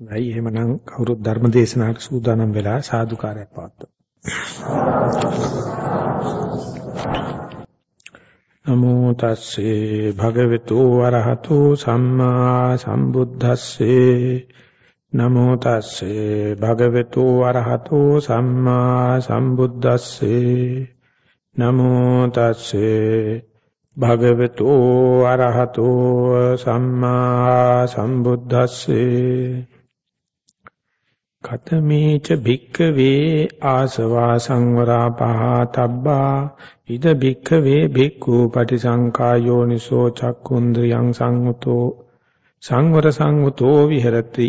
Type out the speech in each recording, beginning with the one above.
නැයි එහෙමනම් කවුරුත් ධර්ම දේශනාවට සූදානම් වෙලා සාදුකාරයක් පවත්වමු. නමෝ තස්සේ භගවතු වරහතු සම්මා සම්බුද්දස්සේ. නමෝ තස්සේ භගවතු වරහතු සම්මා සම්බුද්දස්සේ. නමෝ තස්සේ භගවතු අරහතෝ සම්මා සම්බුද්දස්සේ. කතමේච භික්කවේ ආසවා සංවරා පහතබ්බා ඉද භික්කවේ භික්ඛු පටිසංකායෝනිසෝ චක්කුන්ද්‍රියං සංවතෝ සංවර සංවතෝ විහෙරති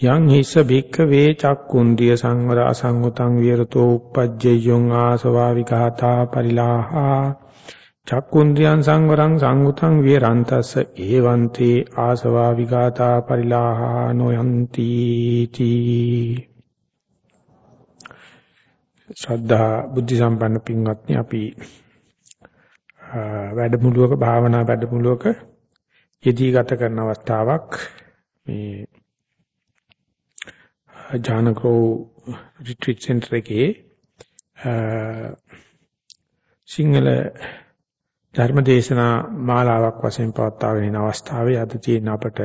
යං හිස්ස භික්කවේ චක්කුන්ද්‍රිය සංවර අසංවතං විහෙරතෝ uppajjeyong ආසවා විඝාතා පරිලාහා චක්කුන්ද්‍රියං සංවරං සංගුතං විරන්තස්ස ඒවන්තේ ආසවා විගාතා පරිලාහා නොයන්ති තී. ශ්‍රද්ධා බුද්ධ සම්පන්න පින්වත්නි අපි වැඩමුළුවක භාවනා වැඩමුළුවක යෙදී ගත කරන අවස්ථාවක්. මේ ජානකෝ රිට්‍රීට් සෙන්ටර් එකේ සිංහල ධර්මදේශනා මාලාවක් වශයෙන් පවත්වාගෙන යන අවස්ථාවේ අද තියෙන අපට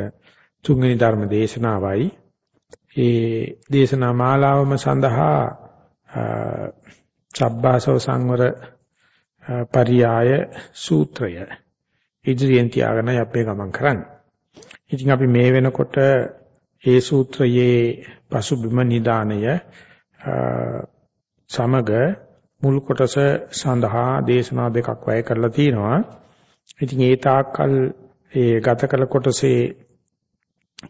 තුන්වෙනි ධර්ම දේශනාවයි. ඒ දේශනා මාලාවම සඳහා සබ්බාසව සංවර පරියාය සූත්‍රය ඉදිරියෙන් තියාගෙන අපේ ගමන් කරන්නේ. ඉතින් අපි මේ වෙනකොට ඒ සූත්‍රයේ පසුබිම නිදානය සමග මුල් කොටස සඳහා දේශනා දෙකක් වැය කරලා තිනවා. ඉතින් ඒ තාක්කල් ඒ ගත කළ කොටසේ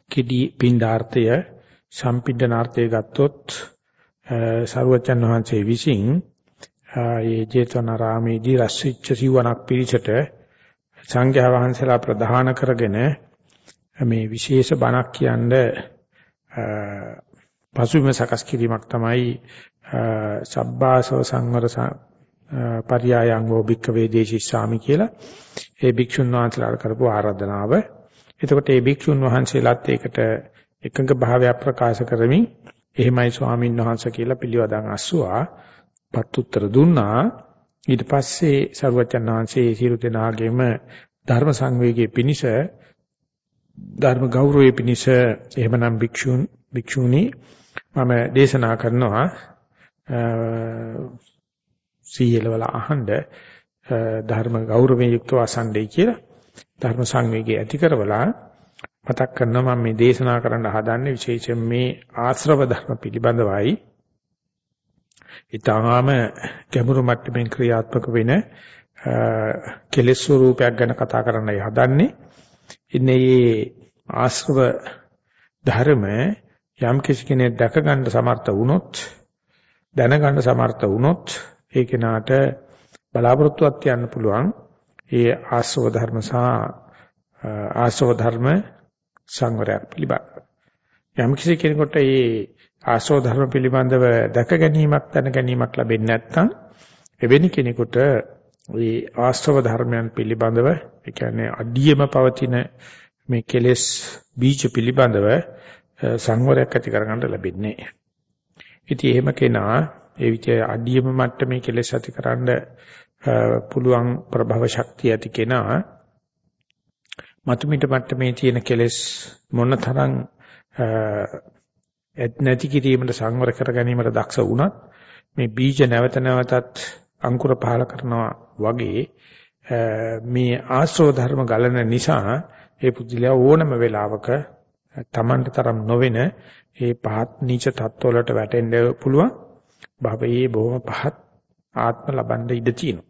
කිඩි පින්ඩාර්ථය සම්පින්දනාර්ථය ගත්තොත් සරුවචන් වහන්සේ විසින් ඒ ජේතවනාරාමේදී රස්විච්ච සිවණක් පිළිසට සංඝයා වහන්සේලා ප්‍රධාන කරගෙන මේ විශේෂ බණක් කියන්නේ පසුබිම සකස් කිරීමක් තමයි සබ්බාසව සංවර පරියායං වෝ භික්ඛවේ දේශිස්සාමි කියලා ඒ භික්ෂුන් වහන්සේලාට කරපු ආරාධනාව. එතකොට ඒ භික්ෂුන් වහන්සේලාත් ඒකට එකඟ භාවයක් ප්‍රකාශ කරමින් එහෙමයි ස්වාමින් වහන්සේ කියලා පිළිවදන් අස්සුවා පත් උත්තර දුන්නා. ඊට පස්සේ සරුවචන් වහන්සේ සියලු දෙනාගේම ධර්ම සංවේගයේ පිනිස ධර්ම ගෞරවයේ පිනිස එහෙමනම් භික්ෂුන් භික්ෂුණී මම දේශනා කරනවා සීයලවල අහඬ ධර්ම ගෞරවයෙන් යුක්තව අසණ්ඩේ කියලා ධර්ම සංවේගය ඇති කරවලා මතක් කරනවා මම මේ දේශනා කරන්න හදන්නේ විශේෂයෙන් මේ ආශ්‍රව ධර්ම පිළිබඳවයි. ඊටාම ගැඹුරු මට්ටමින් ක්‍රියාත්මක වෙන කෙලෙස් ස්වරූපයක් ගැන කතා කරන්නයි හදන්නේ. ඉන්නේ මේ ආශ්‍රව ධර්ම යම් කිසි කෙනෙක් දැක ගන්න සමර්ථ වුණොත් දැනගන්න සමර්ථ වුණොත් ඒ කෙනාට බලාපොරොත්තුවක් තියන්න පුළුවන් ඒ ආස්ව ධර්ම සහ ආස්ව ධර්ම සංවරයක් පිළිබඳව. යම් කිසි කෙනෙකුට මේ ආස්ව ධර්ම පිළිබඳව දැක ගැනීමක් දැන ගැනීමක් ලැබෙන්නේ නැත්නම් එවැනි කෙනෙකුට මේ ආස්ව ධර්මයන් පිළිබඳව ඒ කියන්නේ අඩියම පවතින මේ කෙලෙස් බීජ පිළිබඳව සංවරයක් ඇති කරගන්න ලැබෙන්නේ නැහැ. ඉතින් එහෙම කෙනා ඒ විච අඩියම මට්ටමේ කෙලෙස් ඇතිකරන්න පුළුවන් ප්‍රභව ශක්තිය ඇති කෙනා මතුමිට මට්ටමේ තියෙන කෙලෙස් මොනතරම් නැති කිරීමට සංවර කර ගැනීමට දක්ෂ වුණත් මේ බීජ නැවත නැවතත් අංකුර පහල කරනවා වගේ මේ ආශ්‍රව ධර්ම ගලන නිසා ඒ පුදුලිය ඕනම වෙලාවක Tamanට තරම් නොවන ඒ පහත් නීච තත්ත්වවලට වැටෙන්න පුළුවන් භවයේ බොහොම පහත් ආත්ම ලබන්න ඉඩ තියෙනවා.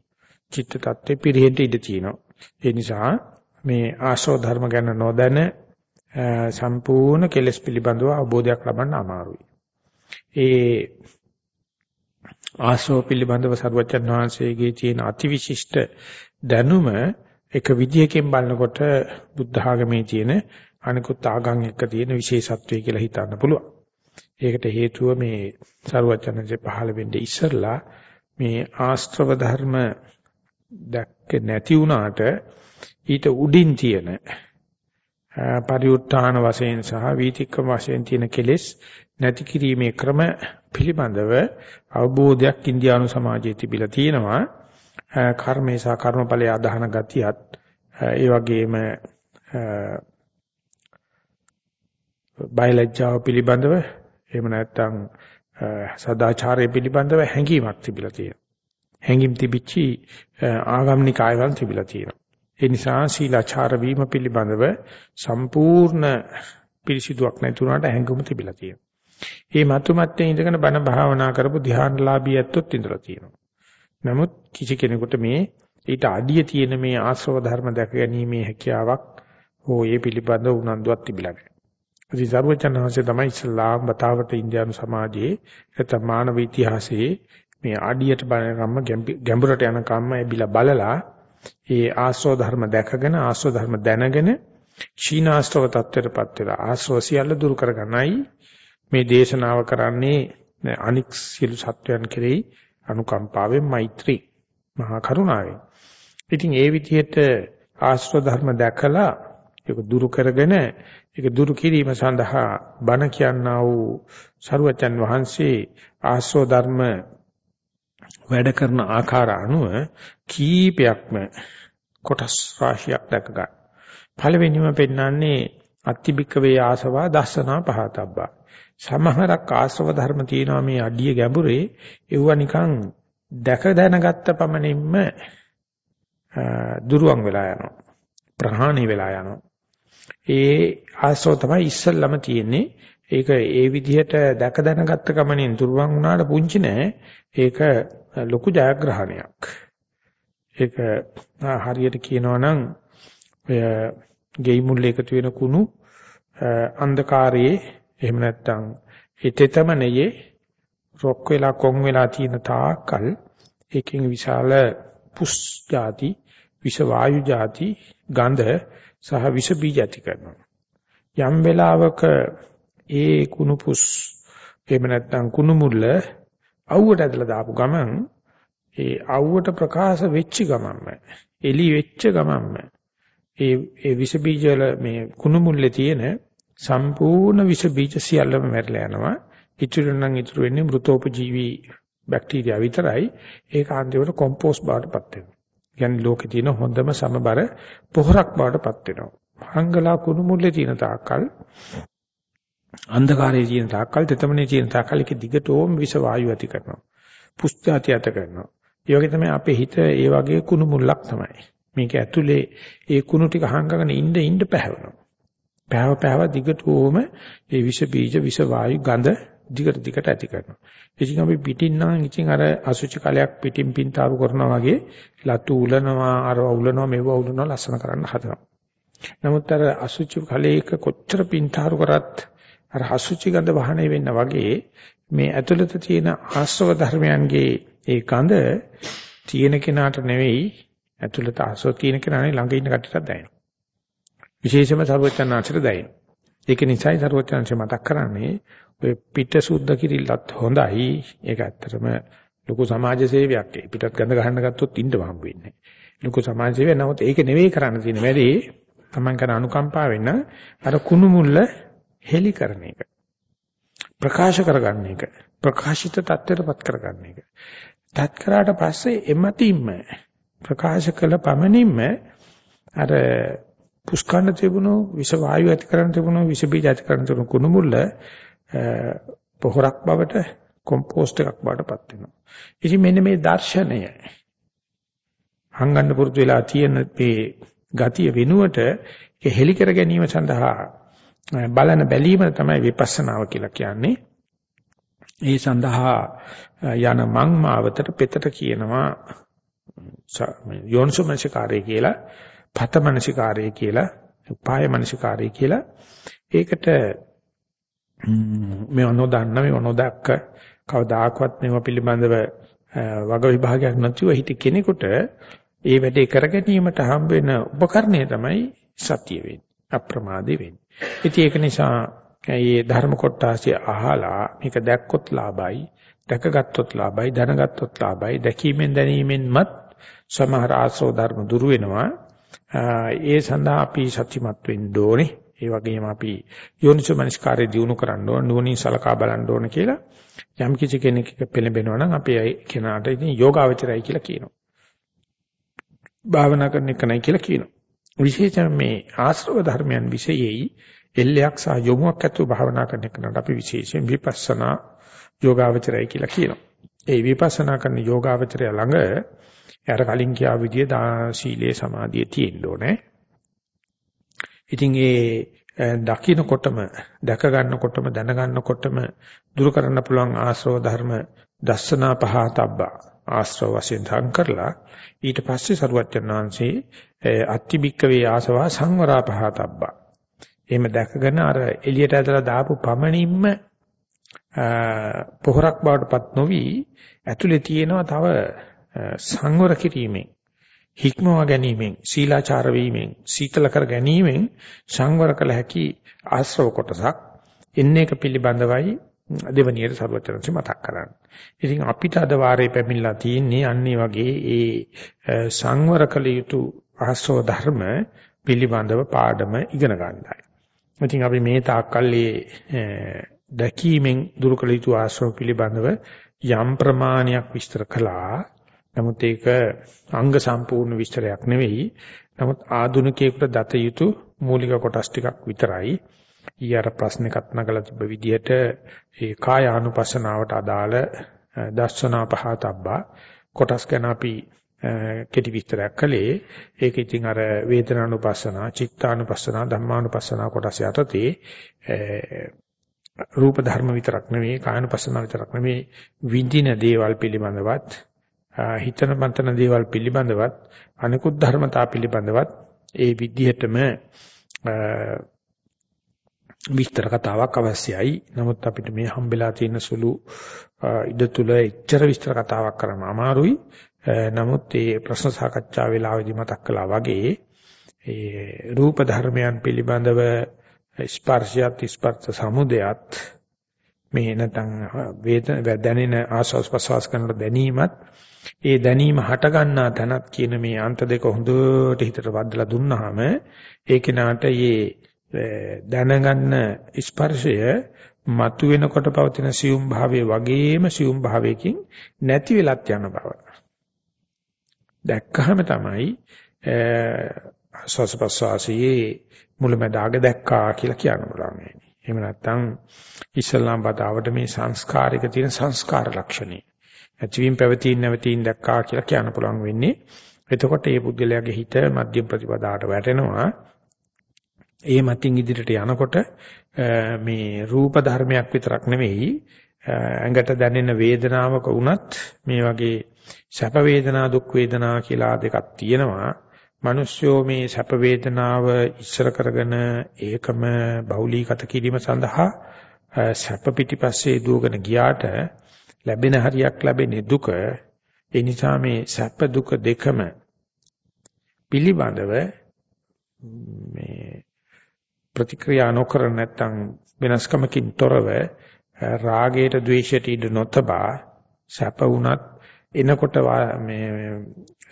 චිත්ත tattve පිරෙහෙන්න ඉඩ තියෙනවා. ඒ නිසා මේ ආශෝ ධර්ම ගැන නොදැන සම්පූර්ණ කෙලෙස් පිළිබඳව අවබෝධයක් ලබන්න අමාරුයි. ඒ ආශෝ පිළිබඳව සරුවචන් වහන්සේගේ තියෙන අතිවිශිෂ්ට දැනුම එක විදියකින් බලනකොට බුද්ධ ආගමේ තියෙන අනිකුත් ආගම් එක්ක තියෙන විශේෂත්වය කියලා හිතන්න පුළුවන්. ඒකට හේතුව මේ සරුවචනන්සේ පහළ වෙන්නේ ඉස්සරලා මේ ආස්ත්‍රව ධර්ම දැක්ක නැති වුණාට ඊට උඩින් තියෙන පරිඋත්ථාන වශයෙන් සහ වීතික්කම වශයෙන් තියෙන කෙලෙස් නැති කිරීමේ ක්‍රම පිළිබඳව අවබෝධයක් ඉන්දියානු සමාජයේ තිබිලා තියෙනවා කර්මේ සහ කර්මඵලයේ අදහන ගතියත් ඒ වගේම බයලජ්ජාව පිළිබඳව එහෙම නැත්නම් සදාචාරය පිළිබඳව හැඟීමක් තිබිලා තියෙනවා. හැඟීම් තිබිච්චි ආගම්නික ආයවල් තිබිලා තියෙනවා. ඒ නිසා සීලාචාර වීම පිළිබඳව සම්පූර්ණ පිරිසිදුවක් නැතුණාට හැඟුම තිබිලා තියෙනවා. මේ මතුමැත්තේ ඉඳගෙන බණ භාවනා කරපු ධ්‍යානලාභී ඇත්තොත් ඉඳලා තියෙනවා. නමුත් කිසි කෙනෙකුට මේ ඊට අඩිය තියෙන මේ ආශ්‍රව ධර්ම දැක ගැනීමේ හැකියාවක් හෝ ඒ පිළිබඳ උනන්දුවක් තිබිලා නැහැ. ඉතින් සර්වචනහන්සේ තමයි ඉස්ලාම් බතාවට ඉන්දියානු සමාජයේ නැත්නම් මානව ඉතිහාසයේ මේ අඩියට බලන කම්ම ගැඹුරට යන කම්ම එබිලා බලලා ඒ ආශ්‍රව ධර්ම දැකගෙන ආශ්‍රව ධර්ම දැනගෙන ක්ෂීණාශ්‍රව තත්ත්වයටපත් වෙලා ආශ්‍රව සියල්ල දුරු කරගන්නයි මේ දේශනාව කරන්නේ අනික් සියලු සත්වයන් කෙරෙහි අනුකම්පාවෙන් මෛත්‍රී මහා කරුණාවෙන්. ඉතින් ඒ විදිහට ආශ්‍රව ධර්ම දැකලා ඒක දුරු කරගෙන ඒක දුරු කිරීම සඳහා බණ කියනා වූ සරුවචන් වහන්සේ ආශ්‍රව ධර්ම වැඩ කරන ආකාර අනුව කීපයක්ම කොටස් රාශියක් දැක ගන්න. පළවෙනිම පෙන්වන්නේ අත්තිබික්ක වේ ආසවා දස්සනා පහතබ්බා. සමහරක් ආශ්‍රව ධර්ම තියෙනවා මේ අඩිය ගැඹුරේ ඒව නිකන් දැක දැනගත්ත පමණින්ම දුරුවන් වෙලා යනවා. ප්‍රහාණය වෙලා යනවා. ඒ ආශ්‍රව තමයි ඉස්සල්ලාම තියෙන්නේ. ඒක ඒ විදිහට දැක දැනගත්ත ගමනින් දුරුවන් වුණාට පුංචි නෑ. ඒක ලොකු ජයග්‍රහණයක්. ඒක හරියට කියනවා නම් ඔය ගෙයි මුල් එකතු වෙන කුණු අන්ධකාරයේ එහෙම නැත්නම් හිතෙතමනේ රොක් වෙලා කොන් වෙලා තියෙන තාකල් ඒකෙන් විශාල පුස් ಜಾති විෂ වායු ಜಾති ගඳ සහ විෂ බීජ ඇති කරනවා යම් වෙලාවක ඒ කුණු පුස් එහෙම නැත්නම් කුණු මුල්ල අවුවට ඇදලා දාපු ගමන් ඒ අවුවට ප්‍රකාශ වෙච්ච ගමන්ම එලි වෙච්ච ගමන්ම ඒ ඒ විස බීජ වල මේ කුණු මුල්ලේ තියෙන සම්පූර්ණ විස බීජ සියල්ලම මැරලා යනවා. ඉතුරු නම් ඉතුරු වෙන්නේ මෘතෝපජීවී බැක්ටීරියා විතරයි. ඒක අන්තිමට කොම්පෝස්ට් බවටපත් වෙනවා. කියන්නේ ලෝකේ තියෙන හොඳම සමබර පොහොරක් බවටපත් වෙනවා. හංගලා කුණු මුල්ලේ තියෙන තාක්කල් අන්ධකාරයේ තියෙන තාක්කල් තෙතමනේ තියෙන තාක්කල් එක දිගටම විස වායු ඇති කරනවා. පුස්ත්‍යාති ඇති කරනවා. ඒ වගේ තමයි අපේ හිත ඒ වගේ කුණු මුල්ලක් තමයි. මේක ඇතුලේ ඒ කුණු ටික හංගගෙන ඉඳ ඉඳ පැහැවෙනවා. පැහැව පැහැව දිගටම ඒ විස බීජ විස වායු ගඳ දිගට දිගට ඇති කරනවා. ඉතින් අපි පිටින් නම් ඉතින් අර අසුචි කලයක් පිටින් පින්තාරු කරනවා වගේ ලතු උලනවා අර උලනවා මෙව උලනවා ලස්සන කරන්න හදනවා. නමුත් අර අසුචි කලයක කොච්චර පින්තාරු කරත් අර අසුචි ගඳ වහණේ වෙන්න වගේ මේ ඇතුළත තියෙන ආශ්‍රව ධර්මයන්ගේ ඒ ගඳ තියෙන කෙනාට නෙවෙයි ඇතුළත ආශ්‍රව තියෙන කෙනානේ ළඟ ඉන්න කටට දැනෙනවා. විශේෂම සර්වචන්නාංශයට දැනෙනවා. ඒක නිසායි සර්වචන්නාංශය මතක් කරන්නේ ඔය පිට සුද්ධ කිරිල්ලත් හොඳයි. ඒක ඇත්තටම ලොකු සමාජ සේවයක්. පිටත් ගඳ ගහන්න ගත්තොත් ඉන්න හම්බ වෙන්නේ. ලොකු සමාජ සේවය නමුත් ඒක නෙවෙයි කරන්න තියෙන වැඩේ. Taman කරන අනුකම්පාව වෙන අර කුණු මුල්ල හෙලි කරන එක. ප්‍රකාශ කරගන්න එක. ප්‍රකාශිත தත්ත්වයටපත් කරගන්න එක. තත් කරාට පස්සේ එමතින්ම ප්‍රකාශ කළ පමණින්ම අර පුස්කන්න තිබුණු විස වායු ඇති කරන්න තිබුණු විස බීජ ඇති කරන්න තිබුණු කුණු මුල්ල පොහොරක් බවට කොම්පෝස්ට් එකක් බවටපත් වෙනවා. ඉතින් මෙන්න මේ දර්ශනය හංගන්න පුරුදු වෙලා තියෙන මේ ගතිය වෙනුවට ඒ හෙලි කර ගැනීම සඳහා බලන බැලීම තමයි විපස්සනාව කියලා කියන්නේ. ඒ සඳහා යන මං මාවතට පෙතට කියනවා යෝනිසෝමනසිකාරය කියලා පතමනසිකාරය කියලා උපාය මනසිකාරය කියලා ඒකට මේ නොදන්න මේ නොදක්ක කවදාකවත් මේව පිළිබඳව වග විභාගයක් නැතිව හිට කෙනෙකුට ඒ වැඩේ කර ගැනීමට හම්බ වෙන උපකරණය තමයි සතිය වෙන්නේ අප්‍රමාදේ වෙන්නේ. ඉතින් ඒක නිසා මේ ධර්ම කොටාසිය අහලා මේක දැක්කොත් ලාභයි, දැකගත්තොත් ලාභයි, දැනගත්තොත් ලාභයි, දැකීමෙන් දැනීමෙන්මත් සමහර ආශ්‍රව ධර්ම දුරු වෙනවා. ඒ සඳහා අපි සත්‍යමත් වෙන්න ඕනේ. ඒ වගේම අපි යෝනිසමනස්කාරය දිනු කරන්න ඕන නුවණින් සලකා බලන්න ඕන කියලා යම් කිසි කෙනෙක් පෙළඹෙනවා නම් අපි ඒ කෙනාට ඉතින් යෝගාවචරයි කියලා කියනවා. භාවනා කරන එක නයි කියලා කියනවා. විශේෂයෙන් මේ ආශ්‍රව ධර්මයන් විශේෂයි එල්ලයක් සහ යොමුවක් ඇතුව භාවනා කරන කෙනාට අපි විශේෂයෙන් විපස්සනා යෝගාවචරයි කියලා කියනවා. ඒ විපස්සනා කරන යෝගාවචරය ළඟ යාර කලින් කියා විදිය දා සීලේ සමාධිය තියෙන්න ඕනේ. ඉතින් ඒ දකින්නකොටම දැක ගන්නකොටම දැන ගන්නකොටම දුරු කරන්න පුළුවන් ආශ්‍රව ධර්ම දස්සනා පහතබ්බා ආශ්‍රව වශයෙන් ධම් කරලා ඊට පස්සේ සරුවච්චන් වහන්සේ අත්තිබික්ක වේ ආසවා සංවරා පහතබ්බා. එහෙම දැකගෙන අර එළියට ඇදලා දාපු පමණින්ම පොහොරක් බවටපත් නොවි ඇතුලේ තියෙනවා තව සංවර කිරීමෙන්. හික්මවා ගැනීමෙන් සීලාචාර වීමෙන් සීතල කර ගැනීමෙන් සංවර කළ හැකි ආශ්‍රව කොටසක් එන්න එක පිළිබඳවයි දෙවනියට සර්වචරන්සි මතක් කරන්නේ. ඉතින් අපිට අද වාරේ පැමිණලා තියෙන්නේ අන්නේ වගේ ඒ සංවර කළ යුතු ආශ්‍රව ධර්ම පිළිබඳව පාඩම ඉගෙන ගන්නයි. ඉතින් අපි මේ තාක්කල්ලේ දැකීමෙන් දුරු කළ යුතු ආශ්‍රව පිළිබඳව යම් ප්‍රමාණයක් විස්තර කළා. නමුත් ඒක අංග සම්පූර්ණ විස්තරයක් නෙවෙයි. නමුත් ආධුනිකයෙකුට දත යුතු මූලික කොටස් ටිකක් විතරයි. ඊයර ප්‍රශ්නයකට නගලා තිබ්බ විදිහට ඒ කාය ආනුපස්සනාවට අදාළ දර්ශනා පහතබ්බා කොටස් ගැන අපි කෙටි විස්තරයක් කළේ. ඒක ඉතින් අර වේදනානුපස්සනා, චිත්තානුපස්සනා, ධම්මානුපස්සනා කොටස් යටතේ රූප ධර්ම විතරක් නෙවෙයි, කායනුපස්සනා විතරක් නෙවෙයි, විඳින දේවල් පිළිබඳවත් හිතන මතන දේවල් පිළිබඳවත් අනිකුත් ධර්මතා පිළිබඳවත් ඒ විදිහටම විස්තර කතාවක් අවශ්‍යයි. නමුත් අපිට මේ හම්බෙලා තියෙන සුළු ඉද තුල එච්චර විස්තර කතාවක් කරන්න අමාරුයි. නමුත් මේ ප්‍රශ්න සාකච්ඡා වේලාවේදී මතක් කළා වගේ ඒ රූප ධර්මයන් පිළිබඳව ස්පර්ශයත් ස්පර්ශ සමුදයත් මේ නැතනම් වේද දැනෙන ආස්වාස් ප්‍රසවාස කරනකොට දැනීමත් ඒ දැනීම හට ගන්නා තැනත් කියන මේ අන්ත දෙක හොඳට හිතට වදලා දුන්නාම ඒ කෙනාට මේ දැනගන්න ස්පර්ශය මතු වෙනකොට පවතින සියුම් භාවයේ වගේම සියුම් භාවයකින් නැති වෙලත් යන බව. දැක්කහම තමයි සසපස්සාසියේ මුලමදාග දැක්කා කියලා කියන්න පුළුවන්. එහෙම නැත්නම් ඉස්ලාම් බදාවට මේ සංස්කාරික තියෙන සංස්කාර ලක්ෂණේ ඇතිවීම පැවතීම නැවතීම දැක්කා කියලා කියන්න පුළුවන් වෙන්නේ. එතකොට මේ පුද්ගලයාගේ හිත මධ්‍යම ප්‍රතිපදාට වැටෙනවා. ඒ මතින් ඉදිරියට යනකොට මේ රූප ධර්මයක් විතරක් නෙවෙයි ඇඟට දැනෙන වේදනාවක වුණත් මේ වගේ සැප වේදනා දුක් වේදනා කියලා දෙකක් තියෙනවා. මිනිස්සෝ මේ සැප වේදනාව ඉස්සර කරගෙන ඒකම බහුලීගත කිරීම සඳහා සැප පිටිපස්සේ දුවගෙන ගියාට ලැබෙන හරියක් ලැබෙන්නේ දුක. ඒ නිසා මේ සැප දුක දෙකම පිළිබඳව මේ ප්‍රතික්‍රියා නොකර නැත්නම් වෙනස්කමකින් තොරව රාගයට ද්වේෂයට ඉඳ නොතබා සැප වුණත් එනකොට මේ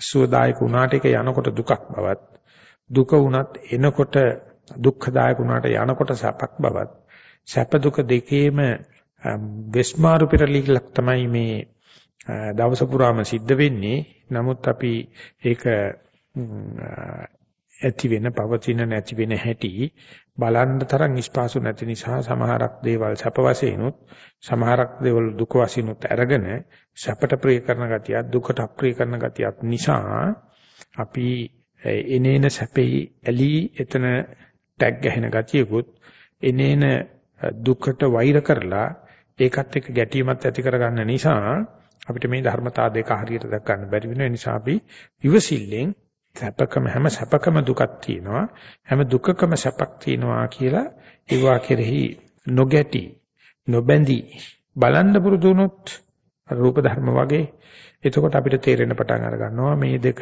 සුවදායක වුණාට ඒක යනකොට දුකක් බවත් දුක වුණත් එනකොට දුක්ඛදායක වුණාට යනකොට සැපක් බවත් සැප දුක දෙකේම වෙස්මාරු පෙරලිලක් තමයි මේ දවස පුරාම සිද්ධ වෙන්නේ. නමුත් අපි ඒක ඇති වෙන පවතින නැති වෙන හැටි බලන්න තරම් ස්පාසු නැති නිසා සමහරක් දේවල් සැප වශයෙන්ුත් සමහරක් දේවල් දුක වශයෙන්ුත් අරගෙන සැපට ප්‍රිය කරන ගතියක් දුකට අප්‍රිය කරන ගතියක් නිසා අපි එනේන සැපේ ඇලි එතන ටැග් ගහන ගතියකුත් එනේන දුකට වෛර කරලා ඒකත් එක්ක ගැටීමක් ඇති කරගන්න නිසා අපිට මේ ධර්මතා දෙක හරියට දැක් ගන්න බැරි වෙන නිසා අපි ඉවසිල්ලෙන් සැපකම හැම සැපකම දුකක් තියෙනවා. හැම දුකකම සැපක් තියෙනවා කියලා ඒවා කෙරෙහි නොගැටි නොබැඳි බලන්න පුරුදු වුණොත් රූප ධර්ම වගේ එතකොට අපිට තේරෙන පටන් අර ගන්නවා මේ දෙක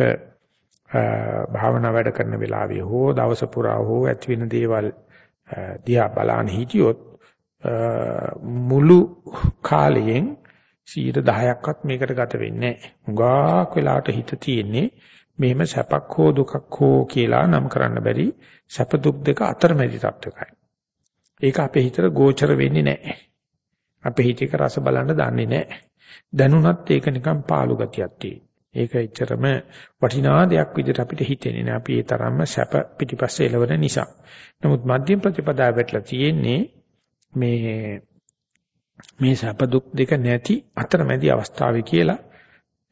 භාවනා වැඩ කරන වෙලාවේ හෝ දවස පුරා හෝ ඇති වෙන දේවල් දිහා බලන හිටියොත් මුළු කාලයෙන් 10%ක්වත් මේකට ගත වෙන්නේ නැහැ. හුඟක් වෙලාවට හිත තියෙන්නේ මෙහෙම සැපක් හෝ දුකක් හෝ කියලා නම් කරන්න බැරි සැප දුක් දෙක අතරමැදි තත්වයකයි. ඒක අපේ හිතට ගෝචර වෙන්නේ නැහැ. අපේ හිතේක රස බලන්න දන්නේ නැහැ. දැනුණත් ඒක නිකන් පාළු ගතියක් තියෙන. ඒක එච්චරම වටිනා දෙයක් විදිහට අපිට හිතෙන්නේ නැහැ. අපි ඒ තරම්ම සැප පිටිපස්සේ එළවෙන නිසා. නමුත් මධ්‍යම ප්‍රතිපදාව වැටලා තියෙන්නේ මේ මේ සැප දුක් දෙක නැති අතරමැදි අවස්ථාවේ කියලා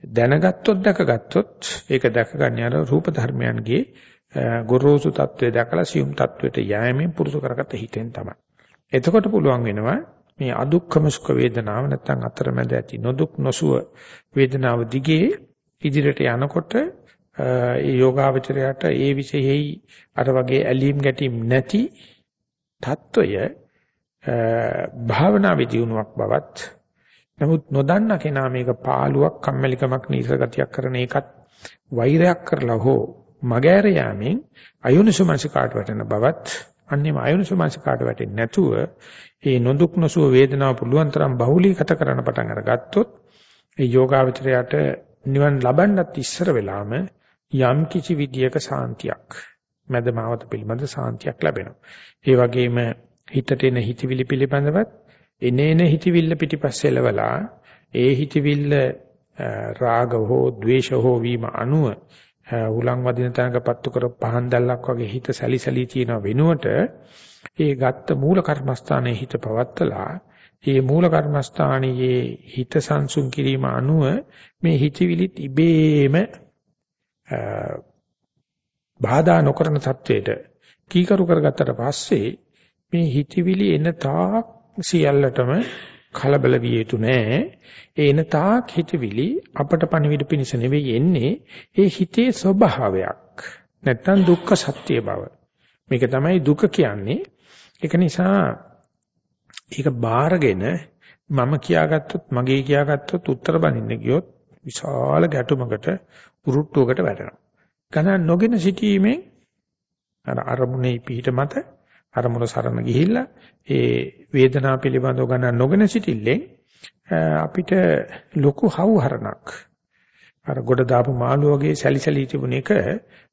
දැනගත්තොත් දැකගත්තොත් ඒක දැකගන්නේ අර රූප ධර්මයන්ගේ ගොරෝසු తත්වයේ දැකලා සියුම් తත්වයට යෑමෙන් පුරුදු කරගත හිතෙන් තමයි. එතකොට පුළුවන් වෙනවා මේ අදුක්ඛම සුඛ වේදනාව නැත්නම් අතරමැද ඇති නොදුක් නොසුව වේදනාව දිගේ ඉදිරියට යනකොට ඒ යෝගාවචරයට ඒ විශේෂයි අර වගේ ඇලීම් ගැටීම් නැති తত্ত্বය භාවනා විදිනුවක් බවත් නමුත් නොදන්න කෙනා මේක පාළුවක් කම්මැලිකමක් නීසර ගතියක් කරන එකත් වෛරයක් කරලා හෝ මගෑර යාමෙන් අයෝනිසමනසිකාට වැටෙන බවත් අන්නේම අයෝනිසමනසිකාට වැටෙන්නේ නැතුව ඒ නොදුක් නොසුව වේදනාව පුළුවන් තරම් බහුලීගත කරන්න පටන් අරගත්තොත් ඒ යෝගාවචරයට නිවන් ලබන්නත් ඉස්සර වෙලාම යම් කිසි විදියක සාන්තියක් මදමාවත පිළිබඳ සාන්තියක් ලැබෙනවා. ඒ වගේම හිතට එන හිතවිලි පිළිබඳවත් එනේන හිතවිල්ල පිටිපස්සේ ලවලා ඒ හිතවිල්ල රාග හෝ ද්වේෂ හෝ වීම අනුව උලන් වදින තැනක පත්තු කර පහන් දැල්ලක් වගේ හිත සැලිසලී තියෙන වෙනුවට ඒ ගත්ත මූල කර්මස්ථානයේ හිත පවත්තලා ඒ මූල කර්මස්ථානයේ හිත සංසුන් කිරීම අනුව මේ හිතවිලිත් ඉබේම බාධා නොකරන තත්වයට කීකරු කරගත්තට පස්සේ මේ හිතවිලි එන තාක් සියල්ලටම කලබල විය යුතු නෑ. ඒ එන තාක් හිතවිලි අපට පණිවිඩ පිණිස නෙවෙයි එන්නේ. ඒ හිතේ ස්වභාවයක්. නැත්තම් දුක්ඛ සත්‍ය බව. මේක තමයි දුක කියන්නේ. ඒක නිසා ඒක බාරගෙන මම කියාගත්තොත් මගේ කියාගත්තොත් උත්තර බඳින්න ගියොත් විශාල ගැටුමකට උරුට්ටුවකට වැටෙනවා. ගණන් නොගෙන සිටීමෙන් අර අරමුණේ පිහිට මත අරමුණ සරණ ගිහිල්ලා ඒ වේදනාව පිළිබඳව ගණන් නොගෙන සිටිල්ලෙන් අපිට ලොකු හවුහරණක් අර ගොඩ දාපු මාළු වගේ සැලිසලී තිබුණ එක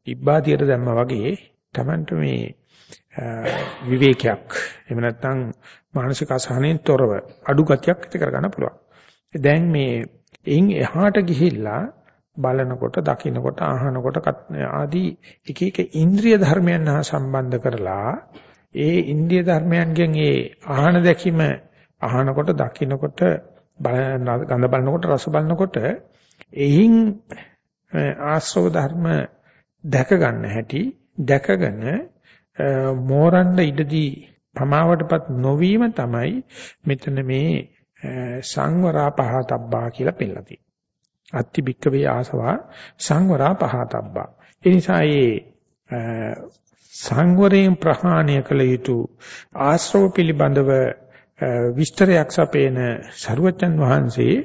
ඉබ්බාතියට දැම්මා වගේ Tamanට මේ විවේකයක් එහෙම නැත්නම් මානසික අසහනෙන් තොරව අඩු ගතියක් ඇති කරගන්න පුළුවන්. දැන් මේ එයින් එහාට ගිහිල්ලා බලනකොට, දකින්නකොට, අහනකොට ආදී එක එක ඉන්ද්‍රිය ධර්මයන් හා සම්බන්ධ කරලා ඒ ඉන්දිය ධර්මයන්ගෙන් ඒ ආහන දැකීම අහනකොට දකින්නකොට ගඳ බලනකොට රස බලනකොට එයින් ආශ්‍රව ධර්ම දැක ගන්න හැටි දැකගෙන මෝරන්න ඉඩදී පමාවටපත් නොවීම තමයි මෙතන මේ සංවරා පහතබ්බා කියලා පෙන්නලා තියෙන්නේ. අත්ති බික්කවේ ආසවා සංවරා පහතබ්බා. ඒ නිසා මේ සංවරයෙන් ප්‍රහාණය කළ යුතු ආශ්‍රව පිළිබඳව විස්තරයක් සපේන සරුවචන් වහන්සේ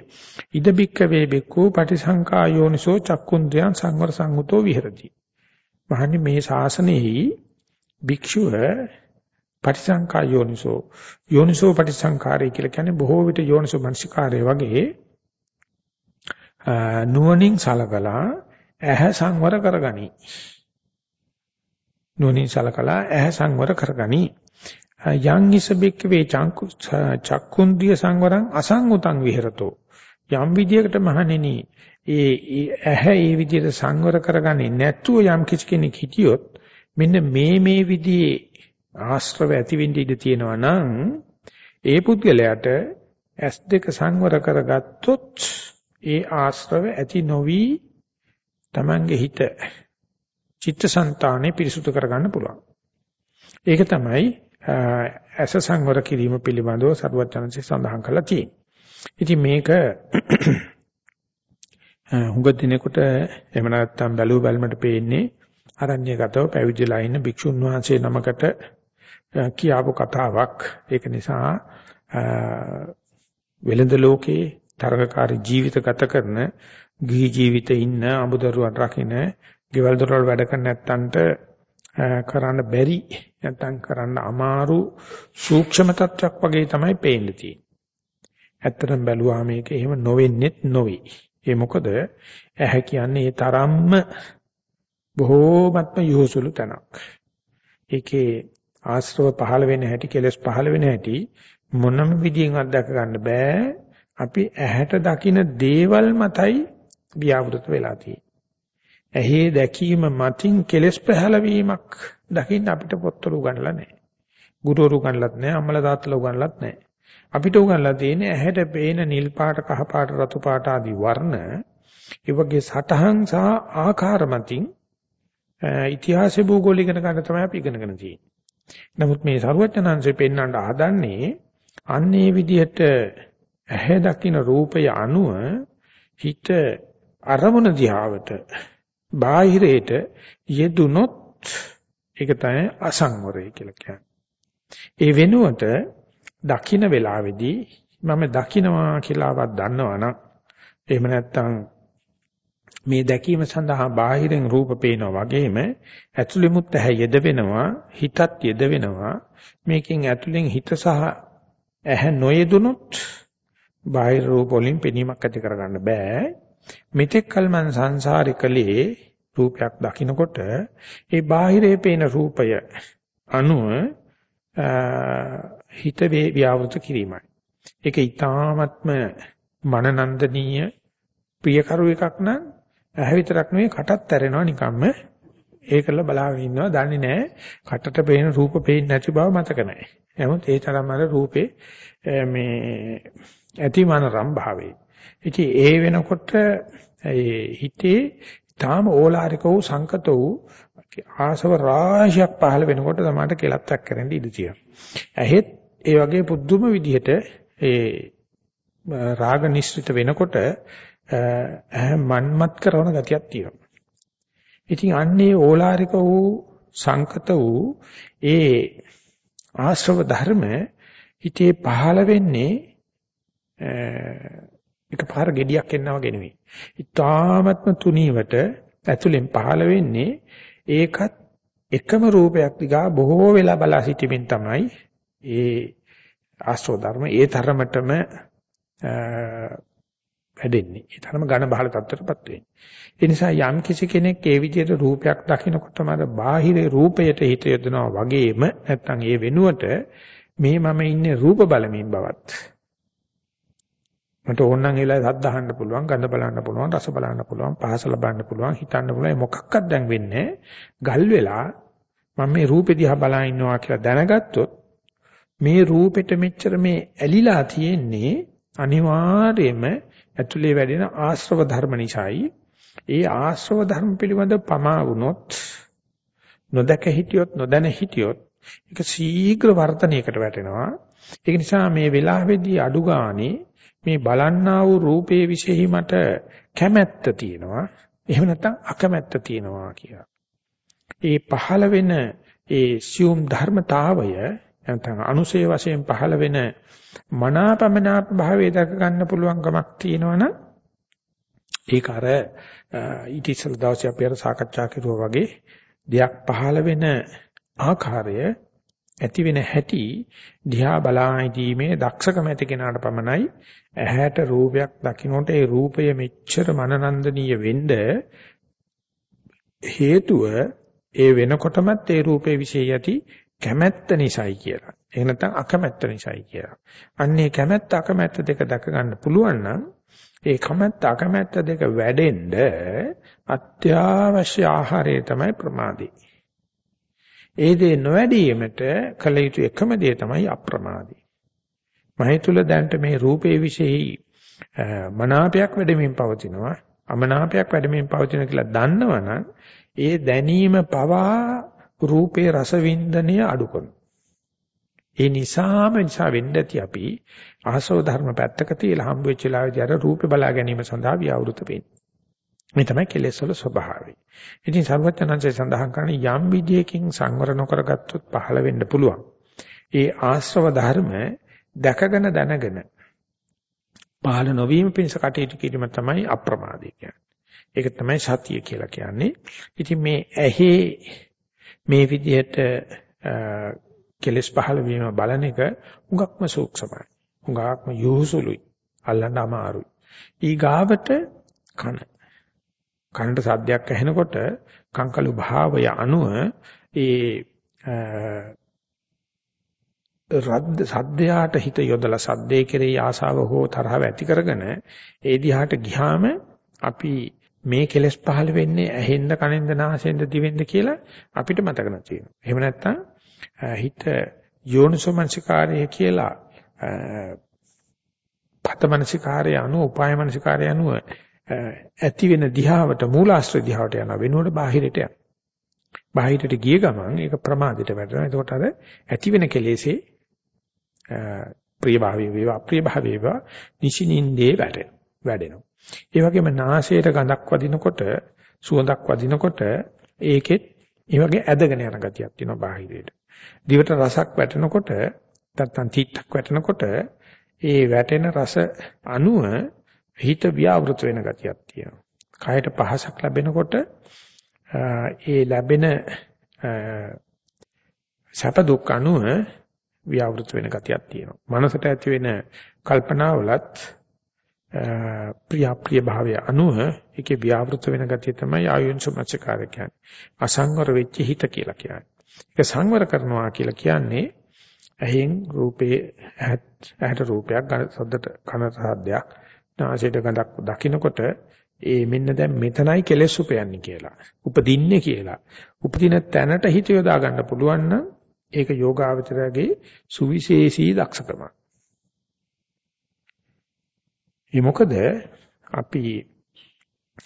ඉද බික්කවේ බික්කෝ පටිසංකා යෝනිසෝ චක්කුන්ද්‍රයන් සංවර සංගතෝ විහෙරති. මහන්නේ මේ ශාසනයෙහි භික්ෂුව පටිසංකා යෝනිසෝ යෝනිසෝ පටිසංකාරය කියලා කියන්නේ බොහෝ විට යෝනිසෝ මනසිකාරය වගේ නුවණින් සලකලා ඇහැ සංවර කරගනි. නුවණින් සලකලා ඇහැ සංවර කරගනි. යං ඉසබෙක් වේ චංකු චක්කුන්ද්‍රිය සංවරං අසංගතං විහෙරතෝ. යම් විදියකට මහණෙනි ඒ ඇහැ ඒ විදියට සංවර කරගන්නේ නැතුව යම් කිසි කෙනෙක් හිටියොත් මෙන්න මේ මේ විදිහේ ආශ්‍රව ඇතිවෙන්න ඉඩ තියෙනවා නම් ඒ පුද්ගලයාට ඇස් දෙක සංවර කරගත්තොත් ඒ ආශ්‍රව ඇති නොවි Tamange හිත චිත්තසංතානෙ පිරිසුදු කරගන්න පුළුවන්. ඒක තමයි ඇස සංවර කිරීම පිළිබඳව සරුවචනන්සේ සඳහන් කරලා තියෙන්නේ. ඉතින් මේක හුඟ දිනෙකට එහෙම නැත්නම් බැලුව බැලමට පේන්නේ අරණ්‍යගතව පැවිදිලා ඉන්න භික්ෂුන් වහන්සේ නමකට කියාපු කතාවක්. ඒක නිසා වෙළඳ ලෝකේ තරගකාරී ජීවිත ගත කරන ගිහි ජීවිතේ ඉන්න අමුදරුවන් රකින්න ගෙවල් දොරවල් වැඩ කරන නැත්තන්ට කරන්න බැරි නැත්තම් කරන්න අමාරු සූක්ෂම තත්වයක් වගේ තමයි පේන්න තියෙන්නේ. ඇත්තටම බැලුවා මේක එහෙම නොවෙන්නේත් නොවේ. ඒ මොකද ඇහැ කියන්නේ ඒ තරම්ම බොහෝමත්ම යොසුළු තැනක්. ඒකේ ආශ්‍රව පහළ වෙන හැටි කෙලස් පහළ වෙන හැටි මොනම විදියෙන් අත්දක ගන්න බෑ. අපි ඇහැට දකින දේවල් මතයි ව්‍යාවෘත වෙලා තියෙන්නේ. ඇහි දැකීම මතින් කෙලස් පහළ වීමක් දකින්න අපිට පොත්වල උගන්ලා නැහැ. ගුරුවරු උගන්ලත් නැහැ, අම්මලා තාත්තලා උගන්ලත් නැහැ. අපිට උගන්ලා තියෙන්නේ ඇහැට පේන නිල් පාට, කහ පාට, රතු පාට ආදී වර්ණ ඒ වගේ සටහන් සහ ආකාර මතින් ඉතිහාස භූගෝල ඉගෙන ගන්න තමයි අපි ඉගෙනගෙන තියෙන්නේ. නමුත් මේ සරුවචනංශේ පෙන්වන්න හදන්නේ අන්නේ විදිහට ඇහැ දකින්න රූපය අනුව හිත අරමුණ දිහාවට බාහිරයට යෙදුනොත් ඒක තමයි අසංවරය කියලා කියන්නේ. ඒ වෙනුවට දකින්න වෙලාවේදී මම දකින්නවා කියලාවත් දන්නවනම් එහෙම නැත්නම් මේ දැකීම සඳහා බාහිරින් රූප පේනවා වගේම ඇතුළෙමුත් ඇහැ යෙද වෙනවා හිතත් යෙද වෙනවා මේකෙන් ඇතුළෙන් හිත සහ ඇහැ නොයෙදුනොත් බාහිර රූප වලින් පෙනීමක් ඇති කරගන්න බෑ මෙතෙක් කල මං සංසාරිකලේ රූපයක් දකිනකොට ඒ බාහිරේ පේන රූපය අනුව හිත ව්‍යාවෘත කිරීමයි ඒක ඊ타ත්ම මනනන්දනීය ප්‍රියකරු එකක් නම් ඇහැ විතරක් නෙවෙයි කටත් ඇරෙනවා නිකම්ම ඒකල බලාගෙන ඉන්නවා දන්නේ නැහැ කටට පේන රූප පේන්නේ නැති බව මතක නැහැ. නමුත් ඒ තරම් අර රූපේ මේ ඇතිමනරම් භාවයේ. ඉතින් ඒ වෙනකොට හිතේ තාම ඕලාරික වූ සංකත වූ ආසව රාශියක් පහළ වෙනකොට තමයි කෙලත්තක් කරන්න ඉඩ තියෙනවා. ඇහෙත් ඒ වගේ පුදුම විදිහට ඒ රාග නිශ්චිත වෙනකොට මන්මත් කරන ගතියක් තියෙනවා. ඉතින් අන්නේ ඕලාරික වූ සංකත වූ ඒ ආශ්‍රව ධර්ම හිතේ පහළ වෙන්නේ එකපාර gediyak එන්නා වගේ නෙවෙයි. ඊ타ත්ම තුනීවට ඇතුලෙන් පහළ වෙන්නේ ඒකත් එකම රූපයක් දිහා බොහෝ වෙලා බලා සිටීමෙන් තමයි ඒ ආශ්‍රව ධර්ම ඒ තරමටම වැඩෙන්නේ. ඒ තරම ඝන බහල තත්ත්වයටපත් වෙන්නේ. ඒ නිසා යම් කිසි කෙනෙක් ඒ විදිහට රූපයක් දකිනකොටම අර බාහිර රූපයට හිත යොදනවා වගේම නැත්තම් ඒ වෙනුවට මේ මම ඉන්නේ රූප බලමින් බවත් මට ඕනනම් ඒලා සද්ද අහන්න පුළුවන් ගඳ බලන්න පුළුවන් රස බලන්න පුළුවන් පහස ලබන්න පුළුවන් හිතන්න පුළුවන්. මොකක්වත් දැන් වෙන්නේ ගල් වෙලා මම මේ රූපෙ දිහා බලා ඉන්නවා කියලා දැනගත්තොත් මේ රූපෙට මෙච්චර මේ ඇලිලා තියෙන්නේ අනිවාර්යයෙන්ම ඇතුලේ වැඩෙන ආශ්‍රව ධර්ම නිසායි. ඒ ආශ්‍රව ධර්ම පිළිබඳ පමා වුණොත් නොදක හිටියොත් නොදැන හිටියොත් ඒක ශීඝ්‍ර වර්ධනයකට වැටෙනවා. ඒක නිසා මේ වෙලාවේදී අඩු ගානේ මේ බලන්නා වූ රූපයේ විශේෂයි මට කැමැත්ත තියෙනවා. එහෙම නැත්නම් අකමැත්ත තියෙනවා කියලා. ඒ පහළ වෙන ඒ සියුම් ධර්මතාවය නැත්නම් අනුසේ වශයෙන් පහළ වෙන මනාපමනාප භාවයේ දක ගන්න පුළුවන්කමක් තියෙනවනම් ඒක අර ඊට ඉස්සෙල් දවසේ අපි අර සාකච්ඡා කරුවා වගේ දෙයක් පහළ වෙන ආකාරය ඇති වෙන හැටි දිහා බලාහිදීමේ දක්ෂකම ඇති කෙනාට පමණයි ඇහැට රූපයක් දකින්නට ඒ රූපය මෙච්චර මනනන්දනීය වෙන්න හේතුව ඒ වෙනකොටමත් ඒ රූපේ විශේෂ යටි කැමැත්ත නිසායි කියලා. එහෙ නැත්නම් අකමැත්ත නිසායි කියලා. අන්නේ කැමැත්ත අකමැත්ත දෙක දැක ගන්න පුළුවන් නම් ඒ කැමැත්ත අකමැත්ත දෙක වැඩෙන්න අත්‍යවශ්‍ය ආහාරය තමයි ප්‍රමාදී. ඒ දේ නොවැඩීමට කල යුතු එකම දේ තමයි අප්‍රමාදී. මහේ තුල දැන්ට මේ රූපේ විශේෂයි මනාපයක් වැඩෙමින් පවතිනවා අමනාපයක් වැඩෙමින් පවතිනවා කියලා දන්නවනම් ඒ දැනීම පවා රූපේ රස වින්දනය අඩු කරනවා. ඒ නිසාම නිසා වෙන්න ඇති අපි ආසව ධර්ම පැත්තක තියලා හම්බ වෙච්ච වෙලාවේදී අර රූපේ බලා ගැනීම සඳහා ව්‍යවෘත වෙන්නේ. මේ තමයි කෙලෙස් වල ස්වභාවය. ඉතින් සර්වඥාන්සේ සඳහන් කරන යම් විදියකින් සංවර නොකරගත්තොත් පහළ වෙන්න පුළුවන්. ඒ ආශ්‍රව ධර්ම දැකගෙන දැනගෙන පහළ නොවීම පිණිස කටයුතු කිරීම තමයි අප්‍රමාදී කියන්නේ. ඒක තමයි සතිය කියලා කියන්නේ. ඉතින් මේ ඇහි මේ විදිහට කෙලස් පහළ වීම බලන එක හුඟක්ම සූක්ෂමයි. හුඟක්ම යොහුසුලුයි. අල්ලන්න අමාරුයි. ඊගාවට කන. කනට සද්දයක් ඇහෙනකොට කංකලු භාවය අනුව ඒ රද්ද සද්දයාට හිත යොදලා සද්දේ කෙරෙහි ආසාව හෝ තරහව ඇති කරගෙන ඒ දිහාට ගියාම අපි මේ කෙලෙස් පහළ වෙන්නේ ඇහෙන්ද කනෙන්ද නාසයෙන්ද දිවෙන්ද කියලා අපිට මතක නැති වෙනවා. එහෙම නැත්නම් හිත යෝනිසෝමනසිකාරය කියලා පතමනසිකාරය අනුව උපාය මනසිකාරය අනුව ඇති වෙන දිහාවට මූලාශ්‍ර දිහාවට යන වෙනුවට බාහිරට යන. බාහිරට ගිය ගමන් ඒක ප්‍රමාදයට වැටෙනවා. එතකොට අර ඇති වෙන කෙලෙසේ ප්‍රිය භාවයේ වේවා අප්‍රිය භාවයේ වේවා නිසිනින්දේ වැටෙනවා. වැඩෙනවා. ඒ වගේම නාසයට ගඳක් වදිනකොට සුවඳක් වදිනකොට ඒකෙත් ඒ වගේ ඇදගෙන යන ගතියක් තියෙනවා බාහිරයට. දිවට රසක් වැටෙනකොට නැත්තම් තීත්තක් වැටෙනකොට ඒ වැටෙන රස අණුව හිත ව්‍යාවෘත වෙන ගතියක් තියෙනවා. කයට පහසක් ලැබෙනකොට ඒ ලැබෙන සැප දුක් අණුව ව්‍යාවෘත වෙන ගතියක් තියෙනවා. මනසට ඇති වෙන කල්පනාවලත් ප්‍රිය ප්‍රිය භාවය අනුව ඒකේ ව්‍යාවෘත වෙන ගතිය තමයි ආයුන්සමච්චකාරය කියන්නේ. අසංවර වෙච්ච හිත කියලා කියන්නේ. ඒක සංවර කරනවා කියලා කියන්නේ ඇහෙන් රූපේ ඇහැට රූපයක් සද්දට කන සද්දයක් නාසයට ගඳක් දකින්නකොට ඒ මෙන්න දැන් මෙතනයි කෙලෙස් උපයන්නේ කියලා. උපදින්නේ කියලා. උපදින තැනට හිත යොදා ගන්න පුළුවන් නම් ඒක යෝගාවචරයේ සුවිශේෂී දක්ෂකමක්. ඒ මොකද අපි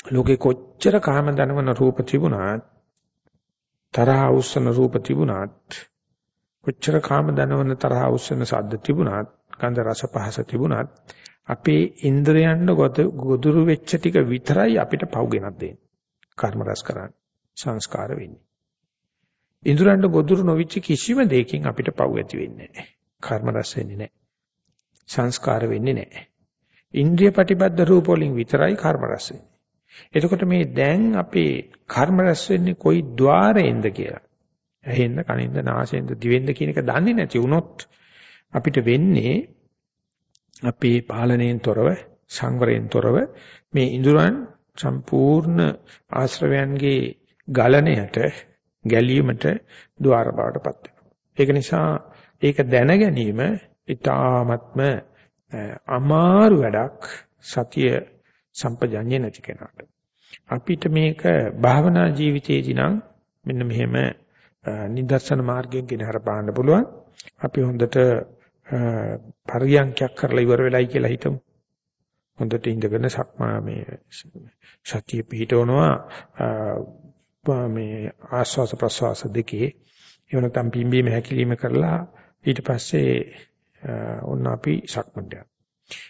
ලෝකේ කොච්චර කාම දනවන රූප තිබුණත් තරහ උස්සන රූප තිබුණත් කොච්චර කාම දනවන තරහ උස්සන ශබ්ද තිබුණත් ගන්ධ රස පහස තිබුණත් අපේ ඉන්ද්‍රයන්ට ගොදුරු වෙච්ච ටික විතරයි අපිට පව් ගෙනත් දෙන්නේ. කර්ම රස කරන්නේ. සංස්කාර වෙන්නේ. ඉන්ද්‍රයන්ට ගොදුරු නොවිච්ච කිසිම දෙයකින් අපිට පව් ඇති වෙන්නේ නැහැ. කර්ම රස වෙන්නේ නැහැ. සංස්කාර වෙන්නේ නැහැ. ඉන්ද්‍රිය ප්‍රතිබද්ධ රූප වලින් විතරයි කර්ම රැස් වෙන්නේ. එතකොට මේ දැන් අපේ කර්ම රැස් වෙන්නේ කොයි ద్వාරයෙන්ද කියලා. ඇහෙන්ද, කනින්ද, නාසයෙන්ද, දිවෙන්ද කියන එක දන්නේ නැති වුණොත් අපිට වෙන්නේ අපේ පාලනයෙන් තොරව, සංවරයෙන් තොරව මේ ඉඳුරන් සම්පූර්ණ ආශ්‍රවයන්ගේ ගලණයට, ගැලීමට ద్వාර බවටපත් වෙනවා. ඒක නිසා ඒක දැන ගැනීම ඊ타ත්ම අමාරු වැඩක් සතිය සම්පජඤ්ඤේ නැති කෙනාට. අපිට මේක භාවනා ජීවිතයේදී නම් මෙන්න මෙහෙම නිදර්ශන මාර්ගයෙන් ගෙනහර පාන්න පුළුවන්. අපි හොඳට පරියන්කයක් කරලා ඉවර වෙලයි කියලා හිතමු. හොඳට ඉඳගෙන සක්මා මේ සතිය පිහිටවනවා. මේ ආස්වාස ප්‍රසවාස දෙකේ එවනතම් පිම්බීම හැකිලිම කරලා ඊට පස්සේ ඔන්න අපි සක්මන්ට යනවා.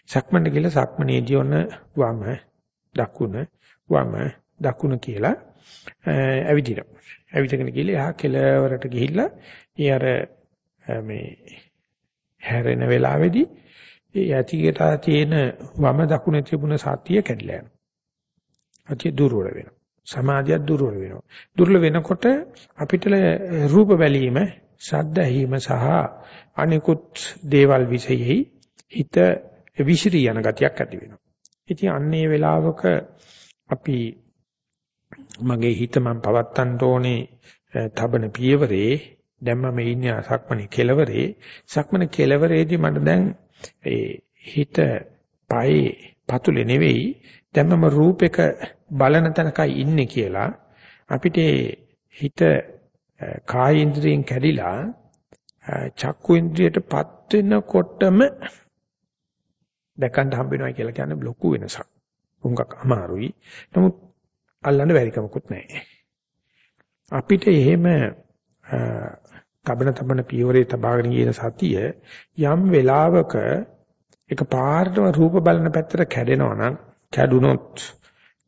සක්මන්ට ගිහලා සක්මනේදී ඔන්න වම දකුණ වම දකුණ කියලා ඇවිදිනවා. ඇවිදගෙන ගිහලා එහා කෙළවරට ගිහිල්ලා ඒ අර මේ හැරෙන වෙලාවේදී ඒ ඇතියට තියෙන වම දකුණ තිබුණ සතිය කැඩලා යනවා. අතිය දුර්වල වෙනවා. සමාධියක් දුර්වල වෙනවා. දුර්වල වෙනකොට අපිට රූප බැලීම, ශබ්ද ඇහිම සහ අනිකුත් දේවල් විශේෂයි හිත විසිරී යන ගතියක් ඇති වෙනවා. ඉතින් අන්නේ වෙලාවක අපි මගේ හිත මම පවත්තන්න ඕනේ තබන පියවරේ දැන් මම ඉන්නේ සක්මනේ කෙලවරේ සක්මනේ කෙලවරේදී මට දැන් ඒ හිත පයේ පතුලේ නෙවෙයි දැන් මම රූපයක බලන තැනකයි ඉන්නේ කියලා අපිට හිත කාය ඉන්ද්‍රියෙන් කැඩිලා චක්කු ඉන්ද්‍රියටපත් වෙනකොටම දැකන්න හම්බ වෙනවා කියලා කියන්නේ ලොකු වෙනසක්. උංගක් අමාරුයි. නමුත් අල්ලන්න බැරි කමකුත් නැහැ. අපිට එහෙම තබන තබන පියවරේ තබාගෙන ගියන සතිය යම් වෙලාවක එක පාරටම රූප බලන පැත්තට කැඩෙනවා නම් කැඩුනොත්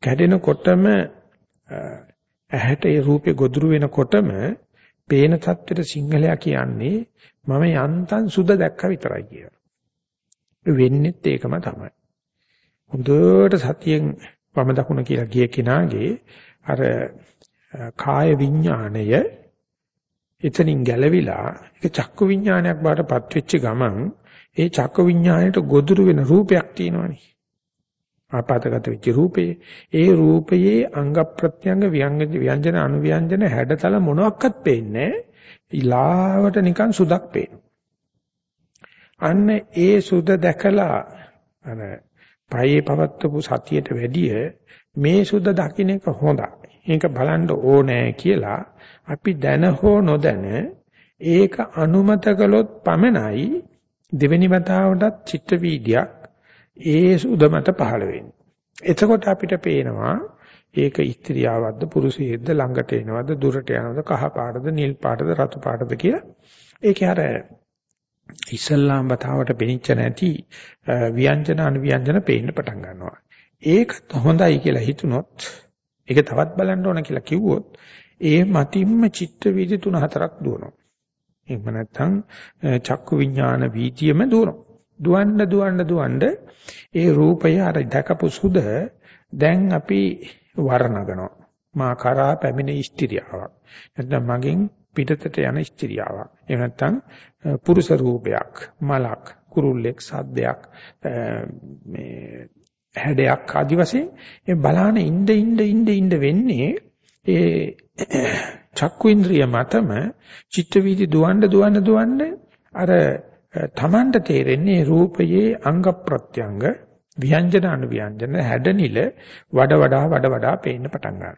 කැඩෙනකොටම ඇහැට ඒ රූපේ ගොදුරු වෙනකොටම පේන தත්වෙට සිංහලයා කියන්නේ මම යන්තම් සුද දැක්ක විතරයි කියලා. වෙන්නේත් ඒකම තමයි. හොඳට සතියෙන් වම දකුණ කියලා ගිය කෙනාගේ අර කාය විඥාණය එතනින් ගැලවිලා ඒක චක්කු විඥානයක් බාටපත් වෙච්ච ගමන් ඒ චක්කු විඥාණයට ගොදුරු වෙන රූපයක් තියෙනවනේ. ආපాతගත වෙච්ච රූපේ. ඒ රූපයේ අංග ප්‍රත්‍යංග ව්‍යංජන අනුව්‍යංජන හැඩතල මොනවත් පේන්නේ ඉලාවට නිකන් සුදක් පේනවා. අන්න ඒ සුද දැකලා අර පයේ පවත්වපු සතියට වැඩිය මේ සුද දකින්න එක හොඳයි. ඒක බලන්න ඕනෑ කියලා අපි දැන හෝ නොදැන ඒක අනුමත කළොත් පමණයි දෙවෙනි වතාවටත් චිත්ත වීදියක් ඒ සුද මත පහළ වෙන්නේ. එතකොට අපිට පේනවා ඒක ස්ත්‍රියවද්ද පුරුෂයෙක්ද ළඟට එනවද දුරට යනවද කහ පාටද නිල් පාටද රතු පාටද කියලා ඒකේ අර ඉස්ලාම් වතාවට පෙනිච්ච නැති ව්‍යංජන අනුව්‍යංජන පේන්න පටන් ගන්නවා. ඒක හොඳයි කියලා හිතුනොත් ඒක තවත් බලන්න ඕන කියලා කිව්වොත් ඒ මතින්ම චිත්ත වීදි තුන හතරක් දුවනවා. එහෙම නැත්නම් චක්කු විඥාන වීතියම දුවනවා. දුවන්න දුවන්න දුවන්න ඒ රූපය අර දැකපු සුද දැන් අපි වර්ණගනවා. මා කරා පැමිණ ස්ත්‍රියාවක්. නැත්නම් මගෙන් පිටතට යන ස්ත්‍රියාවක්. එහෙම නැත්නම් පුරුෂ රූපයක්, මලක්, කුරුල්ලෙක්, සද්දයක් මේ හැඩයක් ආදි වශයෙන් ඒ බලාන ඉඳ ඉඳ ඉඳ ඉඳ වෙන්නේ ඒ චක්කු ඉන්ද්‍රිය මතම චිත්ත වීදි දුවන්න දුවන්න දුවන්න අර තමන්ට තේරෙන්නේ රූපයේ අංග ප්‍රත්‍යංග ව්‍යංජන අනුව්‍යංජන හැඩනිල වඩ වඩා වඩ වඩා පේන්න පටන් ගන්නවා.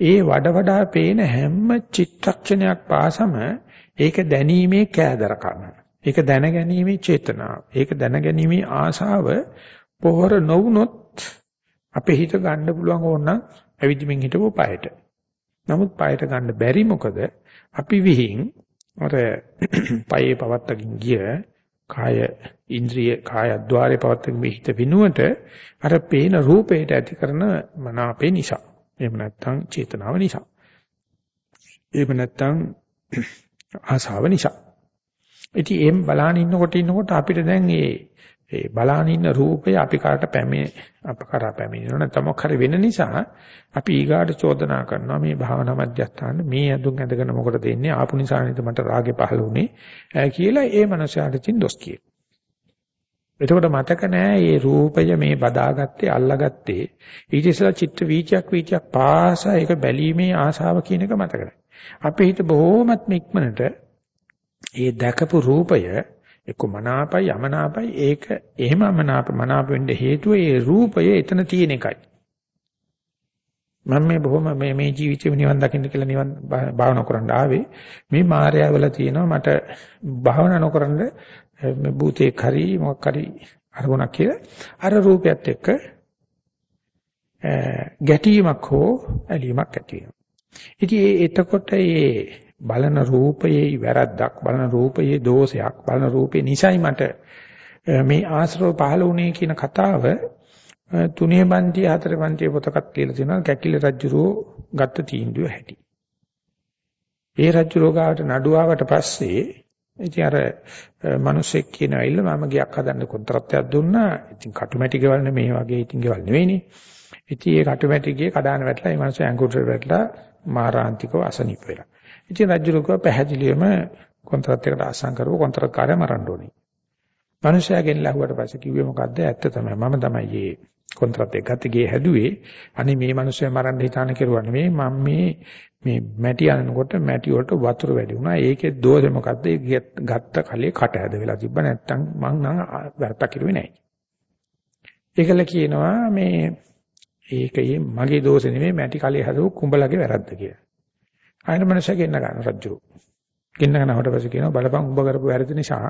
ඒ වඩ වඩා පේන හැම චිත්තක්ෂණයක් පාසම ඒක දැනීමේ කෑදරකම. ඒක දැනගැනීමේ චේතනාව. ඒක දැනගැනීමේ ආශාව පොහොර නොවුනොත් අපේ හිත ගන්න පුළුවන් ඕනනම් ඇවිදින්මින් හිටපු පායට. නමුත් පායට ගන්න බැරි මොකද අපි විහිං අර පයේ පවත්තකින් ගිය කාය ඉන්ද්‍රිය කාය ద్వාරේ පවත්තකින් මේ හිත විනුවට අර පේන රූපයට ඇති කරන මනාපේ නිසා. එහෙම නැත්නම් චේතනාව නිසා. එහෙම නැත්නම් ආසාව නිසා. ඉතින් එම් බලාන ඉන්නකොට ඉන්නකොට අපිට දැන් මේ ඒ බලාන ඉන්න රූපය අපි කාට පැමිණ අප කරා පැමිණෙනවා නැත්නම් මොකක් හරි වෙන නිසා අපි ඊගාට චෝදනා කරනවා මේ භාවනා මධ්‍යස්ථාන මේ ඇඳුම් ඇඳගෙන මොකටද එන්නේ ආපු නිසා නේද මට රාගේ පහළ වුනේ කියලා ඒ මනුස්සයාට තින් දොස් කියේ. එතකොට මතක නෑ මේ රූපය මේ බදාගත්තේ අල්ලාගත්තේ ඊට ඉස්සෙල්ලා චිත්ත වීචයක් වීචයක් පාසා ඒක බැලීමේ ආශාව කියන එක මතක නෑ. අපේ හිත බොහොමත්ම ඉක්මනට ඒ දැකපු රූපය එක්ක මනාපයි අමනාපයි ඒක එහෙම අමනාප මනාප වෙන්න හේතුව ඒ රූපය එතන තියෙන එකයි. මම මේ බොහොම මේ මේ ජීවිතේ නිවන් දකින්න කියලා නිවන් භාවනා කරන්න ආවේ මේ මායя වල තියෙනවා මට භාවනා නොකරන මේ භූතේ කරි මොකක් කරි අරමුණක් කියලා අර රූපයත් එක්ක ගැටීමක් හෝ ඇලීමක් ඇති වෙනවා. ඉතින් එතකොට ඒ බලන රූපයේ වැරද්දක් බලන රූපයේ දෝෂයක් බලන රූපේ නිසයි මට මේ ආශ්‍රව පහළ වුණේ කියන කතාව තුනේ බන්ති හතර බන්ති පොතකත් කියලා තියෙනවා කැකිල රජුරෝ ගත්ත තීන්දුව හැටි. ඒ රජුරෝ ගාවට නඩුවාවට පස්සේ ඉතින් අර මිනිස්සෙක් කියනවා ඉල්ල මම ගියක් හදන්න කොන්ත්‍රාත්යක් දුන්නා. ඉතින් කටුමැටි ගෙවල් නෙමේ වගේ ඉතින් ගෙවල් නෙවෙයිනේ. ඉතින් ඒ කටුමැටි ගියේ කඩාන වැටලා ඒ මිනිස්සු ඇඟුටට වැටලා මාරාන්තිකව අසනීප වෙලා. ඉතින් රජුරුකව පැහැදිලිවම කොන්ත්‍රාත් එකට අසං කරව කොන්ත්‍රාත් කාර්යය මරන්න ඕනේ. මිනිසයාගෙන් ලැහුවට පස්සේ කිව්වේ මොකද්ද? ඇත්ත තමයි. මම තමයි මේ කොන්ත්‍රාත් එක ගත්තේ ගේ හැදුවේ. අනේ මේ මිනිසයා මරන්න හිතාන කෙරුවා නෙමෙයි. මම මේ මේ මැටි අනනකොට මැටි වලට වතුර වැඩි වුණා. ඒකේ දෝෂේ මොකද්ද? ඒ ගත්ත කලේ කට ඇද වෙලා තිබ්බ නැත්තම් මං නම් වැරද්දක් කිරුවේ නැහැ. ඒකල කියනවා මේ ඒකේ මගේ දෝෂේ නෙමෙයි මැටි කලේ හදපු කුඹලගේ වැරද්ද කියලා. ආයෙත් මනුස්සය ගෙන්න ගන්න රජු. ගෙන්න ගන්නවට පස්සේ කියනවා බලපං උඹ කරපු වැරදි නිසා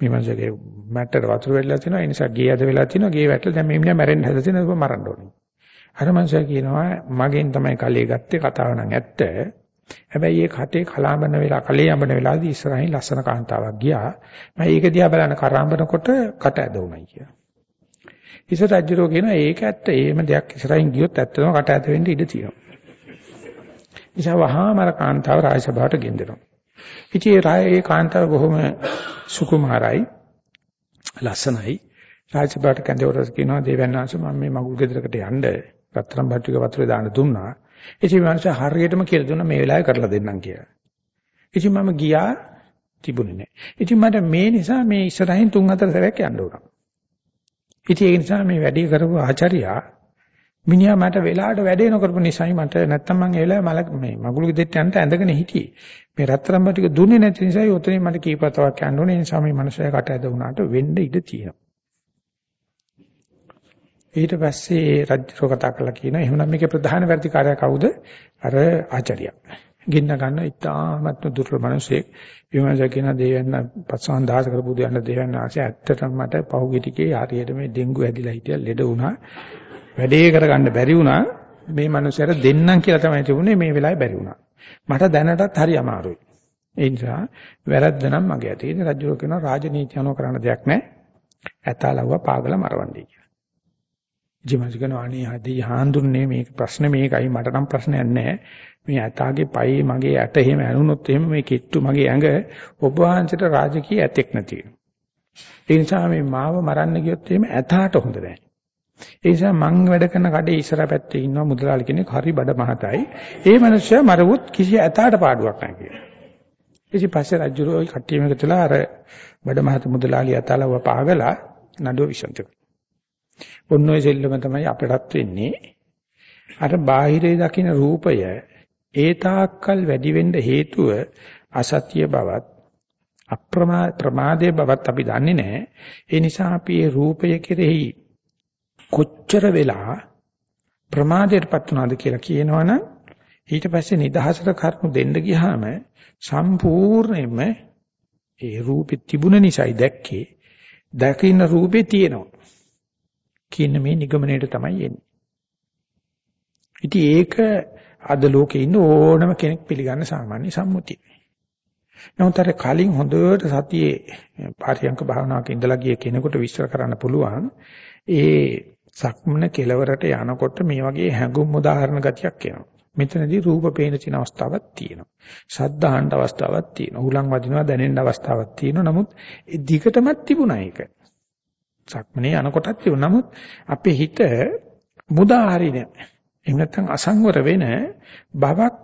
මේ මනුස්සයගේ මැට්ටර වතුර වෙලා තියෙනවා ඒ නිසා ගේ ඇද වෙලා තියෙනවා ගේ වැටලා දැන් මේ මිනිහා මැරෙන්න හදලා තියෙනවා උඹ මරන්න ඕනේ. අර මනුස්සයා කියනවා මගෙන් තමයි කලේ ගත්තේ කතාව නම් ඇත්ත. හැබැයි ඒ කටේ කලාඹන වෙලා කලේ යඹන වෙලාවේදී ඉස්සරහින් ලස්සන කාන්තාවක් ගියා. මම ඒක දිහා බලන කරාඹනකොට කට ඇද වුණා කියලා. ඉතින් රජුරෝ කියනවා ඒක ඇත්ත. එහෙම දෙයක් ඉස්සරහින් ගියොත් ඇත්තම කට ඇද වෙන්න ඉඩ තියෙනවා. නිසා වහාම අර කාන්තාව රාජසභාවට ගෙන්දෙනවා. ඉතින් ඒ රාය ඒ කාන්තාව බොහොම සුකුමාරයි ලස්සනයි. රාජසභාවට කැඳවරස් කියනවා දේවයන්වංශ මම මේ මගුල් ගෙදරකට යන්න රත්තරන් බට්ටික වතුරේ දාන්න දුන්නා. ඉතින් මංස හරියටම කියලා දුන්නා මේ වෙලාවේ කරලා දෙන්නම් කියලා. ඉතින් මම ගියා තිබුණේ නැහැ. ඉතින් මට මේ නිසා මේ ඉස්සරහින් තුන් හතර සැරයක් යන්න උනා. ඉතින් ඒ නිසා මේ වැඩේ කරපු ආචාර්යයා මිනිහා මට වෙලාවට වැඩේ නොකරපු නිසායි මට නැත්තම් මං ඒ වෙලාවේ මල මේ මගුල් ගෙදෙට්ට යන්න ඇඳගෙන හිටියේ. මේ රත්තරන් ටික දුන්නේ නැති නිසායි උතනින් මට කීපතාවක් යන්න ඕනේ. ඒ නිසා මේ මනුස්සයා කට ඇද වුණාට වෙන්න ඉඩ තියෙනවා. ඊට පස්සේ රජුරෝ කතා කරලා කියනවා එහෙනම් මේකේ ප්‍රධාන වැඩිකාරයා කවුද? අර ආචාර්යයා. ගින්න ගන්න ඉතාමත්ම දුර්වල මිනිසෙක්. විමර්ශක කියන දෙයයන් පස්සන් දහස කරපු දෙයයන් දෙයයන් ආශය ඇත්තටම මට පහුගිය ටිකේ හරියට මේ ඩෙන්ගු හැදිලා හිටියා ලෙඩ වුණා. වැඩේ කරගන්න බැරි වුණා. මේ මිනිස්සුන්ට දෙන්නම් කියලා තමයි තිබුණේ මේ වෙලාවේ බැරි වුණා. මට දැනටත් හරි අමාරුයි. ඒ නිසා වැරද්ද නම් මගේ ඇති. ඉතින් රජුරෝ කියනවා රාජනීති අනුව කරන්න දෙයක් නැහැ. ඇතාලව්ව පාගල මරවන්නේ කියලා. ජීමස් කියනවා අනේ හදී හාඳුන්නේ මේක ප්‍රශ්නේ මේකයි මට නම් ප්‍රශ්නයක් නැහැ. මේ ඇතාගේ පයේ මගේ ඇට එහෙම ඇනුනොත් එහෙම මේ කිට්ටු මගේ ඇඟ ඔබ වහන්සේට රාජකීය ඇතෙක් නැති වෙනවා. ඒ නිසා මේ මාව මරන්න ගියොත් එහෙම ඇතාට හොඳ නැහැ. ඒ නිසා මං වැඩ කරන කඩේ ඉස්සර පැත්තේ ඉන්නවා මුදලාලි කෙනෙක් හරි බඩ මහතයි. ඒ මනුස්සයා මරුවොත් කිසි ඇතාට පාඩුවක් නැහැ කියලා. ඉතින් පස්සේ රජුරෝ ওই කට්ටියම එකතුලා අර බඩ මහත මුදලාලි ඇතාලව පාගලා නඩුව විසඳ ඔන්න ඔය සෙල්ලම තමයි අපටත් වෙන්නේ. අර බාහිරේ දකින්න රූපය ඒ තාක්කල් වැඩි වෙන්න හේතුව අසත්‍ය බවත් අප්‍රමා ප්‍රමාදයේ බවත් අපි දන්නේ නැහැ. ඒ නිසා අපි මේ රූපය කෙරෙහි කොච්චර වෙලා ප්‍රමාදයටපත් වුණාද කියලා කියනවනම් ඊට පස්සේ නිදහසට කරුණු දෙන්න ගියාම සම්පූර්ණයෙන්ම ඒ රූපෙ තිබුණ නිසායි දැක්කේ දකින්න රූපේ තියෙනවා කියන මේ නිගමනයට තමයි එන්නේ. ඉතින් ඒක අද ලෝකේ ඉන්න ඕනම කෙනෙක් පිළිගන්න සාමාන්‍ය සම්මුතිය. නමුත් අර කලින් හොඳට සතියේ පාරියංක භාවනාවක ඉඳලා ගිය කෙනෙකුට විශ්ල කරන්න පුළුවන් ඒ සක්මන කෙලවරට යනකොට මේ වගේ හැඟුම් උදාහරණ ගතියක් එනවා. මෙතනදී රූප පේන තියෙන අවස්ථාවක් තියෙනවා. ශබ්ද අහන්න අවස්ථාවක් තියෙනවා. උලන් වදිනවා දැනෙන්න අවස්ථාවක් තියෙනවා. නමුත් ඒ දිගටමත් තිබුණා ඒක. සක්මනේ යනකොටත් තිබුණා. නමුත් අපේ හිත මුදා හරිනේ. එහෙම නැත්නම් අසංවර වෙන බවක්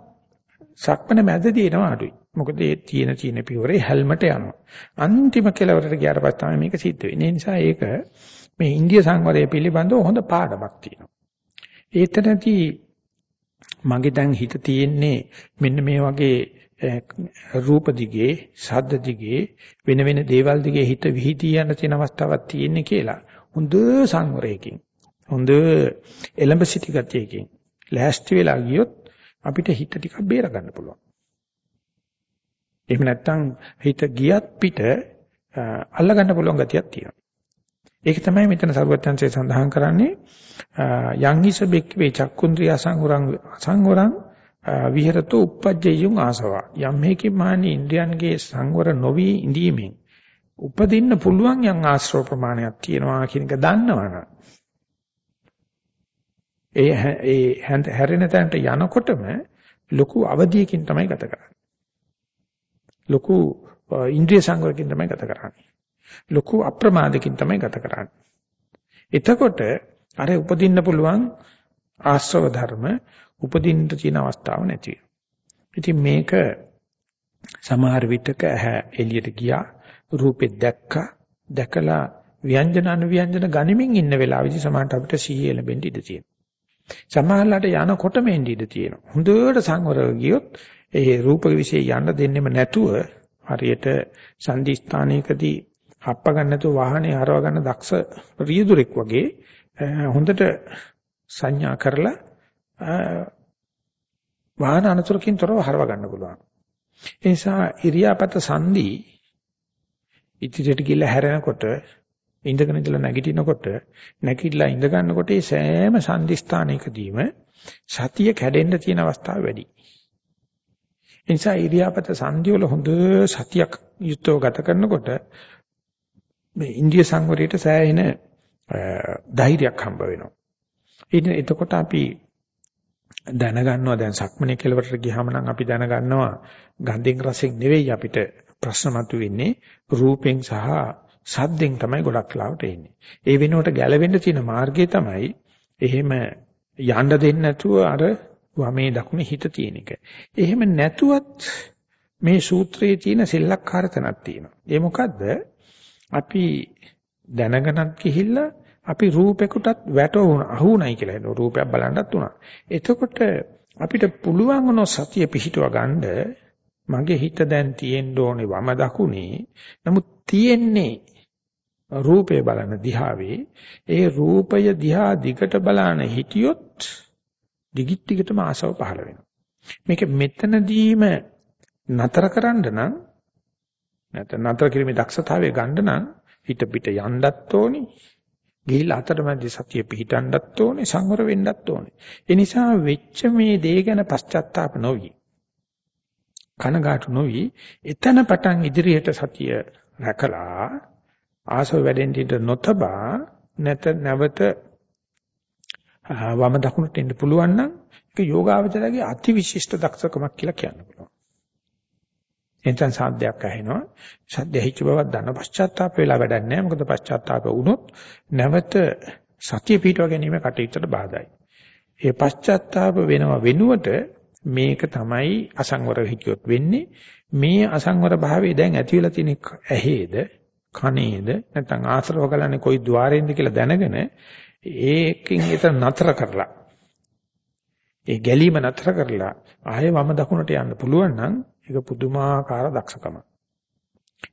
සක්මන මැදදී එනවා අඩුයි. මොකද ඒ තියෙන තියෙන පියවරේ හැල්මට යනවා. අන්තිම කෙලවරට ගියාට පස්සේ තමයි මේක සිද්ධ වෙන්නේ. ඒ නිසා ඒක මේ ඉන්දිය සංවරය පිළිබඳව හොඳ පාඩමක් තියෙනවා. ඒතනදී මගේ දැන් හිත තියෙන්නේ මෙන්න මේ වගේ රූප දිගේ, ශබ්ද දිගේ, වෙන වෙන දේවල් දිගේ හිත විහිදී යන තියෙන අවස්ථාවක් තියෙන්නේ කියලා. හොඳ සංවරයකින්, හොඳ එලඹ සිටි ගතියකින් ලෑස්ති වෙලා ගියොත් අපිට හිත ටිකක් බේර ගන්න පුළුවන්. එහෙම නැත්නම් හිත ගියත් පිට අල්ල ගන්න පුළුවන් ගතියක් තියෙනවා. ඒක තමයි මෙතන සරුවත්යන්සේ සඳහන් කරන්නේ. යං හිස බෙක්වේ චක්කුන්ද්‍රිය සංවරං සංවරං විහෙරතු uppajjeyun ආසවා. යම් මේකේ මානි ඉන්ද්‍රයන්ගේ සංවර නොවි ඉඳීමෙන් උපදින්න පුළුවන් යම් ආශ්‍රව ප්‍රමාණයක් තියෙනවා කියන එක දන්නවනම් ඒ ඒ හැරෙන තැනට යනකොටම ලොකු අවධියකින් තමයි ගත කරන්නේ. ලොකු ඉන්ද්‍රිය සංවරකින් තමයි ගත කරන්නේ. ලොකු අප්‍රමාදකින් තමයි ගත කරන්නේ. එතකොට අර උපදින්න පුළුවන් ආශ්‍රව ධර්ම උපදින්න තියෙන අවස්ථාව නැති ඉතින් මේක සමහර විටක ඇහැ එළියට ගියා රූපෙත් දැක්කා දැකලා ව්‍යංජන අනුව්‍යංජන ගනිමින් ඉන්න වෙලාවෙදි සමහරට අපිට සිහිය ලැබෙන්න ඉඩ තියෙනවා. සමහරලාට යනකොටම එන්න ඉඩ තියෙනවා. හොඳට සංවරව ගියොත් ඒ රූප විශ්ේ යන්න දෙන්නෙම නැතුව හරියට සන්දි ස්ථානයකදී හප්ප ගන්න නැතුව වාහනේ හරව ගන්න දක්ෂ රියදුරෙක් වගේ හොඳට සංඥා කරලා වාහන අනතුරකින් තොරව හරව ගන්න පුළුවන්. ඒ නිසා ඉරියාපත සංදි ඉදිරියට ගිහිල්ලා හැරෙනකොට ඉඳගෙන ඉඳලා නැගිටිනකොට නැගිටලා ඉඳ ගන්නකොට ඒ සෑම සංදිස්ථානයකදීම සතිය කැඩෙන්න තියෙන අවස්ථාව වැඩි. ඒ නිසා ඉරියාපත සංදි වල හොඳ සතියක් යුක්තව ගත කරනකොට මේ ඉන්දිය සංවරයට සෑහෙන ධෛර්යයක් හම්බ වෙනවා. ඉතින් එතකොට අපි දැනගන්නවා දැන් සක්මනේ කෙලවරට ගියාම නම් අපි දැනගන්නවා ගන්ධෙන් රසෙන් නෙවෙයි අපිට ප්‍රශ්න මතුවෙන්නේ රූපෙන් සහ සද්දෙන් තමයි ගොඩක් ලාවට එන්නේ. ඒ වෙනුවට ගැලවෙන්න තියෙන මාර්ගය තමයි එහෙම යන්න දෙන්නේ නැතුව අර වමේ දකුණේ හිත තියෙන එක. එහෙම නැතුවත් මේ සූත්‍රයේ තියෙන සෙල්ලක්කාර තැනක් තියෙනවා. ඒ මොකද්ද? අපි දැනගෙනත් ගිහිල්ලා අපි රූපෙකටත් වැටුණ අහුණයි කියලා හිතුවා. රූපයක් බලන්නත් උනා. එතකොට අපිට පුළුවන් වුණොත් සතිය පිහිටව ගන්න මගේ හිත දැන් තියෙන්න ඕනේ වම දකුණේ. නමුත් තියෙන්නේ රූපය බලන දිහාවේ ඒ රූපය දිහා දිගට බලන හිටියොත් දිගිත් දිගටම ආසව පහළ වෙනවා. මේක මෙතනදීම නතර කරන්න නම් නැත්නම් නතර කිරීමේ දක්ෂතාවය ගන්න නම් හිත පිට යන්නත් ඕනි. ගිහිල්ලා අතරමැදි සතිය පිහිටන්නත් ඕනේ සංවර වෙන්නත් ඕනේ. ඒ නිසා වෙච්ච මේ දේ ගැන පශ්චාත්තාප නොවි. කනගාටු නොවි. එතන පටන් ඉදිරියට සතිය රැකලා ආසව වැඩෙන්න ඉඳ නොතබා නැත නැවත වම දකුණට එන්න පුළුවන් නම් ඒක යෝගාවචරයේ අතිවිශිෂ්ට දක්ෂකමක් කියලා කියන්න පුළුවන්. එතෙන් සාධ්‍යයක් ඇහෙනවා. සද්ද හිච්ච බවක් දන්න පශ්චාත්තාප වෙලා වැඩක් නැහැ. මොකද පශ්චාත්තාප වුණොත් නැවත සතිය පිටව ගැනීම කටයුත්තට බාධායි. ඒ පශ්චාත්තාප වෙනව වෙනුවට මේක තමයි අසංවර හිතියොත් වෙන්නේ. මේ අසංවර භාවය දැන් ඇති වෙලා තියෙන ඇහේද කනේද නැත්නම් ආශ්‍රව ගලන්නේ කොයි ద్వාරයෙන්ද කියලා දැනගෙන ඒකකින් ඒක නතර කරලා ඒ ගැලීම නතර කරලා ආයෙ වම දකුණට යන්න පුළුවන් නම් ඒක පුදුමාකාර දක්ෂකම.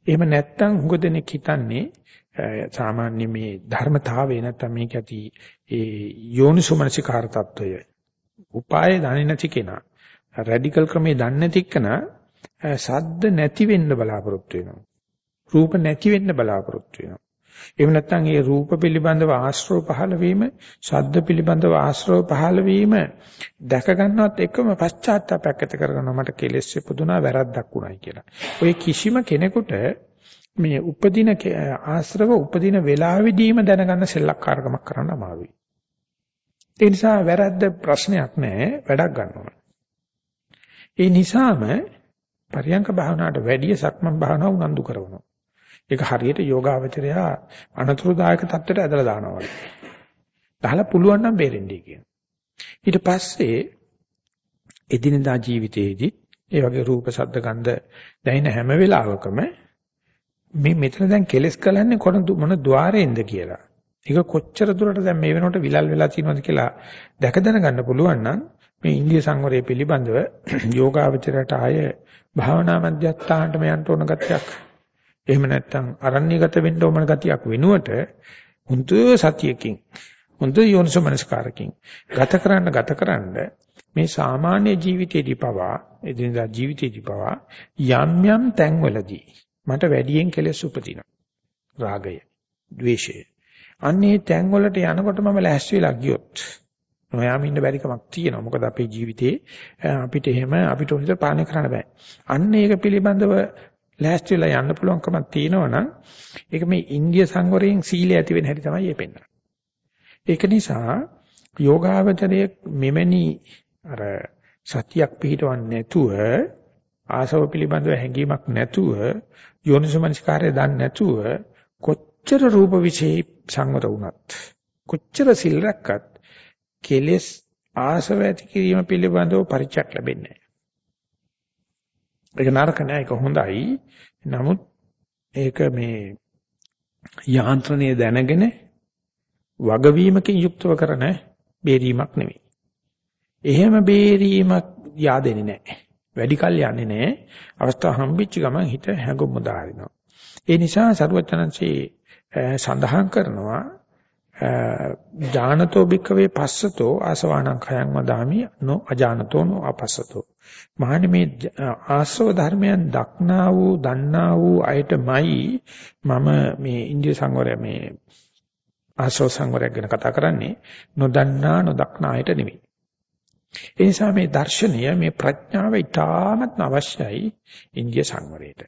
එහෙම නැත්නම් හුඟ දෙනෙක් හිතන්නේ සාමාන්‍ය මේ ධර්මතාවය නැත්නම් මේක ඇති ඒ යෝනිසෝමනසිකාර తত্ত্বය. උපාය දන්නේ නැති කෙනා, රැඩිකල් ක්‍රමේ දන්නේ නැති කෙනා සද්ද නැති වෙන්න බලාපොරොත්තු වෙනවා. රූප නැති වෙන්න බලාපොරොත්තු වෙනවා. එහෙම නැත්නම් ඒ රූප පිළිබඳව ආශ්‍රව පහළ වීම, ශබ්ද පිළිබඳව ආශ්‍රව පහළ වීම දැක ගන්නවත් එකම පශ්චාත්තාපයක් ඇති කරගන්න මට කෙලෙස් ඉපදුනා වැරද්දක් වුණයි කියලා. ඔය කිසිම කෙනෙකුට මේ උපදින ආශ්‍රව උපදින වේලාවෙදීම දැනගන්න සෙල්ලක්කාරකමක් කරන්න අමාරුයි. ඒ නිසා වැරද්ද ප්‍රශ්නයක් නෑ වැඩක් ගන්නවා. ඒ නිසාම පරියංක භාවනාවට වැඩිය සක්මන් භාවනාව උනන්දු කරනවා. ඒක හරියට යෝගාවචරයා අනතුරුදායක තත්ත්වයට ඇදලා දානවා වගේ. දහලා පුළුවන් නම් බේරෙන්නේ කියන. ඊට පස්සේ එදිනදා ජීවිතයේදී ඒ වගේ රූප ශබ්ද ගන්ධ දැනෙන හැම වෙලාවකම මේ මෙතන දැන් කෙලස් කලන්නේ කොන මොන ద్వාරයෙන්ද කියලා. ඒක කොච්චර දුරට දැන් මේ වෙනකොට විලල් වෙලා තියෙනවද කියලා දැක දැනගන්න පුළුවන් නම් මේ ඉන්දිය සංවරය පිළිබඳව යෝගාවචරයට ආය භාවනා මධ්‍යස්ථානට යන්න ඕන ගතියක් එහෙම නැත්නම් අරණ්‍යගත වෙන්න ඕමන ගතියක් වෙනුවට හුඳ සතියකින් හොඳ යෝනිසමනස්කාරකින් ගත කරන්න ගත කරන්න මේ සාමාන්‍ය ජීවිතේදී පවා එදිනදා ජීවිතේදී පවා යම් යම් තැන්වලදී මට වැඩියෙන් කෙලෙස් උපදිනවා. රාගය ద్వේෂය අන්නේ තැන්වලට යනකොට මම ලෑස්ති වෙලා ගියොත් නොයාම ඉන්න බැරි කමක් තියෙනවා. මොකද අපේ ජීවිතේ අපිට එහෙම අපිට උනිට පාලනය කරන්න බෑ. අන්න ඒක පිළිබඳව ලෑස්ති වෙලා යන්න පුළුවන්කමක් තියෙනවනම් ඒක මේ ඉන්දිය සංවරයෙන් සීලය ඇති වෙන හැටි තමයි මේ ඒක නිසා යෝගාවචරයේ මෙමෙනි අර සතියක් පිළිටවන්නේ නැතුව ආසව පිළිබඳව හැඟීමක් නැතුව යෝනිසමනස්කාරය දන්නේ නැතුව කොච්චර රූප විශේෂ සංවර වුණත් කොච්චර සිල් රැක්කත් කෙලෙස් ආසව ඇති කිරීම පිළිබඳව පරිචයක් ලැබෙන්නේ ඒක නරක නෑ ඒක හොඳයි. නමුත් ඒක මේ යාන්ත්‍රණය දැනගෙන වගවීමකින් යුක්තව කරන බේරීමක් නෙවෙයි. එහෙම බේරීමක් yaadෙන්නේ නැහැ. වැඩි කල් යන්නේ නැහැ. අවස්ථාව හම්බෙච්ච ගමන් හිත හැඟුම් දාරිනවා. ඒ නිසා සරුවචනන්සේ සඳහන් කරනවා ඥානතෝ භික්කවේ පස්සතෝ ආසවාණං khයං වදාමි නෝ අජානතෝ නෝ අපස්සතෝ. මහණි මේ ආශ්‍රව ධර්මයන් දක්නා වූ දන්නා වූ අයටමයි මම මේ ඉන්දිය සංවරය මේ ආශ්‍රව සංවරය ගැන කතා කරන්නේ නොදන්නා නොදක්නා අයට නෙවෙයි ඒ නිසා මේ දර්ශනය මේ ප්‍රඥාව ඉතාමත් අවශ්‍යයි ඉන්දිය සංවරයට.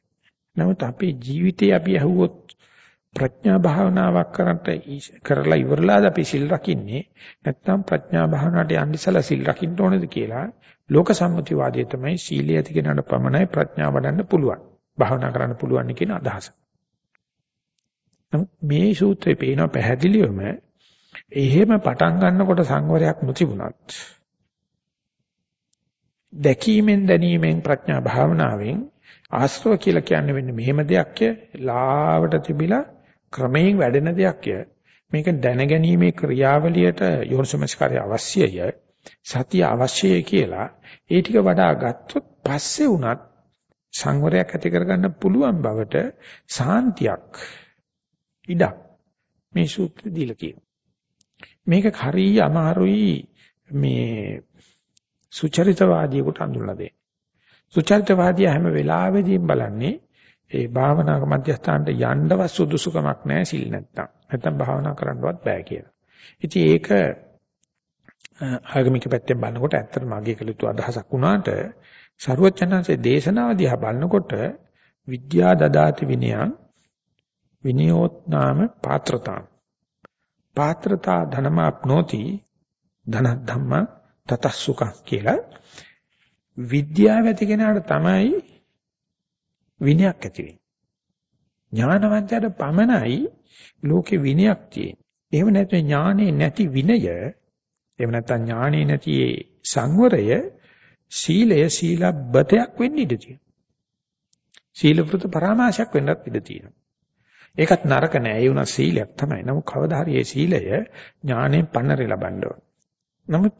නමුත් අපේ ජීවිතේ අපි ඇහුවොත් ප්‍රඥා භාවනාවක් කරන්ට කරලා ඉවරලාද අපි සිල් රකින්නේ නැත්නම් ප්‍රඥා භාවනාවට යන්න ඉස්සලා සිල් රකින්න ඕනේද කියලා ලෝක සම්මතිවාදයේ තමයි සීලය ඇති කෙනාට පමණයි ප්‍රඥාව වඩන්න පුළුවන් භාවනා කරන්න පුළුවන් කියන අදහස. මේ සූත්‍රේ පේන පැහැදිලිවම එහෙම පටන් ගන්නකොට සංවරයක් නොතිබුණත් දැකීමෙන් දැනීමෙන් ප්‍රඥා භාවනාවෙන් ආශ්‍රව කියලා කියන්නේ වෙන්නේ මෙහෙම දෙයක් ලාවට තිබිලා ක්‍රමයෙන් වැඩෙන දෙයක්ය. මේක දැනගැනීමේ ක්‍රියාවලියට යෝනිසමස්කාරය අවශ්‍යය. සතිය අවශ්‍යයි කියලා ඒ ටික වඩා ගත්තොත් පස්සේ උනත් සංවරයක් ඇති කරගන්න පුළුවන් බවට සාන්තියක් ඉඩක් මේ සූත්‍රය දීලා කියනවා. මේක හරිය අමාරුයි මේ සුචරිතවාදියෙකුට හඳුන්ලා දෙන්න. සුචරිතවාදිය හැම වෙලාවෙදීම බලන්නේ ඒ භාවනාක මධ්‍යස්ථානට යන්නවත් සුදුසුකමක් නැහැ සිල් නැත්තම්. නැත්තම් භාවනා කරන්නවත් බෑ කියලා. ඉතින් ඒක ආගමික පැත්තෙන් බලනකොට ඇත්තටම අගය කළ යුතු අදහසක් වුණාට ਸਰුවචනanse දේශනාව දිහා බලනකොට විද්‍යා දදාති විනයං විනයෝත් නාම පාත්‍රතාම් පාත්‍රතා ධනමාප්නෝති ධන ධම්ම තතස්සුක කියලා විද්‍යාව ඇති කෙනාට තමයි විනයක් ඇති වෙන්නේ. ඥානවන්තයාට පමණයි ලෝකේ විනයක් තියෙන්නේ. එහෙම නැත්නම් ඥානේ නැති විනය, එහෙම නැත්නම් ඥානේ නැති සංවරය සීලය සීලබ්බතයක් වෙන්න ඉඩ තියෙනවා. සීලවෘත පරාමාශයක් වෙන්නත් ඉඩ තියෙනවා. ඒකත් නරක නෑ. ඒ උනා සීලයක් තමයි. නමුත් කවදා හරි මේ සීලය ඥාණයෙන් පන්නරේ ලබන්න ඕන. නමුත්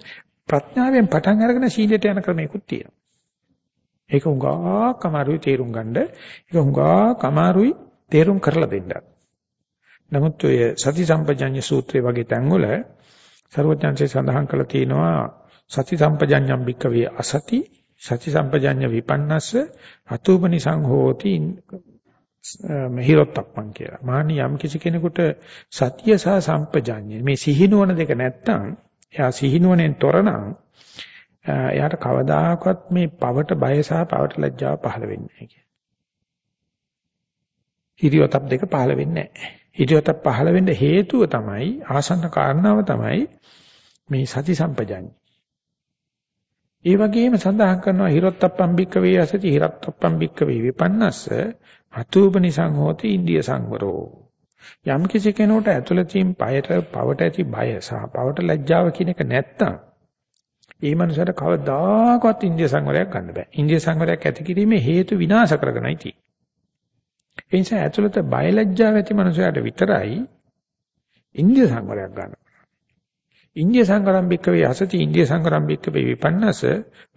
ප්‍රඥාවෙන් පටන් අරගෙන සීලයට යන ක්‍රමයකුත් තියෙනවා. ඒක උඟා කමාරුයි තේරුම් ගන්න. ඒක උඟා කමාරුයි තේරුම් කරලා දෙන්න. නමුත් ඔය සති සම්පජඤ්ඤ සූත්‍රය වගේ තැන්වල ਸਰවඥාන්සේ සඳහන් කරලා තියෙනවා සති සම්පජඤ්ඤම් භික්කවේ අසති සති සම්පජඤ්ඤ විපන්නස්ස අතුපනි සංහෝති මෙහිරොත්තප්පන් කියලා. මානි යම් කිසි කෙනෙකුට සතිය සහ සම්පජඤ්ඤය මේ සිහිනුවන දෙක නැත්තම් එයා සිහිනුවනෙන් තොරනම් එයාට කවදාකවත් මේ පවට බය සහ පවට ලැජ්ජාව පහළ වෙන්නේ නැහැ කියන. හිරියොතප් දෙක පහළ වෙන්නේ නැහැ. හිරියොතප් පහළ වෙන්න හේතුව තමයි ආසන්න කාරණාව තමයි මේ සති සම්පජඤ්ඤය. ඒ වගේම සඳහන් කරනවා හිරොත්තප්පම් බික්ක වේ අසති හිරත්තප්පම් බික්ක වේ විපන්නස්ස අතූපනි සංහෝති ඉන්දිය සංවරෝ යම් කිසි කෙනෙකුට ඇතුළතින් පයට පවට ඇති බය සහ පවට ලැජ්ජාව කියන එක නැත්තම් ඒ මනුස්සයාට කවදාකවත් ඉන්දිය සංවරයක් ගන්න බෑ ඉන්දිය සංවරයක් ඇති කිරීමේ හේතු විනාශ කරගෙනයි තියෙන්නේ ඒ නිසා ඇතුළත බය ලැජ්ජාව ඇති මනුස්සයාට විතරයි ඉන්දිය සංවරයක් ගන්න ඉන්දිය සංගරම්භික වේ අසති ඉන්දිය සංගරම්භික වේ විපන්නස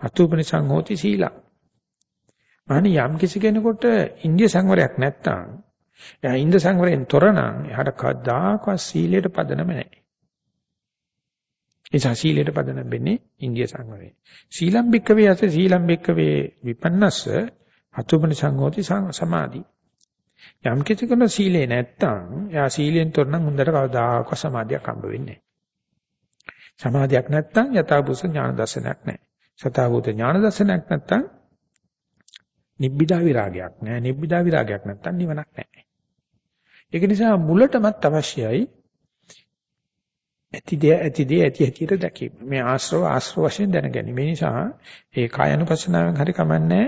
අතුපනි සංහෝති සීලා. අනේ යම් කිසි කෙනෙකුට ඉන්දිය සංවරයක් නැත්තම් එයා ඉන්දිය සංවරයෙන් තොර නම් එයාට කවදාකවත් සීලයට පදනම නැහැ. ඒ සීලයට පදනම වෙන්නේ ඉන්දිය සංවරයෙන්. සීලම්භික වේ අස සීලම්භික වේ විපන්නස අතුපනි සංහෝති සමාධි. යම් කිසි කෙනෙකුට සීලේ නැත්තම් එයා සීලෙන් තොර නම් හොඳට කවදාකවත් සමාධියක් හම්බ වෙන්නේ නැහැ. සමාධියක් නැත්නම් යථාභූත ඥාන දර්ශනයක් නැහැ. සතාභූත ඥාන දර්ශනයක් නැත්නම් නිබ්බිදා විරාගයක් නැහැ. නිබ්බිදා විරාගයක් නැත්නම් නිවනක් නැහැ. ඒක නිසා මුලටමත් අවශ්‍යයි ඇතිදේ ඇතිදේ ඇති හැටියට දැකීම. මේ ආශ්‍රව ආශ්‍රව වශයෙන් දැනගැනීම. මේ නිසා ඒ කායනුපස්සනාවෙන් හරි කමන්නේ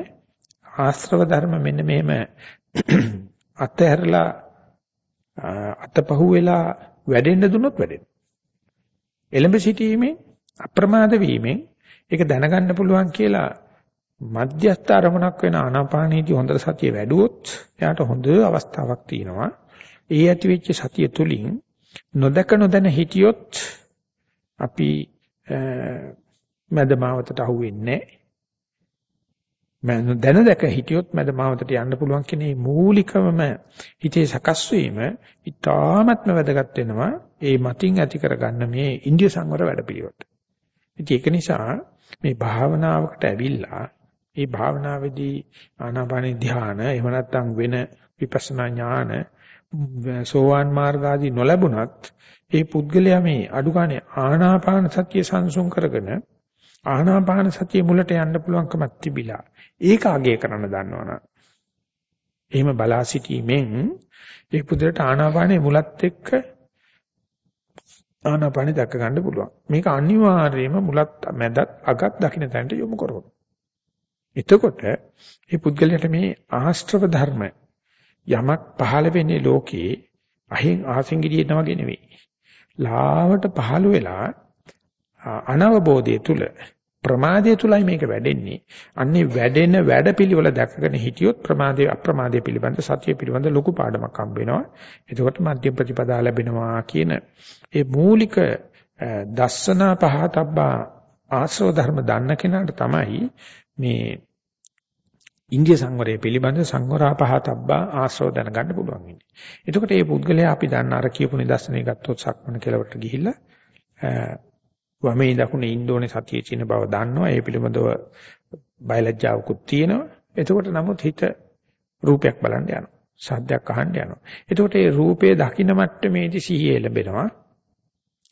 ආශ්‍රව ධර්ම මෙන්න මෙහෙම අතහැරලා අතපහුව වෙලා වැඩෙන්න දුන්නොත් වැඩෙනවා. එළඹ සිටීමෙන් අප්‍රමාද වීමෙන් ඒක දැනගන්න පුළුවන් කියලා මධ්‍යස්ථ අරමුණක් වෙන ආනාපානීයදී හොඳ සතිය වැඩුවොත් එයාට හොඳ අවස්ථාවක් තියෙනවා. ඒ ඇති වෙච්ච සතිය තුලින් නොදක නොදැන හිටියොත් අපි මදමාවතට අහුවෙන්නේ නැහැ. දැන දැක හිටියොත් මදමාවතට යන්න පුළුවන් කෙනේ මූලිකවම හිතේ සකස් වීම ඉතාමත්ම වැදගත් වෙනවා. ඒ මතින් ඇති කරගන්න මේ ඉන්දිය සංවර වැඩපිළිවෙලට. ඉතින් ඒක නිසා මේ භාවනාවකට ඇවිල්ලා මේ භාවනාවේදී ආනාපාන ධ්‍යාන එහෙම නැත්නම් වෙන විපස්සනා ඥාන සෝවාන් මාර්ග ආදී නොලැබුණත් ඒ පුද්ගලයා මේ අඩුගානේ ආනාපාන සතිය සංසුන් කරගෙන ආනාපාන සතිය මුලට යන්න පුළුවන්කමක් තිබිලා ඒක අගය කරන්න දන්නවනම් එහෙම බලා සිටීමෙන් ඒ පුද්ගලට ආනාපානේ මුලත් එක්ක ආනාපානෙ දැක ගන්න පුළුවන්. මේක අනිවාර්යයෙන්ම මුලත් මැදත් අගත් දකින්න තැනට යොමු කරනවා. එතකොට මේ පුද්ගලයාට මේ ආශ්‍රව ධර්ම යමක් පහළ වෙන්නේ ලෝකේ අහින් ආසින් ගිරියෙන වගේ නෙවෙයි. ලාවට පහළ වෙලා අනවබෝධය තුල ප්‍රමාදයේ තුලයි මේක වැඩෙන්නේ. අන්නේ වැඩෙන වැඩපිළිවෙල දැකගෙන හිටියොත් ප්‍රමාදයේ අප්‍රමාදයේ පිළිබඳ සතිය පිළිබඳ ලොකු පාඩමක් හම්බ වෙනවා. එතකොට මධ්‍යම ප්‍රතිපදා ලැබෙනවා කියන ඒ මූලික දස්සනා පහතබ්බා ආශ්‍රව ධර්ම දන්න කෙනාට තමයි මේ ඉන්දිය සංවරය පිළිබඳ සංවරාපහතබ්බා ආශ්‍රව දැනගන්න පුළුවන් වෙන්නේ. එතකොට මේ පුද්ගලයා අපි දන්න අර කියපු නිදර්ශනය ගත්තොත් සක්මන කෙලවට ගිහිල්ලා වමේ දකුණේ ඉන්දෝනේ සතියේ චින බව දන්නවා. ඒ පිළිබඳව බයලජ්ජාවකුත් තියෙනවා. එතකොට නමුත් හිත රූපයක් බලන්න යනවා. ශබ්දයක් අහන්න යනවා. එතකොට මේ රූපයේ දකින්න මට්ටමේදී සිහිය ලැබෙනවා.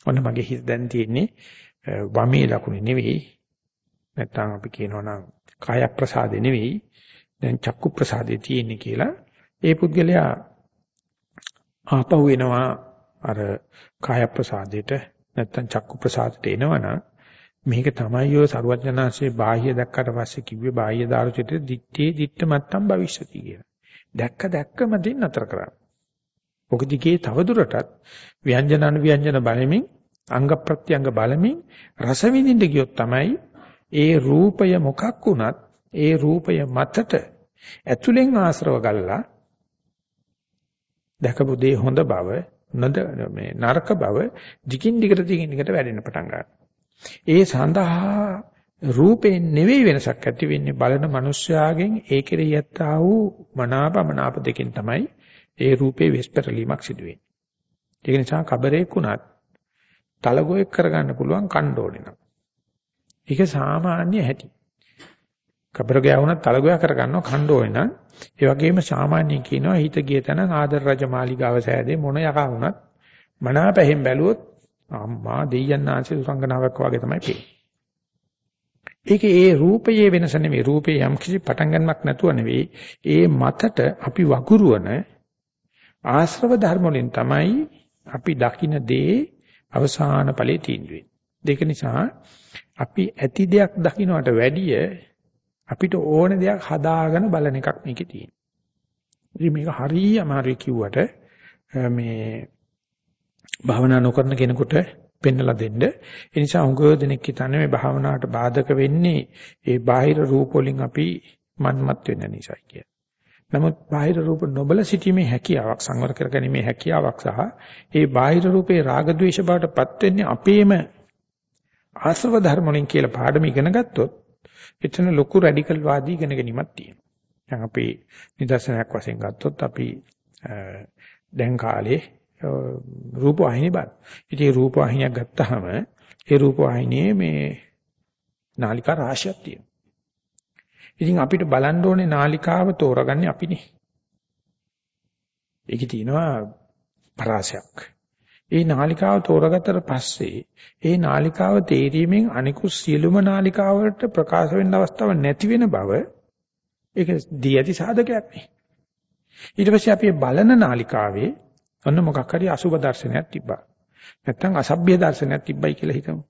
ඔන්න මගේ හිත දැන් තියෙන්නේ වමේ දකුණේ නෙවෙයි. නැත්තම් අපි කියනවා නම් කාය ප්‍රසාදේ නෙවෙයි. දැන් චක්කු ප්‍රසාදේ තියෙන්නේ කියලා. ඒ පුද්ගලයා ආපහු එනවා අර කාය ප්‍රසාදයට නැත්තම් චක්කු ප්‍රසාදයට එනවනම් මේක තමයි ඔය සරුවඥාන්සේ බාහ්‍ය දැක්කට පස්සේ කිව්වේ බාහ්‍ය දාර්ශනිකයේ දිත්තේ දිත්ත මත්තම් භවිෂති කියලා. දැක්ක දැක්කම දෙන්න අතර කරා. ඔක දිගේ තවදුරටත් ව්‍යංජන අනුව්‍යංජන බලමින් අංග ප්‍රත්‍යංග බලමින් රස විඳින්න ගියොත් තමයි ඒ රූපය මොකක් වුණත් ඒ රූපය මතට ඇතුලෙන් ආශ්‍රව ගල්ලා දැකපු දේ හොඳ බව නද මේ නරක බව දිගින් දිගට දිගින් දිගට වැඩෙන්න පටන් ගන්නවා. ඒ සඳහා රූපයෙන් නෙවෙයි වෙනසක් ඇති වෙන්නේ බලන මිනිස්යාගෙන් ඒ කෙරෙහි යත්තා වූ මනාපමනාප දෙකෙන් තමයි ඒ රූපේ වෙස්පරලීමක් සිදු වෙන්නේ. ඒක නිසා කබරේක් උනත් තලගොයෙක් කරගන්න පුළුවන් කණ්ඩෝනේ නම්. ඒක සාමාන්‍ය හැටි. කබර ගෑ වුණත් තලගොයා කරගන්නවා කණ්ඩෝනේ නම් ඒ වගේම සාමාන්‍යයෙන් කියනවා හිත ගිය තැන ආදර රජ මාලිගාව සෑදේ මොන යකා වුණත් මනාපැහෙන් බැලුවොත් අම්මා දෙයයන් ආංශේ සුරංගනාවක් වගේ තමයි පේන්නේ. ඒකේ ඒ රූපයේ වෙනස නෙවෙයි රූපේ යම් කිසි පටන් ගන්නක් නැතුව නෙවෙයි ඒ මතට අපි වගුරුවන ආශ්‍රව ධර්ම වලින් තමයි අපි දකින දේ අවසාන ඵලයේ තීන්දුවේ. ඒක නිසා අපි ඇති දෙයක් දකින්නට වැඩිය අපිට ඕන දෙයක් හදාගෙන බලන එකක් මේකේ තියෙන්නේ. ඉතින් මේක හරිය අමාරුයි කිව්වට මේ භාවනා නොකරන කෙනෙකුට පෙන්නලා දෙන්න. ඒ නිසා උගව දෙනෙක් හිතන්නේ මේ භාවනාවට බාධක වෙන්නේ ඒ බාහිර රූප වලින් අපි මන්මත් වෙන්න නිසායි කියලා. නමුත් බාහිර රූප නොබල සිටීමේ හැකියාවක් සංවර කරගැනීමේ හැකියාවක් සහ ඒ බාහිර රූපේ රාග ద్వේෂ බවටපත් වෙන්නේ අපේම ආසව ධර්ම වලින් කියලා පාඩම ඉගෙන ගත්තොත් එතන ලොකු රැඩිකල් වාදී ඉගෙන ගැනීමක් තියෙනවා. දැන් අපි නිදර්ශනයක් වශයෙන් ගත්තොත් අපි දැන් කාලේ රූප වාහිනිය බලන. ඉතින් රූප වාහිනියක් ගත්තාම ඒ රූප වාහිනියේ මේ නාලිකා රාශියක් තියෙනවා. ඉතින් අපිට බලන්න ඕනේ නාලිකාව තෝරගන්නේ අපිනේ. ඒකේ තියෙනවා පරාසයක්. ඒ නාලිකාව තෝරගත්තට පස්සේ ඒ නාලිකාව තේරීමෙන් අනිකුත් සියලුම නාලිකාවලට ප්‍රකාශ වෙන්න අවස්ථාවක් නැති වෙන බව ඒක දී ඇති සාධකයක් නේ. ඊට පස්සේ අපි බලන නාලිකාවේ ඔන්න මොකක් හරි අසුබ දර්ශනයක් තිබ්බා. නැත්තම් අසභ්‍ය දර්ශනයක් තිබ්බයි කියලා හිතමු.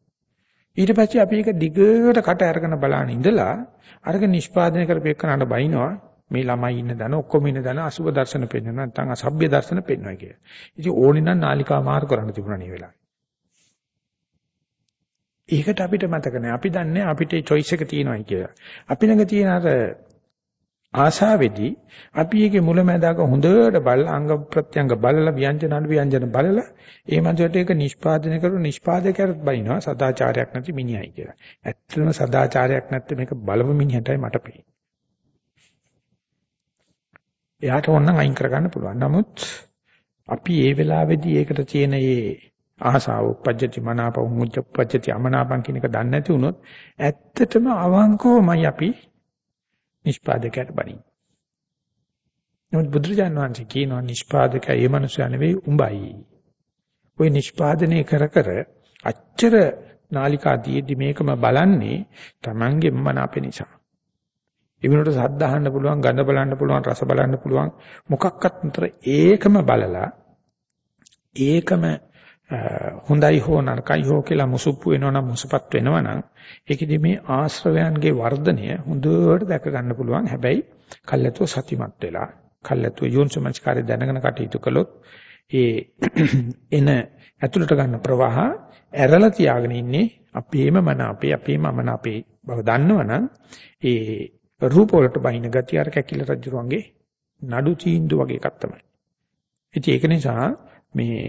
ඊට පස්සේ අපි ඒක දිගට කට අරගෙන බලන ඉඳලා අරක නිෂ්පාදනය කරපේකනට බයිනවා මේ ළමයි ඉන්න දන ඔක්කොම ඉන්න දන අසුබ දර්ශන පෙන්වනවා නැත්තම් අසභ්‍ය දර්ශන පෙන්වනවා කියලා. ඉතින් ඕනේ නම් නාලිකා මාරු කරන්න තිබුණා නේ වෙලාවේ. ඒකට අපිට මතක නැහැ. අපි දන්නේ අපිට choice එක තියෙනවායි කියලා. අපි ළඟ තියෙන අර ආශාවේදී අපි ඒකේ මුලැමැදාක හොඳට බල අංග ප්‍රත්‍යංග බලලා ව්‍යංජන අනු ව්‍යංජන බලලා ඒ මන්දට ඒක නිෂ්පාදනය කරු නිෂ්පාදකයරත් බයිනවා සදාචාරයක් නැති මිනිහයි කියලා. ඇත්තටම සදාචාරයක් නැත්te මේක බලව මිනිහටයි මට පේන්නේ. එයාට ඕනනම් අයින් කරගන්න පුළුවන්. නමුත් අපි ඒ වෙලාවේදී ඒකට තියෙන මේ ආසාව උපජ්ජති මනාප උමුච්ච උපජ්ජති අමනාපං කියන එක දන්නේ නැති වුණොත් ඇත්තටම අවංකවමයි අපි නිෂ්පාදකයට බණි. නමුත් බුදුරජාණන් වහන්සේ කියනවා නිෂ්පාදකයා ඒ මනුස්සයා නෙවෙයි උඹයි. ওই නිෂ්පාදනය කර කර අච්චර නාලිකා දීද්දි මේකම බලන්නේ Tamange මනාප නිසා. ඒ වෙනුවට සද්ද අහන්න පුළුවන්, ගඳ බලන්න පුළුවන්, රස බලන්න පුළුවන් මොකක්වත් නතර ඒකම බලලා ඒකම හොඳයි හෝ නරකයි හෝ කියලා මුසුප්පු වෙනවනම් මුසපත් වෙනවනම් ඒකෙදි මේ ආශ්‍රවයන්ගේ වර්ධනය හොඳට දැක ගන්න පුළුවන්. හැබැයි කල්ැතුව සතිමත් වෙලා කල්ැතුව යෝනිසමස්කාරය දැනගෙන කටයුතු කළොත් ඒ එන ඇතුළට ගන්න ප්‍රවාහ ඇරලා තියාගෙන ඉන්නේ අපේම මන අපේ අපේම මන අපේ බව දන්නවනම් ඒ රූප වලට බහින ගතිය අර කැකිල රජුරුවන්ගේ නඩු තීන්දුව වගේ එකක් තමයි. ඉතින් ඒක නිසා මේ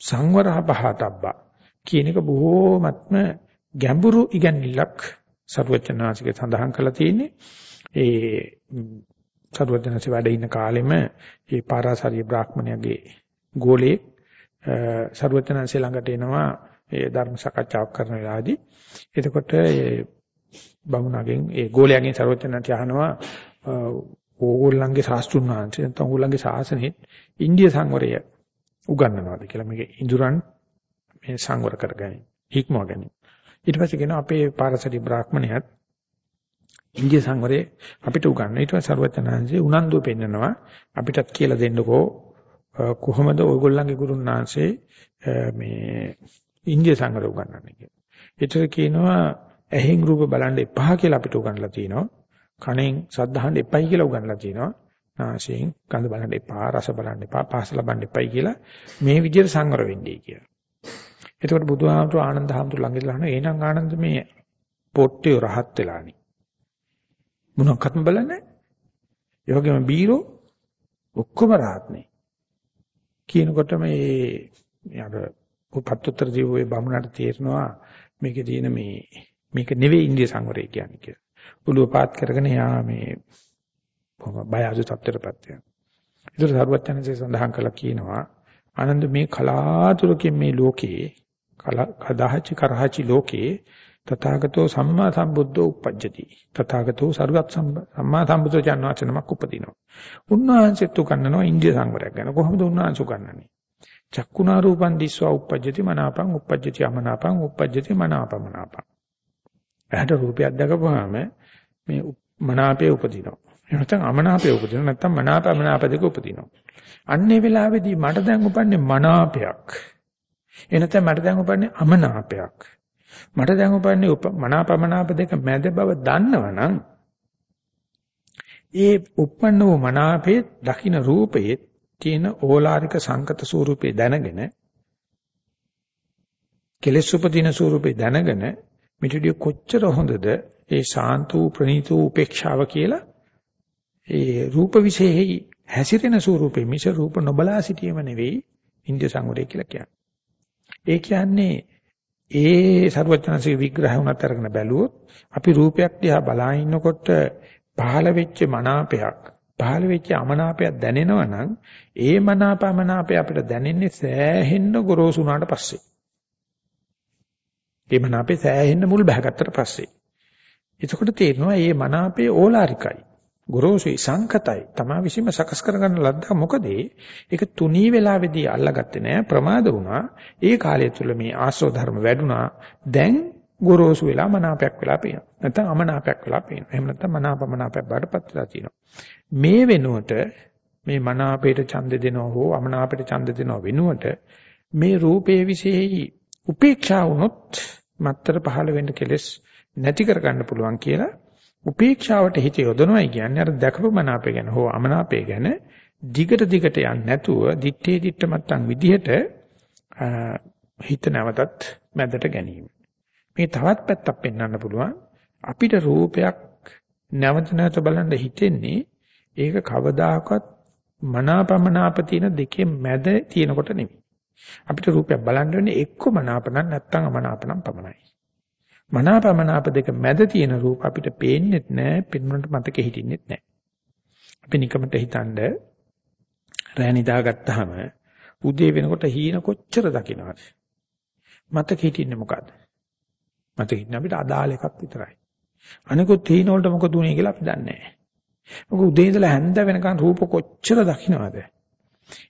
සංවරහ පහතබ්බා කියන එක බොහෝමත්ම ගැඹුරු ඉගැන්විල්ලක් සරුවචනාසික සඳහන් කරලා තියෙන්නේ. ඒ සරුවචනාසි වැඩ ඉන්න කාලෙම මේ පාරාසාරිය බ්‍රාහ්මණයාගේ ගෝලේ සරුවචනාංශය ළඟට එනවා ඒ ධර්ම සාකච්ඡාවක් කරන වෙලාවේදී එතකොට ඒ බමුණගෙන් ඒ ගෝලයාගෙන් සරුවචනාංශය අහනවා ඕගොල්ලන්ගේ ශාස්ත්‍රුන් වහන්සේ නැත්නම් ඕගොල්ලන්ගේ ශාසනයේ ඉන්දිය සංවරය උගන්වනවාද කියලා මේක ඉඳුරන් මේ සංවර කරගනි හික්මව ගනි ඊට පස්සේ කියනවා අපේ පාරසරි බ්‍රාහ්මණයත් ඉන්දිය සංවරය අපිට උගන්වන ඊට පස්සේ සරුවචනාංශය උනන්දුව පෙන්නනවා අපිටත් කියලා දෙන්නකෝ කොහොමද ඔයගොල්ලන්ගේ ගුරුන් වහන්සේ මේ ඉන්දිය සංගර උගන්වන්නේ කියලා. ඒතර කියනවා ඇහෙන් රූප බලන්න එපා කියලා අපිට උගන්ලා තියෙනවා. කනෙන් සද්ධාහන්න එපයි කියලා උගන්ලා තියෙනවා. නාසයෙන් ගඳ බලන්න එපා, රස බලන්න එපා, පහස ලබන්න එපයි කියලා මේ විදිහට සංවර වෙන්නේ කියලා. එතකොට බුදුහාමුදුර ආනන්ද හාමුදුර ළඟ ඉඳලා අහනවා එහෙනම් ආනන්ද මේ පොට්ටිය රහත් වෙලානි. මොනක්වත්ම බලන්නේ? ඒ වගේම බීරෝ ඔක්කොම රහත් නේ. කියනකොට මේ අර උපත්තර ජීවයේ බමුණට තේරෙනවා මේකේ තියෙන මේ මේක නෙවෙයි ඉන්දිය සංවරය කියන්නේ කියලා. ඔළුව පාත් කරගෙන යා මේ බය අසු තත්ත්වයටපත් වෙනවා. ඒතර සරුවචනසේ සඳහන් කළා කියනවා ආනන්ද මේ කලාතුරකින් මේ ලෝකේ කදාහචි කරහචි ලෝකේ තථාගතෝ සම්මා සම්බුද්ධෝ uppajjati. තථාගතෝ සරුවත් සම්මා සම්බුද්ධ ජානවචනමක් උපදිනවා. උන්වහන්සේත් උගන්වනවා ඉන්දිය සංවරයක් ගැන. කොහොමද උන්වහන්සේ උගන්වන්නේ? චක්කුණා රූපං දිස්වා uppajjati මනාපං uppajjati අමනාපං uppajjati මනාපමනාපං. ඇහැට රූපයක් දැකපුවාම මේ මනාපේ උපදිනවා. එහෙම නැත්නම් අමනාපේ උපදිනවා. නැත්නම් මනාප අමනාප දෙක උපදිනවා. අන්නේ වෙලාවේදී මට දැන් උපන්නේ මනාපයක්. එනතම මට දැන් උපන්නේ අමනාපයක්. මට දැන් උපන්නේ මනාපමනාප දෙක මැද බව දන්නවනම් ඒ උප්පන්න වූ මනාපේ දකින්න රූපයේ තියෙන ඕලාරික සංකත ස්වරූපේ දැනගෙන කෙලෙස් උපදින ස්වරූපේ දැනගෙන මිටුඩිය කොච්චර හොඳද ඒ ශාන්ත වූ ප්‍රණීත වූ උපේක්ෂාව කියලා ඒ රූප විශේෂෙහි හැසිරෙන ස්වරූපේ මිස රූප නොබලා සිටීම නෙවෙයි ඉන්ද්‍රිය සංවරය කියලා කියන්නේ. ඒ කියන්නේ ඒ සරුවචනසේ විග්‍රහය උනත් අරගෙන බැලුවොත් අපි රූපයක් දිහා බලා ඉන්නකොට පහළ වෙච්ච මනාපයක් පහළ වෙච්ච අමනාපයක් දැනෙනවා නම් ඒ මනාපමනාපය අපිට දැනෙන්නේ සෑහෙන්න ගොරෝසු වුණාට පස්සේ. ඒ මනාපේ සෑහෙන්න මුල් බහගත්තට පස්සේ. එතකොට තේරෙනවා මේ මනාපේ ඕලාරිකයි. ගොරෝසුයි සංකතයි. තමා විසීම සකස් කරගන්න ලද්දා මොකද? ඒක තුනී වෙලාවේදී අල්ලගත්තේ නෑ. ප්‍රමාද වුණා. ඒ කාලය තුල මේ ආශ්‍රව ධර්ම වැඩුණා. දැන් ගොරෝසු වෙලා මනාපයක් වෙලා පේනවා. නැත්නම් අමනාපයක් වෙලා පේනවා. එහෙම නැත්නම් මනාපමනාපයක් බාටපත් වෙලා තියෙනවා. මේ වෙනුවට මේ මනාපයට ඡන්ද දෙනවා හෝ අමනාපයට ඡන්ද දෙනවා වෙනුවට මේ රූපයේ විශේෂයි. උපේක්ෂා වුණොත් මත්තර පහළ වෙන්න කෙලස් නැති කරගන්න පුළුවන් කියලා උපේක්ෂාවට හිත යොදනවයි කියන්නේ අර දැකපු මනාපය ගැන හෝ අමනාපය ගැන දිගට දිගට යන්නේ නැතුව දිත්තේ දිට්ට මත්තන් විදිහට හිත නැවතත් මැදට ගැනීම. මේ තවත් පැත්තක් පෙන්වන්න පුළුවන්. අපිට රූපයක් නැවත නැවත බලන්න හිතෙන්නේ ඒක කවදාකවත් මනාපමනාප තියෙන දෙකේ මැද තියෙනකොට නෙමෙයි. අපිට රූපයක් බලන්න වෙන්නේ එක්ක මනාපනම් නැත්නම් අමනාපනම් පමණයි. මනාපමනාප දෙක මැද තියෙන රූප අපිට පේන්නේත් නැහැ, පින්නුනට මතකෙ හිටින්නෙත් නැහැ. අපි නිකමට හිතනද රෑ නිදාගත්තාම උදේ වෙනකොට හීන කොච්චර දකින්නවද? මතකෙ හිටින්නේ මොකද්ද? මතකෙ හිටින්න අපිට අදාළ එකක් විතරයි. අනිකුත් හීන වලට මොකද උනේ කියලා අපි දන්නේ නැහැ. මොකද උදේ ඉඳලා හැන්ද වෙනකන් රූප කොච්චර දකින්නවද?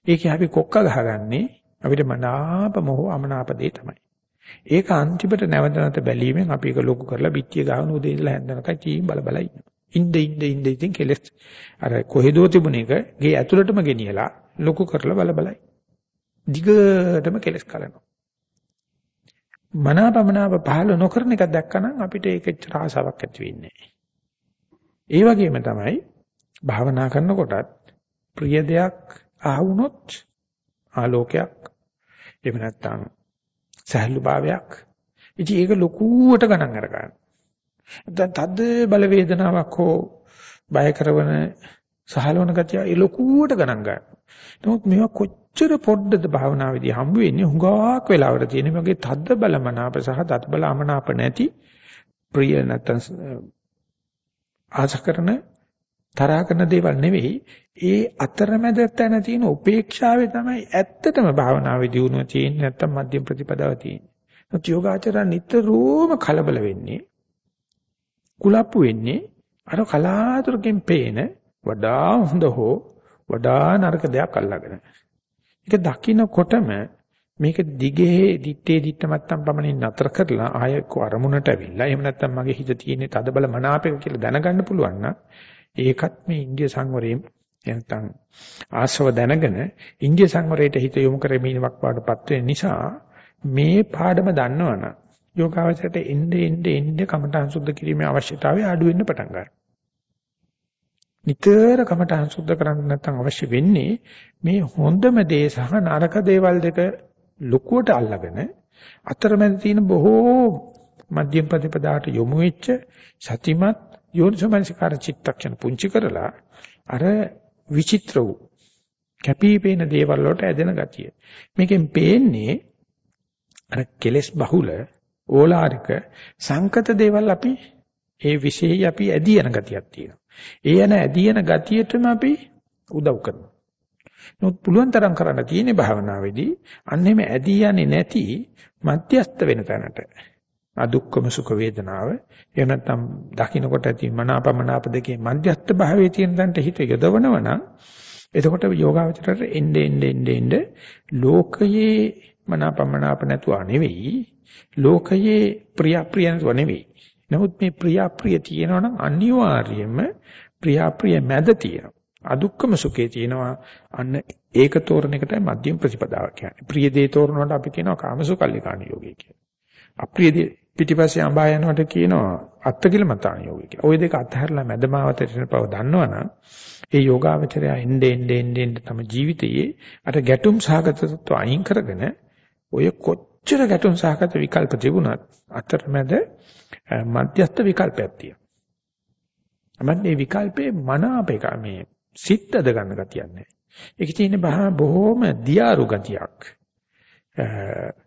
ඒකේ අපි කොක්ක ගහගන්නේ අපිට මනාප මොහ අමනාප දේ තමයි. ඒක අන්තිමට නැවත නැවත බැලීමෙන් අපි ඒක ලොකු කරලා පිටිය ගහන උදේ ඉඳලා හැන්දනකයි චීම් බල බල ඉන්නවා. ඉnde ඉnde ඉnde ඉතින් කෙලස් අර කොහෙදෝ තිබුණ එක ගේ ඇතුළටම ගෙනියලා ලොකු කරලා බල බලයි. දිගටම කෙලස් කලනවා. මනාපමනාප පහළ නොකරන එක දැක්කනම් අපිට ඒකෙච්ච ආසාවක් ඇති වෙන්නේ ඒ වගේම තමයි භාවනා කරනකොටත් ප්‍රිය දෙයක් ආවුනොත් ආලෝකයක් එහෙම නැත්නම් සහැල්ලු භාවයක් ඉතින් ඒක ලොකුවට ගණන් අර ගන්න. දැන් තද්ද බල වේදනාවක් හෝ බය කරන සහලවන ගතිය ඒ ලොකුවට ගණන් ගන්න. නමුත් මේවා කොච්චර පොඩ්ඩද භාවනාවේදී හම්බ වෙන්නේ හුඟක් වෙලාවට තියෙන මේ වගේ තද්ද බලමනාප සහ තත් බලමනාප නැති ප්‍රිය නැත්නම් ආශ කරන තරහ කරන දේවල් නෙවෙයි ඒ අතරමැද තැන තියෙන උපේක්ෂාවේ තමයි ඇත්තටම භාවනාවේ දියුණුව තියෙන්නේ නැත්නම් මධ්‍යම ප්‍රතිපදාව තියෙන්නේ. නමුත් යෝගාචර නිතරම කලබල වෙන්නේ කුලප්පු වෙන්නේ අර කලාතුරකින් පේන වඩා හොඳ හෝ වඩා නරක දෙයක් අල්ලගෙන. ඒක දකින්නකොටම මේක දිගේ දිත්තේ දිත්ත මත්තම් පමණින් නතර කරලා ආය අරමුණට ඇවිල්ලා එහෙම නැත්නම් මගේ හිත තියෙන්නේ තදබල මනාපයක කියලා දැනගන්න පුළුවන් නම් ඒකත් මේ ඉන්දිය සංවරයෙන් නැත්නම් ආශ්‍රව දැනගෙන ඉන්දිය සංවරයට හිත යොමු කරමිනවක් පාඩපත් වෙන නිසා මේ පාඩම දන්නවනම් යෝගාවචරයට එnde එnde එnde කමඨං සුද්ධ කිරීමේ අවශ්‍යතාවය අඩු වෙන්න පටන් ගන්නවා. නිතර කමඨං සුද්ධ කරන්න නැත්නම් අවශ්‍ය වෙන්නේ මේ හොඳම දේ සහ නරක දේවල් දෙක ලොකුවට අල්ලගෙන අතරමැද තියෙන බොහෝ මධ්‍යම ප්‍රතිපදාට යොමු වෙච්ච සතිමත් යෝනිසමනසිකාර චිත්තක්ෂණ පුංචි කරලා අර විචිත්‍ර වූ කැපිපේන දේවල් වලට ඇදෙන ගතිය. මේකෙන් පේන්නේ අර කෙලස් බහුල ඕලාරික සංකත දේවල් අපි ඒ විශේෂයි අපි ඇදී යන ගතියක් තියෙනවා. ඒ යන ඇදී යන ගතියටම අපි උදව් කරනවා. නමුත් පුළුවන් තරම් කරන්න තියෙන භාවනාවේදී අන්නේම ඇදී යන්නේ නැති මධ්‍යස්ත වෙන තැනට අදුක්කම සුඛ වේදනාව. එහෙම නැත්නම් දකින්නකොට ඇති මනාපමනාප දෙකේ මධ්‍යස්ත භාවයේ තියෙන තැනට හිත යොදවනවා නම් එතකොට යෝගාවචරයට එnde ende ende ende ලෝකයේ මනාපමනාප නැතුව නෙවෙයි ලෝකයේ ප්‍රිය ප්‍රිය නැතුව නෙවෙයි. නමුත් මේ ප්‍රිය ප්‍රිය තියෙනවා නම් අනිවාර්යයෙන්ම ප්‍රිය ප්‍රිය මැද තියෙනවා. අදුක්කම සුඛේ තියෙනවා. අන්න ඒක තෝරන එක තමයි මධ්‍යම ප්‍රතිපදාව කියන්නේ. ප්‍රිය දේ තෝරනකොට අපි කියනවා කාමසුකල්ලිකාණ යෝගය කියලා. අප්‍රිය දේ පිටිපස්සේ අඹා යනකොට කියනවා අත්තිකිලමතාන යෝගය කියලා. ওই දෙක අත්හැරලා මැදමාවතට යන බව දන්නවනම් ඒ යෝගාවචරය ende ende ende තම ජීවිතයේ අර ගැටුම් සහගත තත්ත්ව අයින් කරගෙන ඔය කොච්චර ගැටුම් සහගත විකල්ප තිබුණත් අතරමැද මධ්‍යස්ථ විකල්පයක් තියෙනවා. අමත් මේ විකල්පේ මන අපේක මේ සිත්ද ගන්න ගතියක් නැහැ. ඒකේ තියෙන බොහොම දියාරු ගතියක්.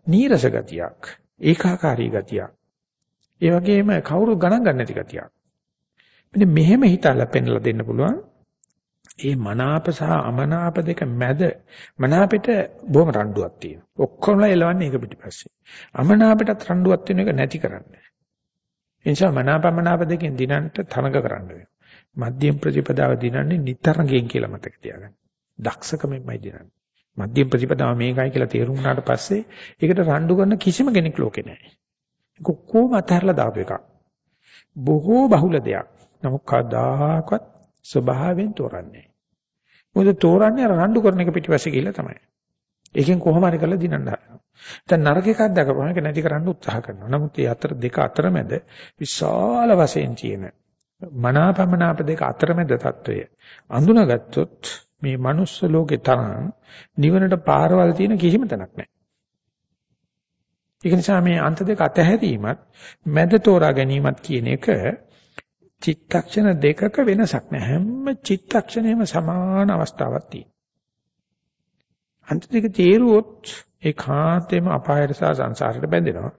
නීරස ගතියක්. ඒකාකාරී ගතියක්. ඒ වගේම කවුරු ගණන් ගන්න නැති ගතියක්. මෙන්න මෙහෙම හිතලා පෙන්ලා දෙන්න පුළුවන්. ඒ මනාප සහ අමනාප දෙක මැද මනාපෙට බොහොම රණ්ඩුවක් තියෙනවා. ඔක්කොම එලවන්නේ ඒක පිටිපස්සේ. අමනාපෙටත් රණ්ඩුවක් තියෙන එක නැති කරන්නේ. ඒ නිසා මනාපමනාප දෙකෙන් දිනන්ට තරඟ කරන්න වෙනවා. මධ්‍යම ප්‍රතිපදාව දිනන්නේ නිතරගෙන් කියලා මතක තියාගන්න. දක්ෂකමෙන්මයි දිනන්නේ. මධ්‍යම ප්‍රතිපදාව මේකයි කියලා තේරුම් වුණාට පස්සේ ඒකට රණ්ඩු කරන කිසිම කෙනෙක් ලෝකේ නැහැ. කොක්කෝම අතහැරලා දාපු එකක්. බොහෝ බහුල දෙයක්. නමුත් කදාකවත් ස්වභාවයෙන් තෝරන්නේ මොකද තෝරන්නේ රණ්ඩු කරන එක පිටිපස්සේ ගිහිල්ලා තමයි. ඒකෙන් කොහොම හරි කරලා දිනන්න හදනවා. දැන් නරක එකක් දැකපම ඒක නැති කරන්න උත්සාහ කරනවා. නමුත් මේ අතර දෙක අතරමැද විශාල වශයෙන් තියෙන මනාපමනාප දෙක අතරමැද తত্ত্বය අඳුනගත්තොත් මේ manuss ලෝකේ තරම් නිවනට පාරවල් තියෙන කිසිම තැනක් නැහැ. ඒක නිසා මේ අන්ත දෙක අතහැරීමත් මැද තෝරා ගැනීමත් කියන එක චිත්තක්ෂණ දෙකක වෙනසක් නැහැ. හැම චිත්තක්ෂණයම සමාන අවස්ථාවක් තියෙනවා. අන්ත දෙක තේරුවොත් ඒකාන්තයෙන්ම අපායට සහ සංසාරයට බැඳෙනවා.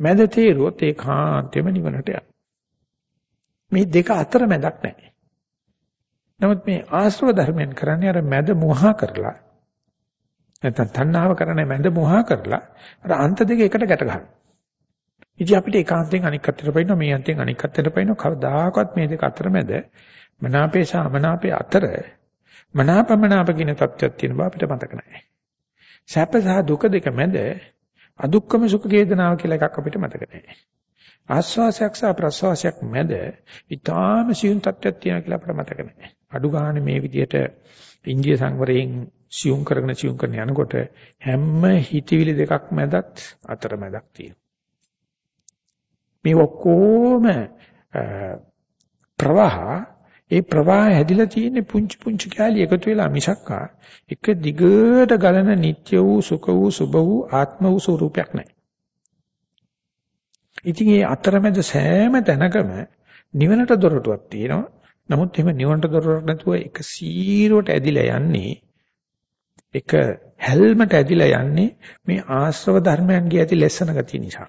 මැද තේරුවොත් ඒකාන්තයෙන්ම නිවනට යනවා. මේ දෙක අතර මැදක් නැහැ. නමුත් මේ ආශ්‍රව ධර්මයන් කරන්නේ අර මැද මොහා කරලා නැත්නම් තණ්හාව කරන්නේ මැද මොහා කරලා අර අන්ත දෙක එකට ගැට ගන්නවා. ඉතින් අපිට ඒකාන්තයෙන් අනික් අතට පයින්නවා මේ අන්තයෙන් අනික් අතට පයින්නවා කවදාකවත් මේ දෙක අතර මැද මනාපේ සහ අමනාපේ අතර මනාපමනාප කියන තත්ත්වයක් තියෙන බව අපිට මතක නැහැ. සැප සහ දුක දෙක මැද අදුක්කම සුඛ වේදනාව කියලා එකක් අපිට මතක නැහැ. ආස්වාසයක් සහ ප්‍රස්වාසයක් මැද ඊටාම සියුම් තත්ත්වයක් තියෙනවා කියලා අපිට මතක නැහැ. අඩු ගන්න මේ විදිහට ඉන්දිය සංවරයෙන් සියුම් කරගෙන සියුම් කරන යනකොට හැම හිතවිලි දෙකක් මැදත් අතර මැදක් තියෙනවා. මේ ඔක්කොම ප්‍රවාහ ඒ ප්‍රවාහය හැදිලා තියෙන්නේ පුංචි පුංචි කැලි එකතු වෙලා මිසක්කා එක දිගට ගලන නිට්‍ය වූ සුඛ වූ සුභ වූ ආත්ම වූ ස්වરૂපයක් නැහැ. ඉතින් මේ අතරමැද සෑම තැනකම නිවනට දොරටුවක් තියෙනවා. නමුත් එහෙම නිවනට දොරටුවක් නැතුව එක සීරුවට ඇදිලා යන්නේ එක හැල්මට ඇදිලා යන්නේ මේ ආශ්‍රව ධර්මයන්ගේ ඇති ලෙස්සන ගතිය නිසා.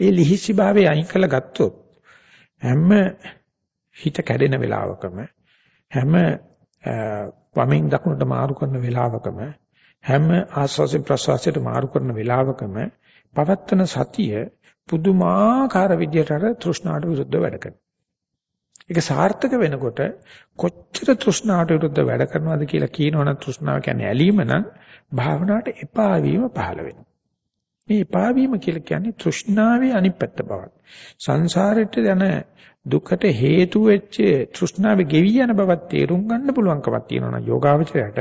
ඒ ලිහිසි භාවයේ අයින් කළ ගත්තොත් හැම හිත කැඩෙන වෙලාවකම හැම වමෙන් දකුණට මාරු කරන වෙලාවකම හැම ආස්වාසින් ප්‍රසවාසයට මාරු කරන වෙලාවකම පවත්තන සතිය පුදුමාකාර විදියට අර තෘෂ්ණාට විරුද්ධව වැඩ කරනවා. ඒක සාර්ථක වෙනකොට කොච්චර තෘෂ්ණාවට විරුද්ධ වැඩ කරනවද කියලා කියනවනම් තෘෂ්ණාව කියන්නේ ඇලීම නම් භාවනාවට එපා වීම පහළ වෙනවා. මේ එපා වීම කියලා කියන්නේ තෘෂ්ණාවේ අනිත් පැත්ත බවක්. සංසාරෙට යන දුකට හේතු වෙච්ච තෘෂ්ණාවේ ගෙවි යන බවක් තේරුම් ගන්න පුළුවන්කමක් තියෙනවා නම් යෝගාවචරයට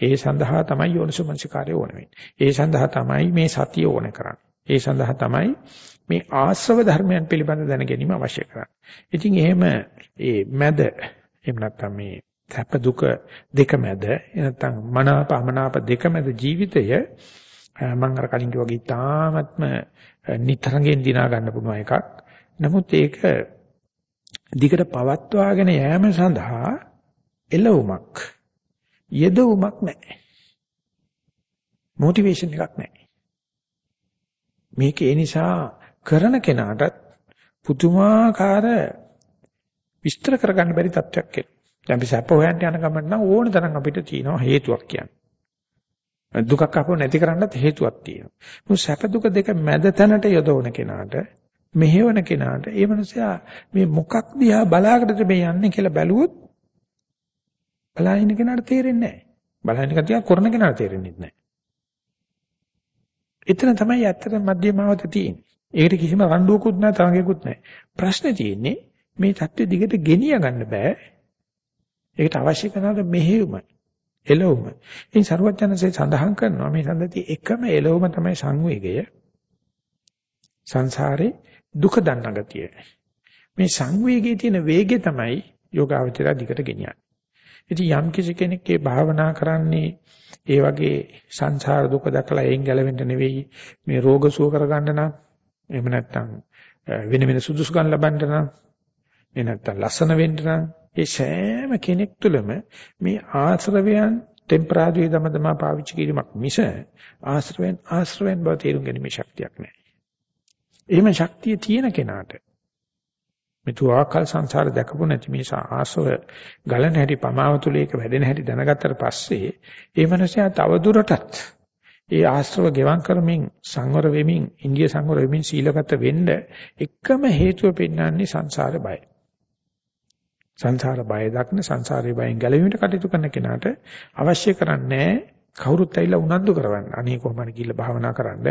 ඒ සඳහා තමයි යෝනිසෝමනසිකාරය ඕන වෙන්නේ. ඒ සඳහා තමයි මේ සතිය ඕන කරන්නේ. ඒ සඳහා තමයි මේ ආශ්‍රව ධර්මයන් පිළිබඳ දැන ගැනීම අවශ්‍ය කරන්නේ. ඉතින් එහෙම ඒ මැද එහෙම නැත්නම් මේ සැප දුක දෙක මැද නැත්නම් මනාප අමනාප දෙක මැද ජීවිතය මම අර කලින් කිව්වා වගේ තාමත්ම නිතරගෙන් දිනා ගන්න පුළුවන් එකක්. නමුත් ඒක දිගට පවත්වාගෙන යෑම සඳහා එළවුමක් යෙදවුමක් නැහැ. මොටිවේෂන් එකක් නැහැ. මේක ඒ නිසා කරන කෙනාටත් පුදුමාකාර විස්තර කරගන්න බැරි තත්ත්වයක් එනවා. දැන් අපි සැප හොයන්න යන ගමන් නම් ඕන තරම් අපිට තියෙනවා හේතුවක් කියන්නේ. දුකක් අපව නැති කරන්නත් හේතුවක් තියෙනවා. මොකද සැප දුක දෙක මැද තැනට යොදවන කෙනාට මෙහෙවන කෙනාට ඒ මනුස්සයා මේ මොකක් දිහා බලාකටද මේ යන්නේ කියලා බැලුවොත් බලාගෙන කෙනාට තේරෙන්නේ නැහැ. බලාගෙන කතිය කරන කෙනාට තේරෙන්නේ නැහැ. එතන තමයි ඇත්තට මධ්‍යමාවත තියෙන්නේ. ඒකට කිසිම රණ්ඩුවකුත් නැහැ, තරංගයකුත් නැහැ. ප්‍රශ්නේ තියෙන්නේ මේ தත්ත්වෙ දිගට ගෙනිය ගන්න බෑ. ඒකට අවශ්‍ය කරන මෙහෙයුම, එළවුම. ඉතින් සරුවචනසේ සඳහන් කරනවා මේ සඳති එකම එළවුම තමයි සංවේගය. සංසාරේ දුක දන්න ගතිය. මේ සංවේගයේ තියෙන වේගය තමයි යෝගාවචරය දිගට ගෙනියන්නේ. ඉතින් යම් කිසි කෙනෙක් ඒ භාවනා කරන්නේ ඒ වගේ සංසාර දුක දැකලා එයින් ගැලවෙන්න නෙවෙයි මේ රෝග සුව කරගන්න නම් එහෙම නැත්නම් වෙන වෙන සුදුසුකම් ලබන්න නම් එහෙ නැත්නම් ලස්සන වෙන්න නම් ඒ සෑම කෙනෙක් තුළම මේ ආශ්‍රවයන් ටෙම්පරාදුවේ දමදම පාවිච්චි කිරීමක් මිස ආශ්‍රවෙන් ආශ්‍රවෙන් බව තේරුම් ගැනීමේ ශක්තියක් නැහැ. එහෙම ශක්තිය තියෙන කෙනාට මෙතුආකල් සංසාර දැකපු නැති මේ ආශ්‍රව ගලන හැටි පමාව තුල ඒක වැඩෙන හැටි දැනගත්තට පස්සේ ඒ මනසයා තව දුරටත් ඒ ආශ්‍රව ගෙවම් කරමින් සංවර වෙමින් ඉන්දිය සංවර වෙමින් සීලගත වෙන්න එකම හේතුව පෙන්වන්නේ සංසාර බය. සංසාර බය දක්න සංසාරේ බයෙන් ගැලවීමට කටයුතු කරන කෙනාට අවශ්‍ය කරන්නේ කවුරුත් ඇවිල්ලා උනන්දු කරවන්න. අනේ කොහොමද කියලා භාවනා කරන්න.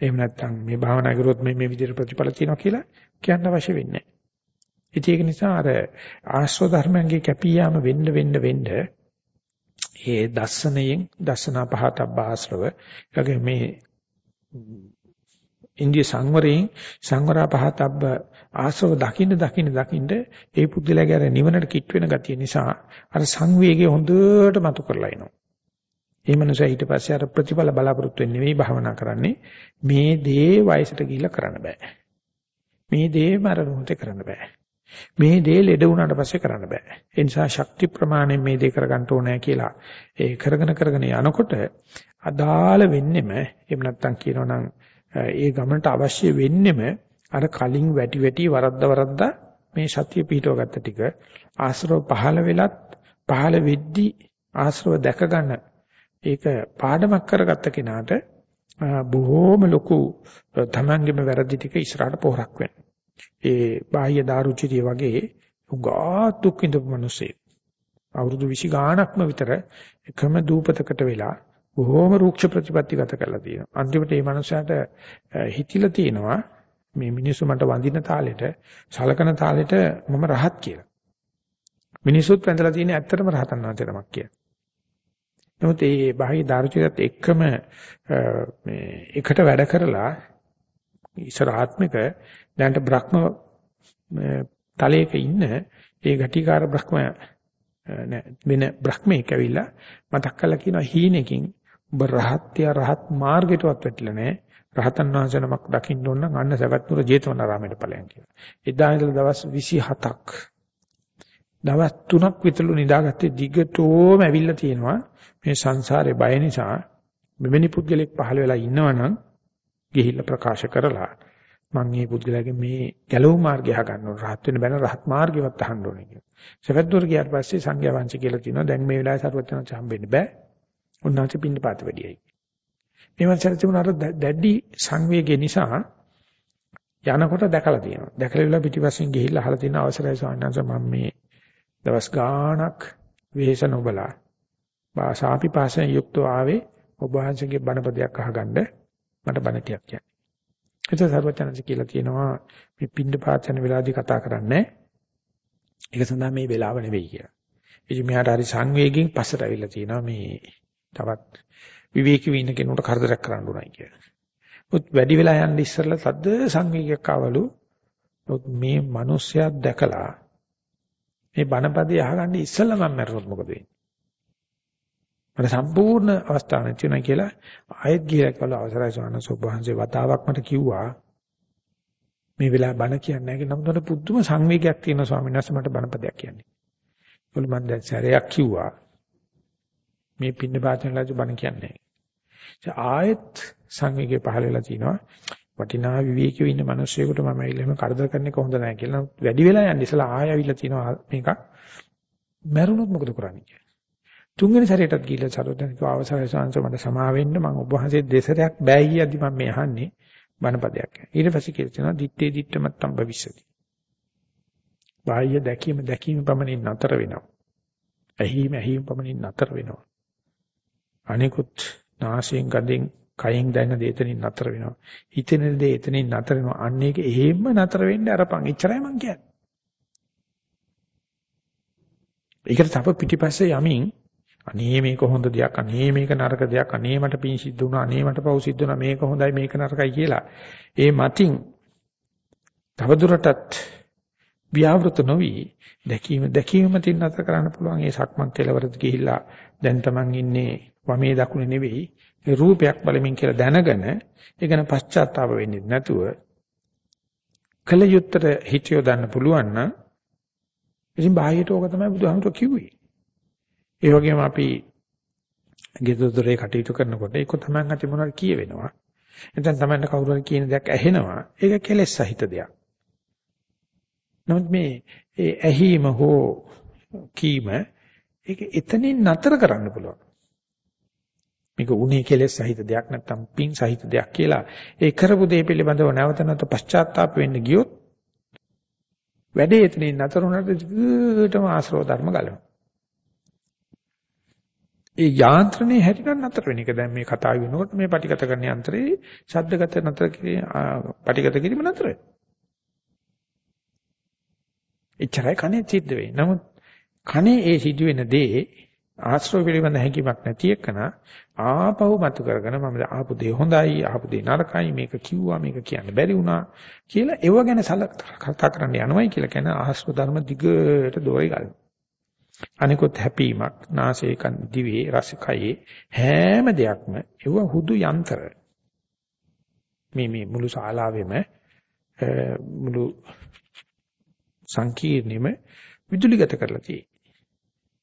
එහෙම නැත්නම් මේ භාවනා කරුවොත් මේ මේ විදිහට ප්‍රතිඵල තියෙනවා කියලා කියන්න අවශ්‍ය වෙන්නේ නැහැ. ඒක නිසා අර ආශ්‍රව ධර්මයන්ගේ කැපී යාම වෙන්න වෙන්න වෙන්න ඒ දස්සනයෙන් දසනා පහතබ්බ ආශ්‍රව ඊළඟ මේ ඉන්දිය සංවරයෙන් සංවරා පහතබ්බ ආශ්‍රව දකින්න දකින්න දකින්න ඒ පුද්ගලයාගේ අර නිවනට කිට් වෙන ගතිය නිසා අර සංවේගය හොඳට මතු කරලා එනවා. ඒ මනුස්සයා ඊට පස්සේ අර ප්‍රතිඵල බලාපොරොත්තු වෙන්නේ නෙවෙයි භාවනා කරන්නේ මේ දේ වයසට ගිහිල්ලා කරන්න බෑ. මේ දේ මරණොත් කරන්න බෑ. මේ දේ ලෙඩ වුණාට පස්සේ කරන්න බෑ. ඒ නිසා ශක්ති ප්‍රමාණයෙන් මේ දේ කරගන්න ඕනේ කියලා ඒ කරගෙන කරගෙන යනකොට අදාළ වෙන්නෙම එහෙම නැත්නම් කියනවනම් ඒ ගමනට අවශ්‍ය වෙන්නෙම අර කලින් වැටි වැටි වරද්ද වරද්ද මේ සතිය පිටව ගත්ත ටික ආශ්‍රව පහළ වෙලත් පහළ වෙද්දි ආශ්‍රව දැක ගන්න ඒක පාඩමක් කරගත්ත කෙනාට බොහෝම ලොකු තමන්ගේම වැරදි ටික ඉස්සරහට පොහොරක් වෙනවා. ඒ බාහ්‍ය දාරුචිරිය වගේ උගා දුක් විඳපු මිනිස්සේ අවුරුදු 20 ගාණක්ම විතර එකම දූපතකට වෙලා බොහෝම රූක්ෂ ප්‍රතිපත්ති ගත කරලා තියෙනවා. අන්තිමට මේ මනුස්සයාට හිතිලා තියෙනවා මේ මිනිස්සු මට වඳින තාලෙට සලකන තාලෙට මම රහත් කියලා. මිනිසුත් වැඳලා තියෙන ඇත්තටම රහතන් වහන්සේ තමක් කියලා. නමුත් මේ බාහ්‍ය දාර්ශනිකත් එක්කම මේ එකට වැඩ කරලා ඉස්සර ආත්මික දැනට බ්‍රහ්ම තලයක ඉන්න ඒ ගටිකාර බ්‍රහ්ම වෙන බ්‍රහ්මෙක් ඇවිල්ලා මතක් කරලා කියනවා හීනකින් ඔබ රහත්ය රහත් මාර්ගයටවත් වැටිලා නැහැ. රහතන් වහන්සේ නමක් දකින්න ඕන නම් අන්න සවැත්නුර ජේතවනාරාමයට ඵලයන් කියලා. එදා ඉඳලා දවස් 27ක් දවස් 3ක් විතරලු නිදාගත්තේ දිගටම ඇවිල්ලා තියෙනවා. මේ සංසාරේ බය නිසා මෙවැනි පුද්ගලෙක් පහළ වෙලා ඉන්නවනම් ගිහිල්ලා ප්‍රකාශ කරලා මම මේ පුද්ගලයාගේ මේ ගැලවු මාර්ගය අහගන්න ඕන. රහත් වෙන බැන රහත් මාර්ගයවත් අහන්න ඕනේ කියලා. සවැත්නුර ගියාට පස්සේ සංඝයා වංශ කියලා තියෙනවා. දැන් මේ වෙලාවේ සරුවචනච හම්බෙන්න බෑ. උන්වහන්සේ පින්න පාත වැඩියයි. මේ වන්සර තිබුණාට දැඩි සංවේගය නිසා යනකොට දැකලා තියෙනවා. දැකලා ඉවලා පිටිපස්සෙන් ගිහිල්ලා අහලා තියෙන අවසරයි ස්වාමීන් වහන්සේ මම මේ දවස් ගාණක් වෙහෙස නොබලා වාසාපි පාසෙන් යුක්තව ආවේ ඔබ වහන්සේගේ බණපදයක් අහගන්න මට බණ ටිකක් කියන්න. ඒක සර්වචනන්ස කියලා තියෙනවා මේ පින්න පාචන වෙලාවදී කතා කරන්නේ. ඒක සඳහා මේ වෙලාව නෙවෙයි කියලා. ඉතින් මෙහාට හරි සංවේගයෙන් පස්සට අවිල්ලා තියෙනවා මේ තවත් විවේකීව ඉන්න කෙනෙකුට කරදරයක් කරන්න උනායි කියලා. මුත් වැඩි වෙලා යන්න ඉස්සරලා සද්ද සංවේගයක් ආවලු. මේ මිනිස්සයා දැකලා මේ බණපදේ අහගන්න ඉස්සෙල්ලා මම මැරුණොත් මොකද වෙන්නේ? මට සම්පූර්ණ අවස්ථාවක් නැති වෙනවා කියලා ආයෙත් ගිහලා කළා. අවසරයි සවන සෝභාංශේ වතාවක් මට කිව්වා. මේ වෙලාව බණ කියන්නේ නැහැ කියලා. නම් පුදුම සංවේගයක් තියෙන ස්වාමීන් වහන්සේ මට බණපදයක් කියන්නේ. ඒගොල්ලෝ මම දැන් සැරයක් කිව්වා. මේ පින්න පාතන ලජු බණ කියන්නේ. ආයෙත් සංවේගය පහළ වෙලා තිනවා. වටිනා විවේකීව ඉන්න මිනිස්සුයෙකුට මම ඇවිල්ලාම කරදර කරන්නේ කොහොමද නැහැ කියලා. වැඩි වෙලා යන්නේ ඉස්සලා ආයෙ ඇවිල්ලා තිනවා මේක මැරුණොත් මොකද කරන්නේ තුන්වෙනි සැරේටත් ගිහිල්ලා සරෝදනික අවසරයි සංස මට සමා වෙන්න මම ඔබ වහන්සේ දෙසරයක් බෑ කියද්දි මම මේ අහන්නේ බණපදයක්. ඊට පස්සේ කියලා තියෙනවා දිත්තේ දිත්තමත්තම් භවිෂති. බාහ්‍ය දැකීම දැකීම පමණින් නතර වෙනවා. ඇහිම ඇහිම පමණින් නතර වෙනවා. අනිකුත් නාසයෙන් ගඳෙන් කයෙන් දැනෙන දේ එතනින් නතර වෙනවා. හිතෙන දේ එතනින් නතර වෙනවා. අන්න ඒක එහෙම නතර වෙන්න අරපන්. එච්චරයි මං කියන්නේ. ඒකට තව පිටිපස්සේ යමින් අනේ මේක හොඳ දෙයක් අනේ මේක නරක දෙයක් අනේ මට පින් සිද්ධ වුණා අනේ මට පව් සිද්ධ වුණා මේක හොඳයි මේක නරකයි කියලා. ඒ මතින් තවදුරටත් ව්‍යාවෘත නොවි දැකීම දැකීම මතින් නැතර කරන්න පුළුවන් ඒ සක්මන් කෙලවරද ගිහිල්ලා දැන් Taman ඉන්නේ වමේ දකුණේ නෙවෙයි ඒ රූපයක් බලමින් කියලා දැනගෙන ඒ ගැන පශ්චාත්තාප වෙන්නේ නැතුව කල යුත්තර හිතියෝ දාන්න පුළුවන් නම් ඉතින් බාහිරට ඕක තමයි බුදුහාමුදුරුවෝ කිව්වේ. ඒ වගේම අපි ගෙදරදොරේ කටයුතු කරනකොට ඒක තමයි අති මොනවද කියවෙනවා. එතෙන් තමයි කවුරු හරි කියන දෙයක් ඇහෙනවා. ඒක කෙලෙස් සහිත දෙයක්. නමුත් මේ ඒ ඇහිම හෝ කීම ඒක එතනින් නතර කරන්න පුළුවන්. මේක උනේ කෙලෙස් සහිත දෙයක් නැත්තම් පිං සහිත දෙයක් කියලා ඒ කරපු දේ පිළිබඳව නැවත නැවත පශ්චාත්තාප වෙන්න ගියොත් වැඩේ එතනින් නතර වුණාට දිගටම ආශ්‍රව ධර්ම ගලනවා. ඒ යාන්ත්‍රණය හැටිනම් නතර වෙන එක. දැන් මේ කතා වෙනකොට මේ පටිගත කරන යන්ත්‍රේ ශබ්දගත නතර කිරීම පටිගත කිරීම නතර වෙනවා. එච්චරයි කනේ සිද්ධ වෙන්නේ. නමුත් කනේ ඒ සිදුවෙන දේ ආශ්‍රව පිළිබඳ හැඟීමක් නැති එකන ආපහු මතු කරගෙන මම ආපු දේ හොඳයි ආපු දේ නරකයි මේක කිව්වා මේක කියන්න බැරි වුණා කියලා ඒව ගැන කතා කරන්න යනවයි කියලා කියන ආශ්‍රව ධර්ම දිගට දෝරේ ගන්නවා. අනිකුත් හැපීමක් නාසයේ කන් දිවේ රසකයේ හැම දෙයක්ම ඒව හුදු යන්ත්‍ර මේ මේ මුළු ශාලාවෙම මුළු සංකීර්ණෙම විදුලිගත කරලා තියෙන්නේ.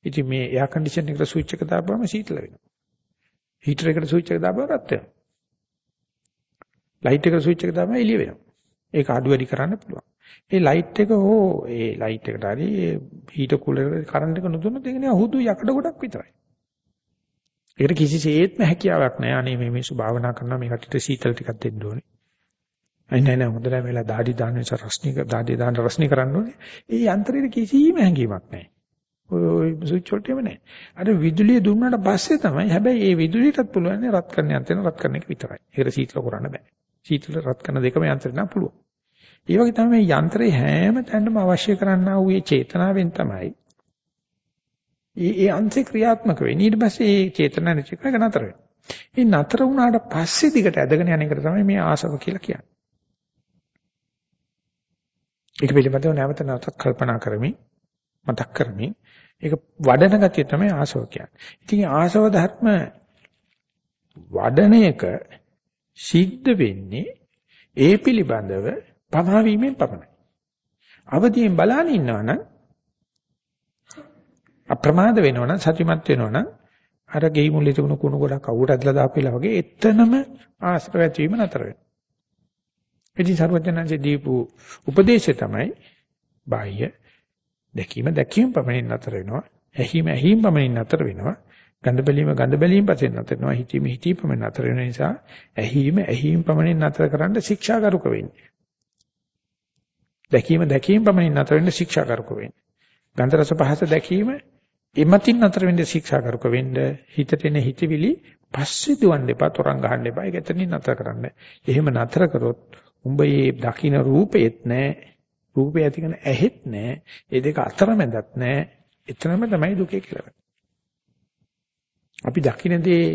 ඉතින් මේ එයා කන්ඩිෂන් එකට ස්විච් එක දාපුවම සීතල වෙනවා. හීටර් එකට ස්විච් එක දාපුවම රත් වෙනවා. ලයිට් එකට ස්විච් එක දාපුවම එළිය වෙනවා. ඒක අඩු වැඩි කරන්න පුළුවන්. ඒ ලයිට් එක හෝ ඒ ලයිට් එකට හරි හීටර් කූලර් එකට කරන්ට් එක නොදුන්නොත් ඒක නේ හුදු යකඩ ගොඩක් විතරයි. ඒකට කිසිසේත්ම හැකියාවක් නැහැ. අනේ මේ මිනිස්සු භාවනා කරනවා මේ කටට සීතල ටිකක් දෙන්න ඕනේ. අයි නෑ නෑ හොඳට වෙලා দাঁඩි දාන නිසා රස්නික দাঁඩි දාන රස්නි කරන්න ඕනේ. ඒ යන්ත්‍රයේ කිසිම හැඟීමක් නැහැ. ඔය ස්විච් වලට එම නැහැ. අර විදුලිය දුන්නාට පස්සේ තමයි හැබැයි ඒ විදුලියටත් පුළුවන් රත් කරන්න යන්ත්‍රය රත් කරන එක විතරයි. ඒකට සීතල කරන්න බෑ. සීතල රත් කරන දෙකම යන්ත්‍රේ නම් පුළුවන්. ඒ වගේ තමයි මේ යන්ත්‍රය හැම තැනම අවශ්‍ය කරන්නා වූ ඒ චේතනාවෙන් තමයි ඒ ඒ අංශේ ක්‍රියාත්මක වෙන්නේ. ඊට පස්සේ ඒ චේතනා නැති එක නතර වෙනවා. මේ නතර වුණාට පස්සේ දිගට ඇදගෙන යන එකට තමයි මේ ආසව කියලා කියන්නේ. ඒක පිළිබඳව නැවත නැවතත් කල්පනා කරමින් මතක් කරමින් ඒක වඩන ගතිය තමයි ආසව කියන්නේ. ඉතින් ආසව ධර්ම වඩන එක සිද්ධ වෙන්නේ ඒ පිළිබඳව පමාවීමෙන් පමණයි. අවදියෙන් බලන ඉන්නවනම් අප්‍රමාද වෙනවනම් සතිමත් වෙනවනම් අර ගෙයි මුල්ලේ තිබුණු කුණු ගොඩක් අවුට ඇදලා දාපිලා වගේ එතනම ආශ්‍රව ඇතිවීම නතර වෙනවා. ඉතින් සර්වඥාන්සේ දීපු උපදේශය තමයි බාහ්‍ය දැකීම දැකීම පමණින් නතර වෙනවා. ඇහිම ඇහිම පමණින් නතර වෙනවා. ගඳ බැලීම ගඳ බැලීම පස්සේ නතර වෙනවා. හිතීම හිතීම පමණින් නතර වෙන නිසා ඇහිම ඇහිම පමණින් නතර කරන්න ශික්ෂාගරුක වෙන්නේ. දැකීම දැකීම පමණින් නතර වෙන්න ශික්ෂාගරුක වෙන්නේ. ගන්ධ රස පහස දැකීම එමතින් නතර වෙන්න ශික්ෂාගරුක වෙන්න හිතට එන හිතවිලි පස්සේ දුවන්න එපා තරංග ගන්න එපා ඒක එතනින් නතර කරන්න. එහෙම නතර කරොත් උඹ මේ දකින්න රූපෙත් නැහැ රූපය ඇති කරන ඇහෙත් නැහැ. ඒ දෙක අතරමැදත් නැහැ. එතරම් තමයි දුකේ කියලා. අපි දකින්නදී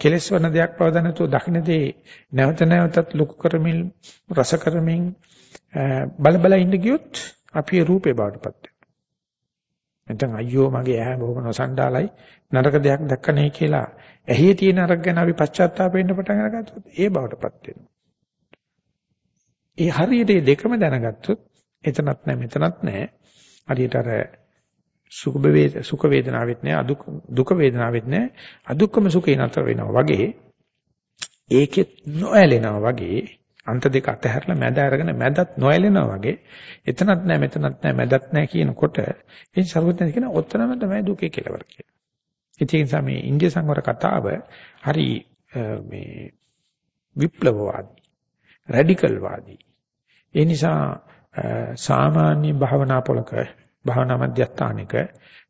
කෙලස් වන දෙයක් පවදා නැතුව දකින්නදී නැවත නැවතත් ලොකු කරමින් රස කරමින් බල බල ඉඳ ගියොත් අපි රූපේ බවටපත් වෙනවා. නැත්නම් අයියෝ මගේ ඇහැ බොහොම නොසන්ඩාලයි නරක දෙයක් දැක්කනේ කියලා ඇහි තියෙන අරක් ගැන අපි පශ්චාත්තාප වෙන්න පටන් අරගත්තොත් ඒ බවටපත් වෙනවා. ඒ හරියට මේ දෙකම දැනගත්තොත් එතනත් නැහැ මෙතනත් නැහැ. හරියට අර සුඛ වේද සුඛ වේදනාවෙත් නැහැ අදුක් දුක වේදනාවෙත් නැහැ. අදුක්කම සුඛේ නතර වෙනවා වගේ ඒකෙත් නොඇලෙනවා වගේ අන්ත දෙක අතහැරලා මැද අරගෙන මැදත් නොඇලෙනවා වගේ එතනත් නැහැ මෙතනත් නැහැ මැදත් නැහැ කියනකොට ඒ සර්වඥ කියන ඔතනම තමයි දුකේ කෙලවර කියන්නේ. ඒ නිසා මේ ඉන්දිය සංවර කතාව හරි මේ විප්ලවවාදී රැඩිකල් වාදී. ඒ නිසා සාමාන්‍ය භාවනා පොලක භාවනා මධ්‍යස්ථානික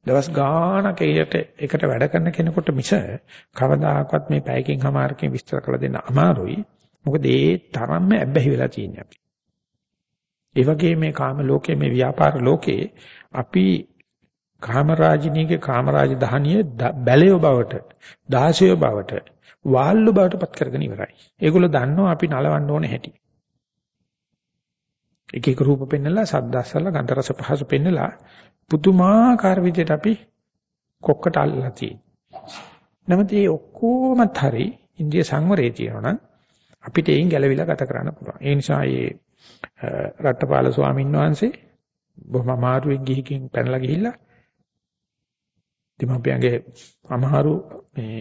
දවස් ගාණක එයට එකට වැඩ කරන කෙනෙකුට මිස කවදාකවත් මේ පැයකින් හමාරකින් විස්තර කළ දෙන්න අමාරුයි. මොකද ඒ තරම්ම ඇබ්බැහි වෙලා තියෙන්නේ අපි. ඒ වගේ මේ කාම ලෝකයේ මේ ව්‍යාපාර ලෝකයේ අපි කාමරාජිනීගේ කාමරාජ දහනිය බැලයෝ බවට දාසයෝ බවට වාල්ලු බවට පත් කරගෙන ඉවරයි. ඒගොල්ලෝ දන්නවා අපි නලවන්න ඕනේ හැටි. එක එක රූප පෙන්නලා සද්දස්සලා ගන්ධ රස පහස පෙන්නලා පුදුමාකාර විදිහට අපි කොක්කට අල්ලලා තියෙනවා. නමුත් මේ ඔක්කොමත් හරි ඉන්දිය සංවරයේ තියෙනවා අපිට එයින් ගැලවිලා ගත කරන්න පුළුවන්. ඒ නිසා මේ රට්ටපාල ස්වාමීන් වහන්සේ බොහොම අමාරුවෙන් ගිහිකින් පැනලා ගිහිල්ලා දෙමාපියන්ගේ අමාරු මේ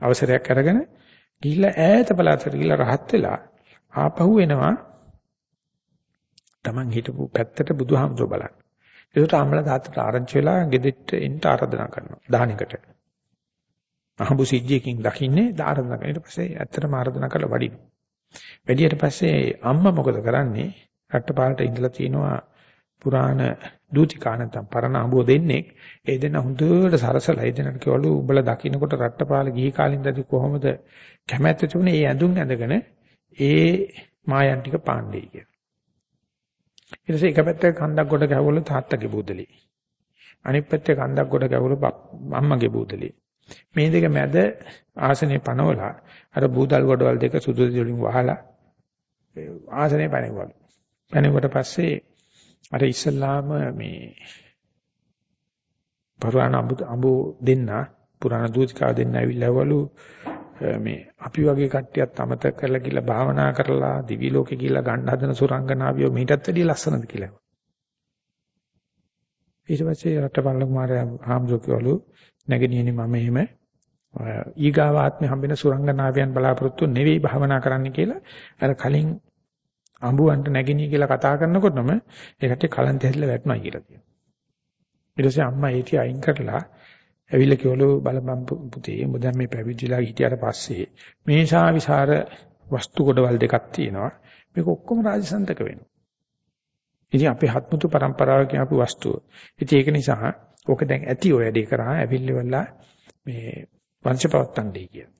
අවසරයක් අරගෙන ගිහිල්ලා ඈත පළාතට ගිහිල්ලා රහත් වෙලා ආපහු එනවා Taman හිටපු පැත්තට බුදුහාමුදුර බලන්න. ඒකට අම්මලා තාත්තට ආරංචි වෙලා ගෙදෙට්ට එන්න ආරාධනා කරනවා දාහනකට. අහඹු සිද්ධියකින් දකින්නේ ආරාධනා කරන. ඊට පස්සේ ඇත්තටම ආරාධනා කරලා වඩිනවා. වැඩියට පස්සේ අම්මා මොකද කරන්නේ? රට්ටපාලට ඉඳලා තිනවා පුරාණ දූතිකා නැත්නම් පරණ අඹුව දෙන්නේ ඒ දෙන්න හොඳට සරසලා ඒ දෙන්නට කිව්වලු උඹලා දකින්නකොට රට්ටපාල ගිහි කාලින්දදී කොහොමද කැමැත්ත තිබුණේ ඒ ඇඳුම් ඇඳගෙන ඒ මායන් ටික පාණ්ඩේ කියලා. ඊට පස්සේ එක පැත්තක කන්දක් ගොඩ ගැහුවලු තාත්තගේ බුදලි. අනිත් පැත්තේ කන්දක් ගොඩ ගැහුවලු අම්මගේ බුදලි. මේ දෙක මැද ආසනේ පනවලා අර බූදල් ගොඩවල් දෙක සුදු දෙලින් වහලා ආසනේ පනවවලු. පනවුවට පස්සේ අර ඉස්සල්ලාම මේ පුරාණ අඹ අඹ දෙන්න පුරාණ දූතිකාව දෙන්න ඇවිල්ලාවලු මේ අපි වගේ කට්ටියත් අමතක කරලා ගිහලා භාවනා කරලා දිවි ලෝකේ ගිහලා ගන්න හදන සුරංගනාවියෝ මීටත් වැඩිය ලස්සනද කියලා. ඊට පස්සේ රටපල්ල කුමාරයා හාමුදුරුවෝ නැගණියනි මම එහෙම ඊගාව ආත්මේ හම්බෙන සුරංගනාවියන් බලාපොරොත්තු නෙවෙයි භාවනා කරන්න කියලා අර කලින් අඹුවන්ට නැගිනී කියලා කතා කරනකොටම ඒකට කලන්ත හැදලා වැටුණා කියලා කියනවා. ඊට පස්සේ අම්මා ඒටි අයින් කරලා ඇවිල්ලා කිව්වලු බලපන් පුතේ උඹ දැන් මේ පැවිදිලා හිටියට පස්සේ මේ ශාවිසාර වස්තු කොටවල් දෙකක් තියෙනවා. මේක ඔක්කොම රාජසන්තක වෙනවා. ඉතින් අපේ හත්මුතු પરම්පරාවේ කියපු වස්තුව. ඉතින් ඒක නිසා ඕක දැන් ඇති ඔය වැඩේ කරා ඇවිල්ලිවලා මේ වංශපවත්තන් දෙයි කියන.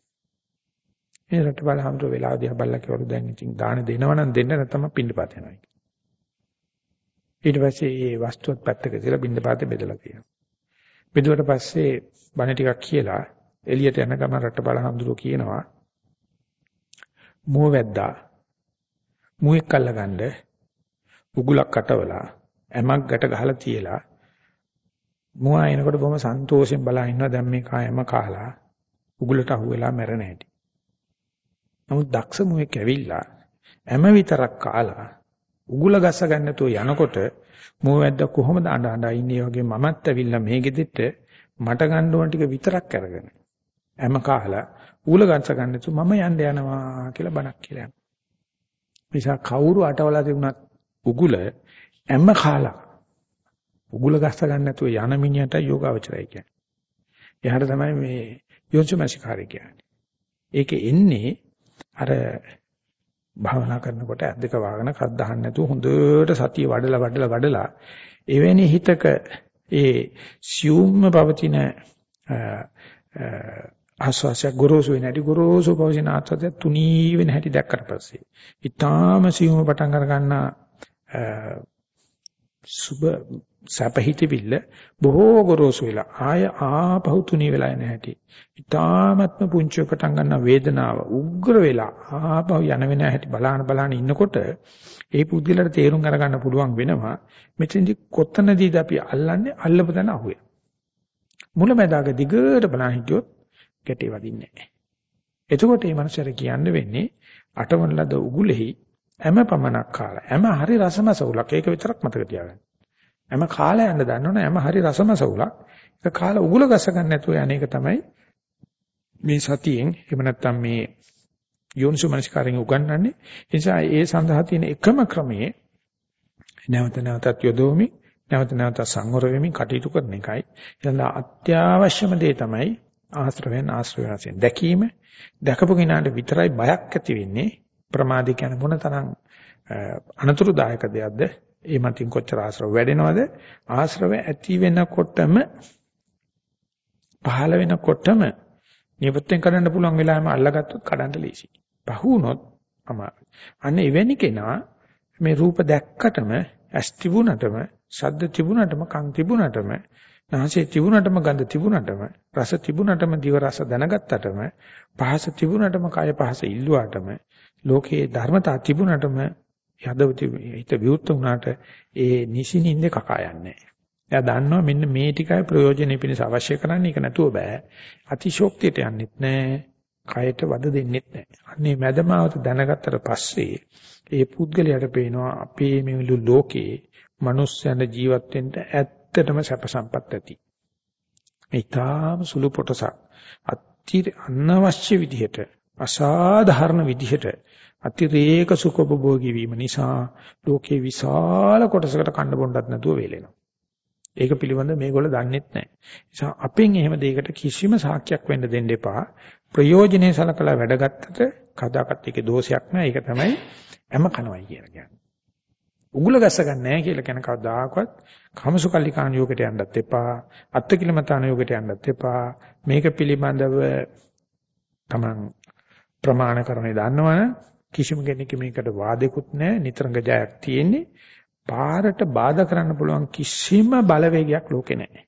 මේ රටවල හැමෝම වෙලාව දිහා බලලා කිව්වලු දැන් ඉතින් දාන දෙනවනම් දෙන්න නැත්නම් පින්නපාත යනවා. ඊට පස්සේ මේ වස්තුවත් පැත්තක තියලා බින්දපාතේ බෙදලා තියෙනවා. බෙදුවට පස්සේ බණ ටිකක් කියලා එළියට යන ගමන් රටබල හඳුරෝ කියනවා මුව වැද්දා මුවෙක් අල්ලගන්න උගුලක් කටවලා ඇමක් ගැට ගහලා තියලා මුවා එනකොට බොහොම සන්තෝෂයෙන් බලා ඉන්නවා දැන් මේ කායම කාලා උගුලට අහුවෙලා මැරෙන හැටි. නමුත් දක්ෂ මුවෙක් ඇවිල්ලා හැම විතරක් කාලා උගුල ගස්ස ගන්න නැතුව යනකොට මුවැද්ද කොහොමද අඬ අඬ ඉන්නේ වගේ මමත් ඇවිල්ලා මේ ගෙදෙට්ට මට ගන්න ඕන ටික විතරක් අරගෙන හැම කාලා උගුල ගස්ස ගන්න නැතුව මම යන්න යනවා කියලා බණක් කියලා යනවා. නිසා කවුරු අටවලා තිබුණත් උගුල හැම කාලා උගුල ගස්ස ගන්න නැතුව යන මිනිහට යෝගාවචරයි කියන්නේ. එයාට තමයි මේ යෝනිසමසිකාරය කියන්නේ. ඒකේ එන්නේ අර භාවනා කරනකොට ඇද්දක වාගෙන කත් දහන්න නැතුව හොඳට සතිය වඩලා වඩලා වඩලා එවැනි හිතක ඒ සියුම්ම පවතින ආස්වාසය ගොරෝසු වෙන හැටි ගොරෝසු පවතින ආස්වාසය තුනී වෙන හැටි දැක්කට පස්සේ ඊටාම සියුම්ම පටන් අර ගන්න සුබ සැපහිතවිල්ල බොහෝ ගොරෝසු වෙලා ආය ආපහු තුනී වෙලා යන හැටි. ඊ타ත්ම පුංචි පටන් ගන්න වේදනාව උග්‍ර වෙලා ආපහු යන වෙන හැටි බලාන බලාන ඉන්නකොට ඒ පුද්ගලයාට තේරුම් අරගන්න පුළුවන් වෙනවා මෙතෙන්දි කොතනදීද අපි අල්ලන්නේ අල්ලපු තැන අහුවේ. මුලැමැදාක දිගට බලන් හිටියොත් ගැටේ වදින්නේ නැහැ. එතකොට මේ මනුස්සයර කියන්න වෙන්නේ අටවන ලද උගුලෙහි හැම පමණක් කාලා හැම හරි රසමසවුලක් ඒක විතරක් මතක තියාගන්න. හැම කාලය යන්න දන්නවනේ හැම හරි රසමසවුලක්. ඒක කාල උගුල ගස ගන්න නැතුව යන්නේක තමයි මේ සතියෙන් එහෙම නැත්නම් මේ යෝනිසු මනස්කාරයෙන් උගන්වන්නේ. ඒ නිසා ඒ සඳහා තියෙන එකම ක්‍රමයේ නැවත නැවතත් යොදවමින් නැවත නැවත සංවර වෙමින් කටයුතු කරන එකයි. එතන අත්‍යවශ්‍යම දේ තමයි ආශ්‍රවයන් ආශ්‍රය වශයෙන් දැකීම. දැකපු කෙනාට විතරයි බයක් ඇති වෙන්නේ. ප්‍රමාදී කියන මොන තරම් අනතුරුදායක දෙයක්ද ඒ මතින් කොච්චර ආශ්‍රව වැඩෙනවද ආශ්‍රව ඇති වෙනකොටම පහළ වෙනකොටම නියපොත්තෙන් කඩන්න පුළුවන් වෙලාවෙම අල්ලගත්තොත් කඩන්න ලේසි. පහු වුණොත් අමාරුයි. අන්න එවැනි කෙනා මේ රූප දැක්කටම ඇස් තිබුණටම ශබ්ද තිබුණටම කන් තිබුණටම නාසය තිබුණටම ගඳ තිබුණටම රස තිබුණටම දිව රස දැනගත්තටම පහස තිබුණටම කය පහස ඉල්ලුවාටම ලෝකේ ධර්මතා තිබුණටම යදවති හිත විවුර්ත වුණාට ඒ නිසිනින්ද කකා යන්නේ එයා දන්නවා මෙන්න මේ ටිකයි ප්‍රයෝජනෙ පිණිස අවශ්‍ය කරන්නේ. ඒක නැතුව බෑ. අතිශෝක්තියට යන්නෙත් නෑ. කයට වද දෙන්නෙත් නෑ. අන්නේ මැදමාවත දැනගත්තට පස්සේ ඒ පුද්ගලයාට පේනවා අපේ මේ ලෝකේ මිනිස්යන ජීවත් වෙන්න ඇත්තටම සැප සම්පත් ඇති. ඊටාම සුළු කොටසක්. අති අනවශ්‍ය විදිහට අසාධාරණ විදිහට අතිරේක සුඛෝපභෝගී වීම නිසා ලෝකේ විශාල කොටසකට කන්න බොන්නත් නැතුව වේලෙනවා. ඒක පිළිබඳ මේගොල්ලෝ දන්නෙත් නැහැ. නිසා අපෙන් එහෙම දෙයකට කිසිම සාක්ෂියක් වෙන්න දෙන්න එපා. ප්‍රයෝජනේ සලකලා වැඩගත්තට කදාකත් එකේ දෝෂයක් නැහැ. ඒක තමයි හැම කනවයි කියලා කියන්නේ. උගුල ගස්ස ගන්න නැහැ කියලා කියන කවදාකවත් කමසුකල්ලිකාන යෝගයට යන්නත් එපා. අත්තිකිලමතාන යෝගයට යන්නත් එපා. මේක පිළිබඳව තමන් ප්‍රමාණකරණය දන්නවනේ කිසිම කෙනෙක් මේකට වාදෙකුත් නැහැ නිතරංග ජයක් තියෙන්නේ. පාරට බාධා කරන්න පුළුවන් කිසිම බලවේගයක් ලෝකේ නැහැ.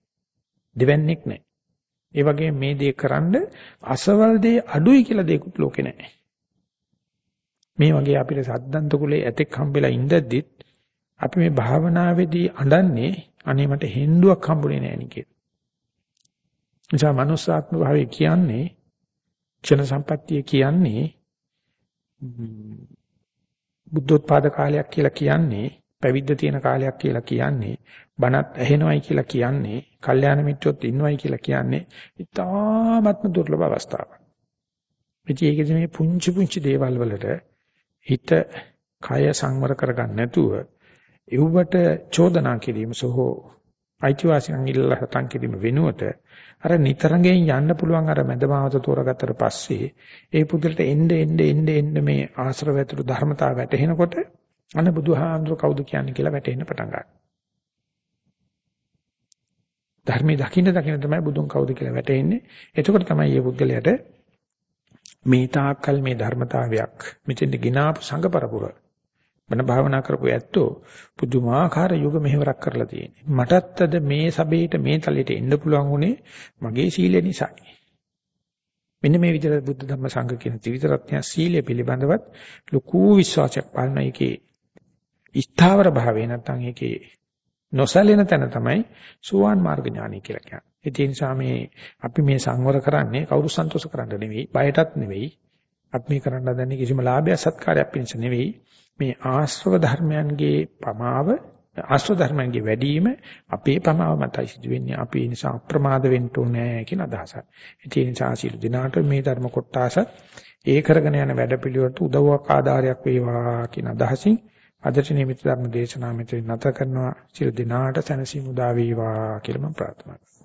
දෙවන්නේක් නැහැ. ඒ වගේ මේ දේ කරන්න අසවල් දේ අඩුයි කියලා දෙයක්ත් ලෝකේ නැහැ. මේ වගේ අපිට සද්දන්ත කුලේ ඇතෙක් හම්බෙලා ඉඳද්දිත් අපි මේ භාවනාවේදී අඬන්නේ අනේ මට හෙන්දුවක් හම්බුනේ නැහැ නේ කියලා. නිසා මනුස්සාත්ම භාවය කියන්නේ ක්ෂණ සම්පත්තිය කියන්නේ බුද්ධෝත්පාද කාලයක් කියලා කියන්නේ පැවිද්ද තියෙන කාලයක් කියලා කියන්නේ බණත් ඇහෙනවයි කියලා කියන්නේ කල්යාණ මිත්‍රොත් ඉන්නවයි කියලා කියන්නේ ඉතාමත්ම දුර්ලභ අවස්ථාවක්. ඉතින් ඒකෙදි මේ පුංචි පුංචි දේවල් වලට හිත කය සංවර කරගන්න නැතුව එව්වට චෝදනා කිරීම සෝ අයිතිවාසිකම් ඉල්ලලා හතන් කිරීම වෙනුවට අර නිතරගෙන් යන්න පුළුවන් අර මැදමාවත තෝරගත්තට පස්සේ ඒ පුදුලට එන්න එන්න එන්න එන්න මේ ආශ්‍රව ඇතුළු ධර්මතාව වැටහෙනකොට අන්න බුදුහාඳුර කවුද කියන්නේ කියලා වැටෙන්න පටන් ගන්නවා. ධර්මයේ දකින්න දකින්න තමයි බුදුන් කවුද කියලා වැටෙන්නේ. එතකොට තමයි මේ පුද්ගලයාට මේ තාක්කල් මේ ධර්මතාවයක් මෙතෙන්ට ගినాපු සංඝ පරපුර මන භාවනා කරපු ඇත්තෝ පුදුමාකාර යුග මෙහෙවරක් කරලා තියෙනවා. මටත් අද මේ සබේට මේ තලයට එන්න පුළුවන් උනේ මගේ සීලය නිසායි. මෙන්න මේ විදිහට බුද්ධ ධම්ම සංඝ කියන ත්‍රිවිධ රත්නය සීලය පිළිබඳවත් ලොකු විශ්වාසයක් පාලන එකේ ස්ථාවර භාවය නැත්නම් ඒකේ නොසැලෙන තැන තමයි සුවාන් මාර්ග ඥානයි කියලා කියන්නේ. ඒ නිසා මේ අපි මේ සංවර කරන්නේ කවුරු සන්තෝෂ කරන්න නෙවෙයි, බයටත් නෙවෙයි. අපි මේ කරන්න හදන්නේ කිසිම ලාභය සත්කාරයක් පිණිස නෙවෙයි. මේ ආශ්‍රව ධර්මයන්ගේ පමාව ආශ්‍රව ධර්මයන්ගේ වැඩිම අපේ පමාව මතයි සිදු වෙන්නේ. අපි ඒ නිසා අප්‍රමාද වෙන්න ඕනේ කියන අදහසයි. ඒ නිසා සියලු දිනාට මේ ධර්ම කොටස ඒ කරගෙන යන වැඩපිළිවෙලට උදව්වක් ආධාරයක් වේවා කියන අදහසින් අදට නිමිති ධර්ම දේශනාව මෙතන නැත කරනවා සියලු දිනාට සැනසීම උදා වේවා කියලා මම ප්‍රාර්ථනා කරනවා